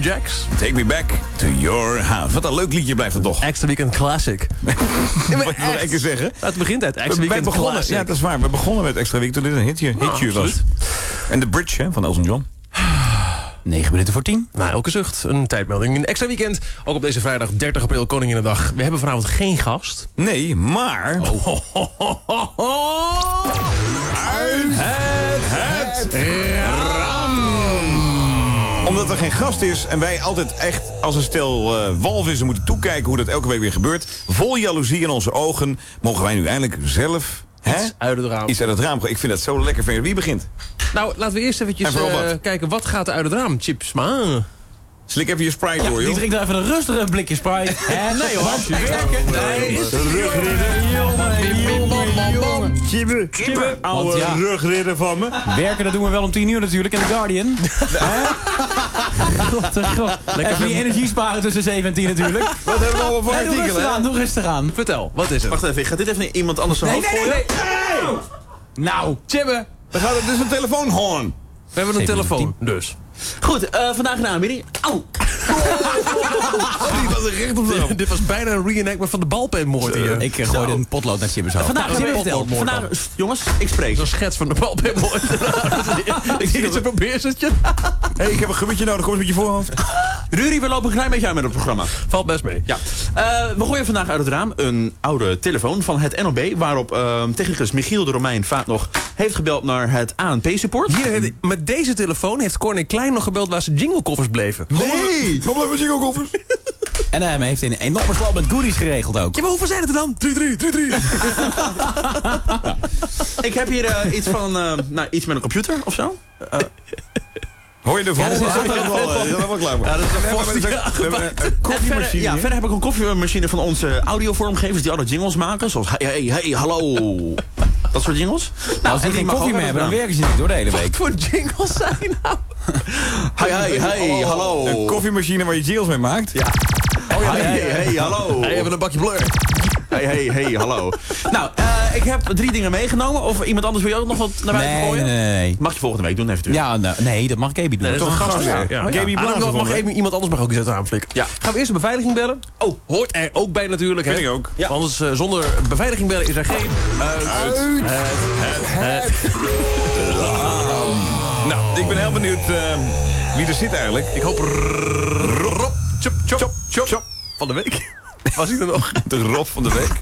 [SPEAKER 7] Jacks.
[SPEAKER 8] Take me back to your house. Wat een leuk liedje blijft het toch.
[SPEAKER 7] Extra Weekend Classic.
[SPEAKER 8] Wat wil ik nog één keer zeggen?
[SPEAKER 7] Het begint uit Extra
[SPEAKER 8] We-
[SPEAKER 7] Weekend
[SPEAKER 8] begonnen,
[SPEAKER 7] Classic.
[SPEAKER 8] ja, dat is waar. We begonnen met Extra Week toen dit een hitje, hitje was. En de Bridge hè, van Elton John.
[SPEAKER 52] 9 minuten voor 10.
[SPEAKER 7] Na elke zucht een tijdmelding. Een extra weekend. Ook op deze vrijdag 30 april Koninginnedag. We hebben vanavond geen gast.
[SPEAKER 8] Nee, maar...
[SPEAKER 7] Het,
[SPEAKER 8] Omdat er geen gast is en wij altijd echt als een stel eh, walvissen moeten toekijken hoe dat elke week weer gebeurt. Vol jaloezie in onze ogen mogen wij nu eindelijk zelf hè?
[SPEAKER 7] Iets uit het raam.
[SPEAKER 8] iets uit het raam. Ik vind dat zo lekker van. Wie begint?
[SPEAKER 7] Nou, laten we eerst eventjes eh,
[SPEAKER 8] wat?
[SPEAKER 7] kijken. Wat gaat er uit het raam? Chips, maar...
[SPEAKER 8] Slik even je Sprite door,
[SPEAKER 52] Die
[SPEAKER 8] joh.
[SPEAKER 52] drinkt er even een rustige blikje Sprite. En nee hoor. Werken. Nee.
[SPEAKER 8] Chibbe, chibbe, oude
[SPEAKER 52] ja.
[SPEAKER 8] rugridder van me.
[SPEAKER 52] Werken, dat doen we wel om 10 uur natuurlijk in The Guardian. God, de god. Even die energie sparen tussen 7 en 10 natuurlijk.
[SPEAKER 8] Wat hebben we allemaal voor
[SPEAKER 52] Nee, doe
[SPEAKER 8] artikelen?
[SPEAKER 52] rustig
[SPEAKER 8] hè?
[SPEAKER 52] aan, doe rustig aan.
[SPEAKER 7] Vertel, wat is het?
[SPEAKER 34] Wacht even, ik ga dit even in iemand anders zijn
[SPEAKER 52] Nee,
[SPEAKER 34] hoofd
[SPEAKER 52] nee, nee,
[SPEAKER 34] gooien.
[SPEAKER 52] nee. Nou,
[SPEAKER 7] Chibbe,
[SPEAKER 8] Dan gaat het dus een telefoonhoorn.
[SPEAKER 7] we hebben een telefoon. Dus.
[SPEAKER 34] Goed, eh, vandaag in de aanbieding. Au!
[SPEAKER 8] Die was er recht op de
[SPEAKER 7] Dit was bijna een reenactment van de balpenmoord hier.
[SPEAKER 52] ik eh, gooide een potlood naar Chibbers hoofd.
[SPEAKER 34] Vandaag, Jimmy,
[SPEAKER 7] een
[SPEAKER 34] vertel.
[SPEAKER 7] potloodmoord dan.
[SPEAKER 34] Vandaag, jongens, ik spreek.
[SPEAKER 7] Zo'n schets van de balpenmoord. ik zie het, ze probeert je.
[SPEAKER 8] Hey, ik heb een gummetje nodig. Kom eens met je voorhoofd.
[SPEAKER 34] Rudy, we lopen een klein beetje aan met het programma.
[SPEAKER 7] Valt best mee.
[SPEAKER 34] Ja. Eh, we gooien vandaag uit het raam een oude telefoon van het NOB... waarop eh, technicus Michiel de Romein vaak nog heeft gebeld naar het ANP-support.
[SPEAKER 7] Met deze telefoon heeft Corné Klein nog gebeld waar zijn jinglekoffers bleven.
[SPEAKER 8] Nee! Kom even zingen, koffers.
[SPEAKER 52] En hij heeft een enorme spel met goodies geregeld ook.
[SPEAKER 7] Ja, maar hoeveel zijn het er dan? 3-3, 3-3.
[SPEAKER 34] Ik heb hier eh, iets van, eh, nou, iets met een computer of zo. Eh,
[SPEAKER 8] Hoor je de vol?
[SPEAKER 52] dat is-
[SPEAKER 8] Ja, dat is wel, dat is wel klaar voor.
[SPEAKER 7] Ja, dat is een
[SPEAKER 8] Nee, maar
[SPEAKER 7] vast-
[SPEAKER 8] we hebben- we hebben een- een
[SPEAKER 34] En verder,
[SPEAKER 8] koffiemachine.
[SPEAKER 34] ja, verder heb ik een koffiemachine van onze audiovormgevers die alle jingles maken. Zoals hey, hey, hey, hallo. Dat soort jingles. Nou,
[SPEAKER 52] Als die
[SPEAKER 34] en
[SPEAKER 52] geen koffie meer hebben, dan werken ze niet door de hele week.
[SPEAKER 7] Wat voor jingles zijn nou?
[SPEAKER 34] Hey, hey, hey, hallo.
[SPEAKER 8] Een koffiemachine waar je jingles mee maakt.
[SPEAKER 34] Ja. Hey, hey, hey, hallo.
[SPEAKER 7] Hey, even een bakje blur.
[SPEAKER 34] Hey, hey, hey, hallo. Nou, eh, ik heb drie dingen meegenomen. Of iemand anders wil je ook nog wat naar buiten
[SPEAKER 52] Nee,
[SPEAKER 34] gooien?
[SPEAKER 52] nee, nee, nee.
[SPEAKER 34] Mag je volgende week doen eventueel.
[SPEAKER 52] Ja, nou, nee, dat mag Gaby doen.
[SPEAKER 7] Nee, dat is een gast.
[SPEAKER 8] Ja,
[SPEAKER 7] Ja,
[SPEAKER 8] ja. Gaby
[SPEAKER 7] Ah, mag- mag
[SPEAKER 8] volgende
[SPEAKER 7] even, iemand anders mag ook iets uit het raam flikken.
[SPEAKER 34] Ja.
[SPEAKER 7] Gaan we eerst de beveiliging bellen? Oh, hoort er ook bij natuurlijk.
[SPEAKER 8] Vind ik ook.
[SPEAKER 34] Ja.
[SPEAKER 7] Anders eh, zonder beveiliging bellen is er geen... Uit.
[SPEAKER 8] Nou, ik ben heel benieuwd eh, wie er zit eigenlijk.
[SPEAKER 7] Ik hoop Rob chop, chop, chop, chop, van de week. Was hij er nog?
[SPEAKER 8] De Rob van de week.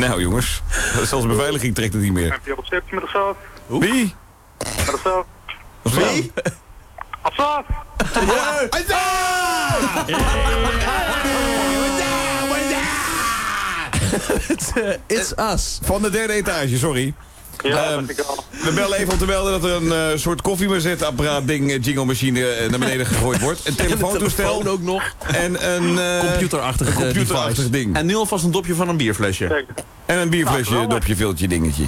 [SPEAKER 8] nou jongens, zelfs beveiliging trekt het niet meer.
[SPEAKER 30] Heb je op met Assad?
[SPEAKER 8] Wie?
[SPEAKER 30] Met Assad?
[SPEAKER 8] Wie?
[SPEAKER 30] Assad!
[SPEAKER 7] It's us.
[SPEAKER 8] Van de derde etage, sorry.
[SPEAKER 30] Ja,
[SPEAKER 8] Ehm,
[SPEAKER 30] dat ik al.
[SPEAKER 8] we bellen even om te melden dat er een eh, soort koffiemazetapparaat ding, eh, jingle machine eh, naar beneden gegooid wordt. Een telefoontoestel
[SPEAKER 7] telefoon ook nog.
[SPEAKER 8] en een eh,
[SPEAKER 7] Computerachtig,
[SPEAKER 8] een computerachtig ding.
[SPEAKER 34] En nu alvast een dopje van een bierflesje.
[SPEAKER 30] Kijk,
[SPEAKER 8] En een bierflesje,
[SPEAKER 30] Nou,
[SPEAKER 8] dopje, viltje, dingetje.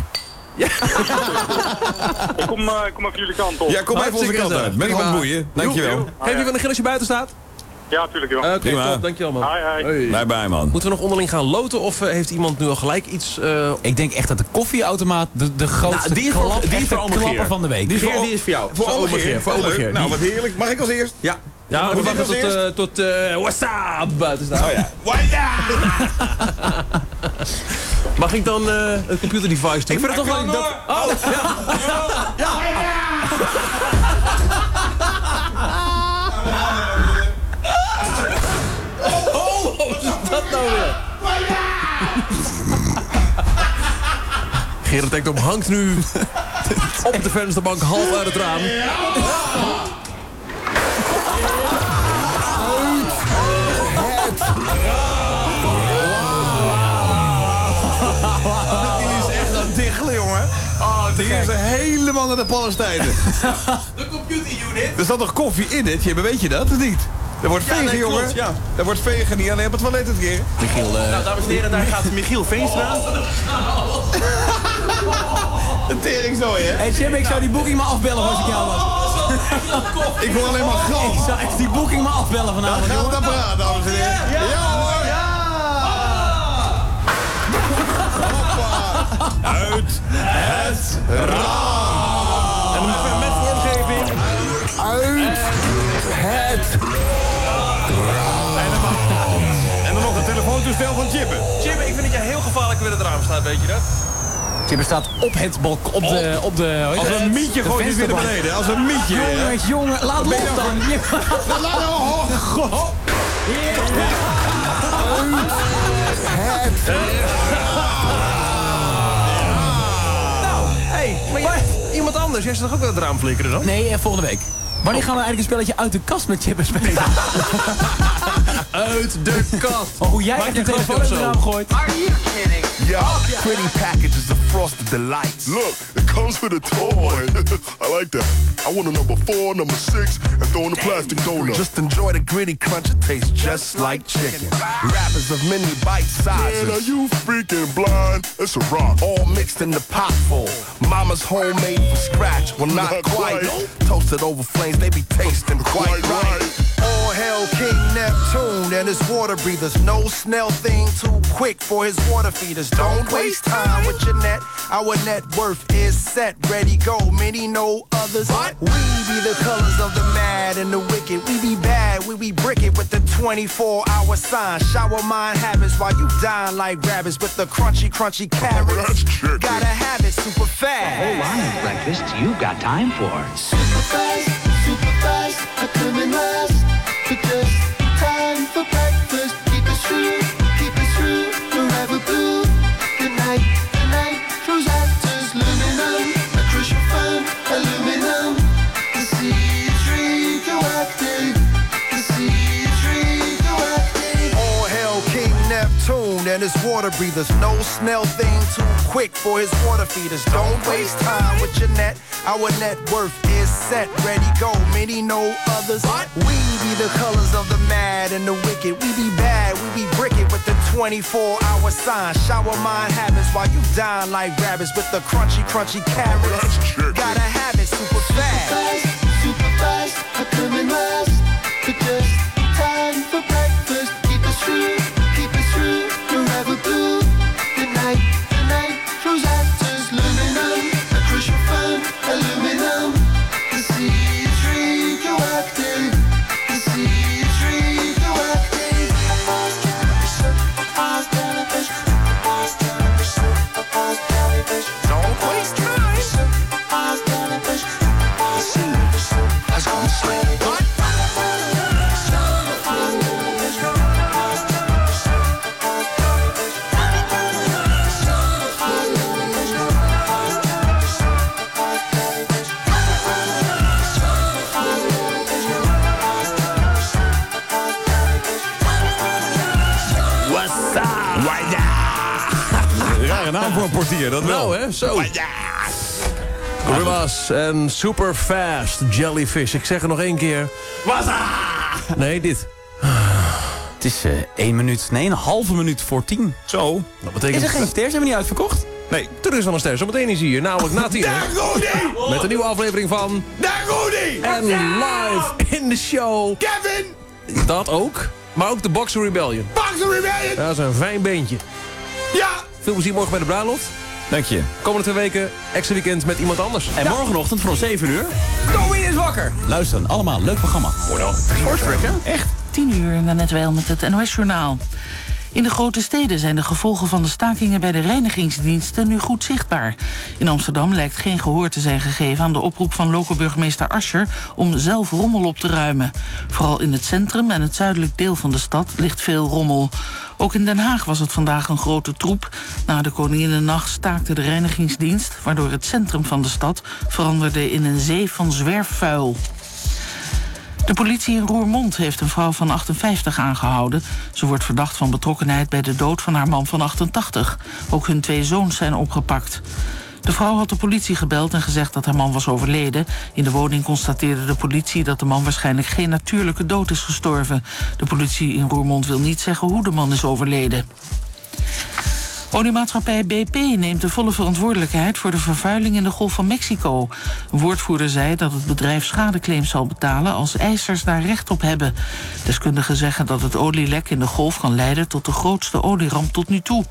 [SPEAKER 30] ik kom, ik kom even jullie kant op.
[SPEAKER 8] Ja, kom even onze kant uit.
[SPEAKER 7] gezellig.
[SPEAKER 8] Met
[SPEAKER 7] Prima.
[SPEAKER 8] handboeien. Dankjewel.
[SPEAKER 7] Geef je wel een gilletje buiten staat?
[SPEAKER 30] Ja, tuurlijk joh.
[SPEAKER 7] Oké, top. Dankjewel man.
[SPEAKER 30] Hi, hi.
[SPEAKER 7] Hey.
[SPEAKER 8] Bye bye man.
[SPEAKER 7] Moeten we nog onderling gaan loten of eh, heeft iemand nu al gelijk iets... eh,
[SPEAKER 52] Ik denk echt dat de koffieautomaat de, de grootste
[SPEAKER 34] Nou, die is voor-
[SPEAKER 52] klap,
[SPEAKER 34] die is
[SPEAKER 52] echte
[SPEAKER 34] voor Almegeer.
[SPEAKER 52] klapper van de week.
[SPEAKER 34] Die is voor, die is voor jou.
[SPEAKER 8] Voor Omegeer.
[SPEAKER 7] Omegeer, voor. Omegeer.
[SPEAKER 8] Nou, wat heerlijk. Mag ik als eerst?
[SPEAKER 34] Ja.
[SPEAKER 7] ja, we wachten tot, eh tot eh WhatsApp buiten staan.
[SPEAKER 8] Oh ja.
[SPEAKER 7] Mag ik dan eh het computerdevice doen?
[SPEAKER 34] Ik vind het toch wel... Dat...
[SPEAKER 7] Oh, ja. Oh, wat is dat nou weer? Gerard Ekdom hangt nu op de vensterbank half uit het raam.
[SPEAKER 8] Die is echt aan het diggelen, jongen. Oh, die is er helemaal naar de Palestijnen.
[SPEAKER 7] De computerunit.
[SPEAKER 8] Er zat nog koffie in het, Jibbe, weet je dat of niet? Er wordt
[SPEAKER 34] Ja,
[SPEAKER 8] vegen,
[SPEAKER 34] nee, klopt,
[SPEAKER 8] jongen.
[SPEAKER 34] ja.
[SPEAKER 8] Er wordt vegen, niet alleen op het toilet het keer.
[SPEAKER 52] Michiel, eh,
[SPEAKER 34] Nou, dames en heren, daar gaat Michiel Veenstra.
[SPEAKER 8] Een teringzooi, hè?
[SPEAKER 52] Hey Jim, ik zou die boeking maar afbellen als ik jou was.
[SPEAKER 8] Ik hoor alleen maar
[SPEAKER 52] Ik
[SPEAKER 8] gram.
[SPEAKER 52] zou echt die boeking maar afbellen vanavond. Jongen.
[SPEAKER 8] dat praten, dames en heren? Ja, hoor. Hoppa. Uit het raam. Van Chippen. Chippen, ik vind dat jij heel gevaarlijk weer het raam staat, weet je dat?
[SPEAKER 52] Chipper staat op het balk, op de, op de...
[SPEAKER 8] Als een mietje gooit hij weer naar beneden. Als een mietje.
[SPEAKER 52] Jongens, jongen, laat los
[SPEAKER 8] je
[SPEAKER 52] dan.
[SPEAKER 8] nou
[SPEAKER 52] Ja.
[SPEAKER 8] Laat nou, oh, god.
[SPEAKER 7] Nou, hey, maar iemand anders. Jij zit toch ook wel het raam flikkeren dan?
[SPEAKER 52] Nee, eh, volgende week. Wanneer gaan we eigenlijk een spelletje uit de kast met Chipper spelen?
[SPEAKER 7] Uit de kast.
[SPEAKER 52] Oh, hoe jij
[SPEAKER 7] je
[SPEAKER 52] de telefoon in raam gooit.
[SPEAKER 37] Are you kidding?
[SPEAKER 13] Yeah, pretty packages of frosted delights. Look, it comes with a toy. I like that. I want a number four, number six, and throw in a plastic donut. Just enjoy the gritty crunch. It tastes just like chicken. Rappers of many bite sizes. Man, are you freaking blind? It's a rock. All mixed in the pot full. Mama's homemade from scratch. Well, not,
[SPEAKER 37] Not
[SPEAKER 13] quite.
[SPEAKER 37] quite.
[SPEAKER 13] Toasted over flames, they be tasting quite, right. All hail King Neptune and his water breathers. No snail thing too quick for his water feeders. Don't waste time with your net. Our net worth is set, ready, go. Many know others. We be the colors of the mad and the wicked. We be bad, we be brick it with the 24 hour sign. Shower mind habits while you dine like rabbits with the crunchy, crunchy oh, carrots. Gotta have it super fast.
[SPEAKER 37] Whole line of breakfast you got time for.
[SPEAKER 27] Super fast, I come in last. But
[SPEAKER 13] Water breathers. No snail thing too quick for his water feeders. Don't waste time with your net. Our net worth is set, ready, go. Many know others. We be the colors of the mad and the wicked. We be bad, we be bricket with the 24 hour sign. Shower mind habits while you dine like rabbits with the crunchy, crunchy carrots. Gotta have it super fast.
[SPEAKER 27] Super fast, I come in last. But
[SPEAKER 8] voor een portier, dat wel.
[SPEAKER 7] Nou, hè, zo. Gorillas en Superfast Jellyfish. Ik zeg het nog één keer. Nee, dit.
[SPEAKER 52] Het is eh één minuut, nee, een halve minuut voor tien.
[SPEAKER 8] Zo.
[SPEAKER 52] Is
[SPEAKER 7] Dat betekent...
[SPEAKER 52] er geen ster? Zijn we niet uitverkocht?
[SPEAKER 7] Nee, er is wel een ster. Zometeen is hij hier, namelijk na tien. Met een nieuwe aflevering van...
[SPEAKER 13] Daar Rudy!
[SPEAKER 7] En live in de show...
[SPEAKER 13] Kevin!
[SPEAKER 7] Dat ook. Maar ook de Boxer Rebellion.
[SPEAKER 13] Boxer Rebellion!
[SPEAKER 7] Dat is een fijn beentje.
[SPEAKER 13] Ja!
[SPEAKER 7] Veel plezier morgen bij de bruiloft.
[SPEAKER 8] Dank je.
[SPEAKER 7] Komende twee weken extra weekend met iemand anders.
[SPEAKER 52] En morgenochtend vanaf 7 uur. Domin is wakker. Luister dan allemaal, leuk programma.
[SPEAKER 34] Sportfreak, hè?
[SPEAKER 52] Echt.
[SPEAKER 23] 10 uur, net wel met het NOS-journaal. In de grote steden zijn de gevolgen van de stakingen bij de reinigingsdiensten nu goed zichtbaar. In Amsterdam lijkt geen gehoor te zijn gegeven aan de oproep van lokale burgemeester Ascher om zelf rommel op te ruimen. Vooral in het centrum en het zuidelijk deel van de stad ligt veel rommel. Ook in Den Haag was het vandaag een grote troep. Na de Koninginnennacht staakte de reinigingsdienst, waardoor het centrum van de stad veranderde in een zee van zwerfvuil. De politie in Roermond heeft een vrouw van 58 aangehouden. Ze wordt verdacht van betrokkenheid bij de dood van haar man van 88. Ook hun twee zoons zijn opgepakt. De vrouw had de politie gebeld en gezegd dat haar man was overleden. In de woning constateerde de politie dat de man waarschijnlijk geen natuurlijke dood is gestorven. De politie in Roermond wil niet zeggen hoe de man is overleden. Oliemaatschappij BP neemt de volle verantwoordelijkheid voor de vervuiling in de Golf van Mexico. Een woordvoerder zei dat het bedrijf schadeclaims zal betalen als eisers daar recht op hebben. Deskundigen zeggen dat het olielek in de golf kan leiden tot de grootste olieramp tot nu toe.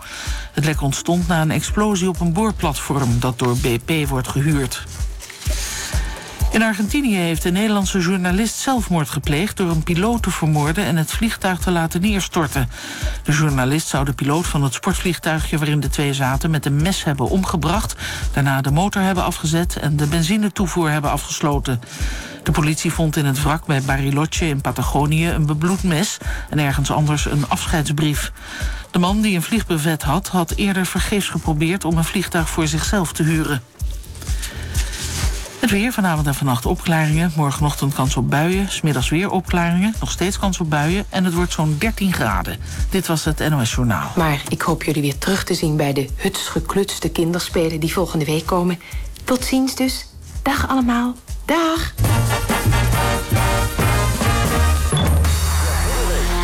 [SPEAKER 23] Het lek ontstond na een explosie op een boorplatform dat door BP wordt gehuurd. In Argentinië heeft een Nederlandse journalist zelfmoord gepleegd... door een piloot te vermoorden en het vliegtuig te laten neerstorten. De journalist zou de piloot van het sportvliegtuigje... waarin de twee zaten met een mes hebben omgebracht... daarna de motor hebben afgezet en de benzinetoevoer hebben afgesloten. De politie vond in het wrak bij Bariloche in Patagonië... een bebloed mes en ergens anders een afscheidsbrief. De man die een vliegbrevet had, had eerder vergeefs geprobeerd... om een vliegtuig voor zichzelf te huren. Het weer vanavond en vannacht opklaringen. Morgenochtend kans op buien. Smiddags weer opklaringen. Nog steeds kans op buien. En het wordt zo'n 13 graden. Dit was het NOS Journaal.
[SPEAKER 55] Maar ik hoop jullie weer terug te zien bij de huts geklutste kinderspelen die volgende week komen. Tot ziens dus. Dag allemaal. Dag.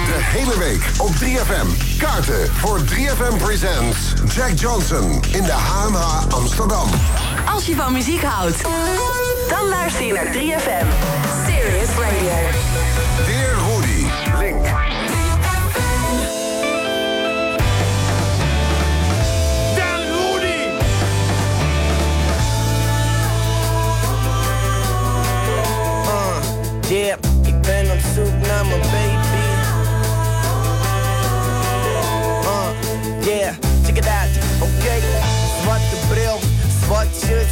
[SPEAKER 3] De hele week op 3FM. Kaarten voor 3FM Presents Jack Johnson in de HMH Amsterdam.
[SPEAKER 4] Als je van muziek houdt, dan luister je naar 3FM. Serious Radio.
[SPEAKER 3] Dear Rudy, Link.
[SPEAKER 37] Dear Rudy. Uh, yeah, ik ben op zoek naar mijn baby. Uh, yeah, check it out, oké. wat de bril What you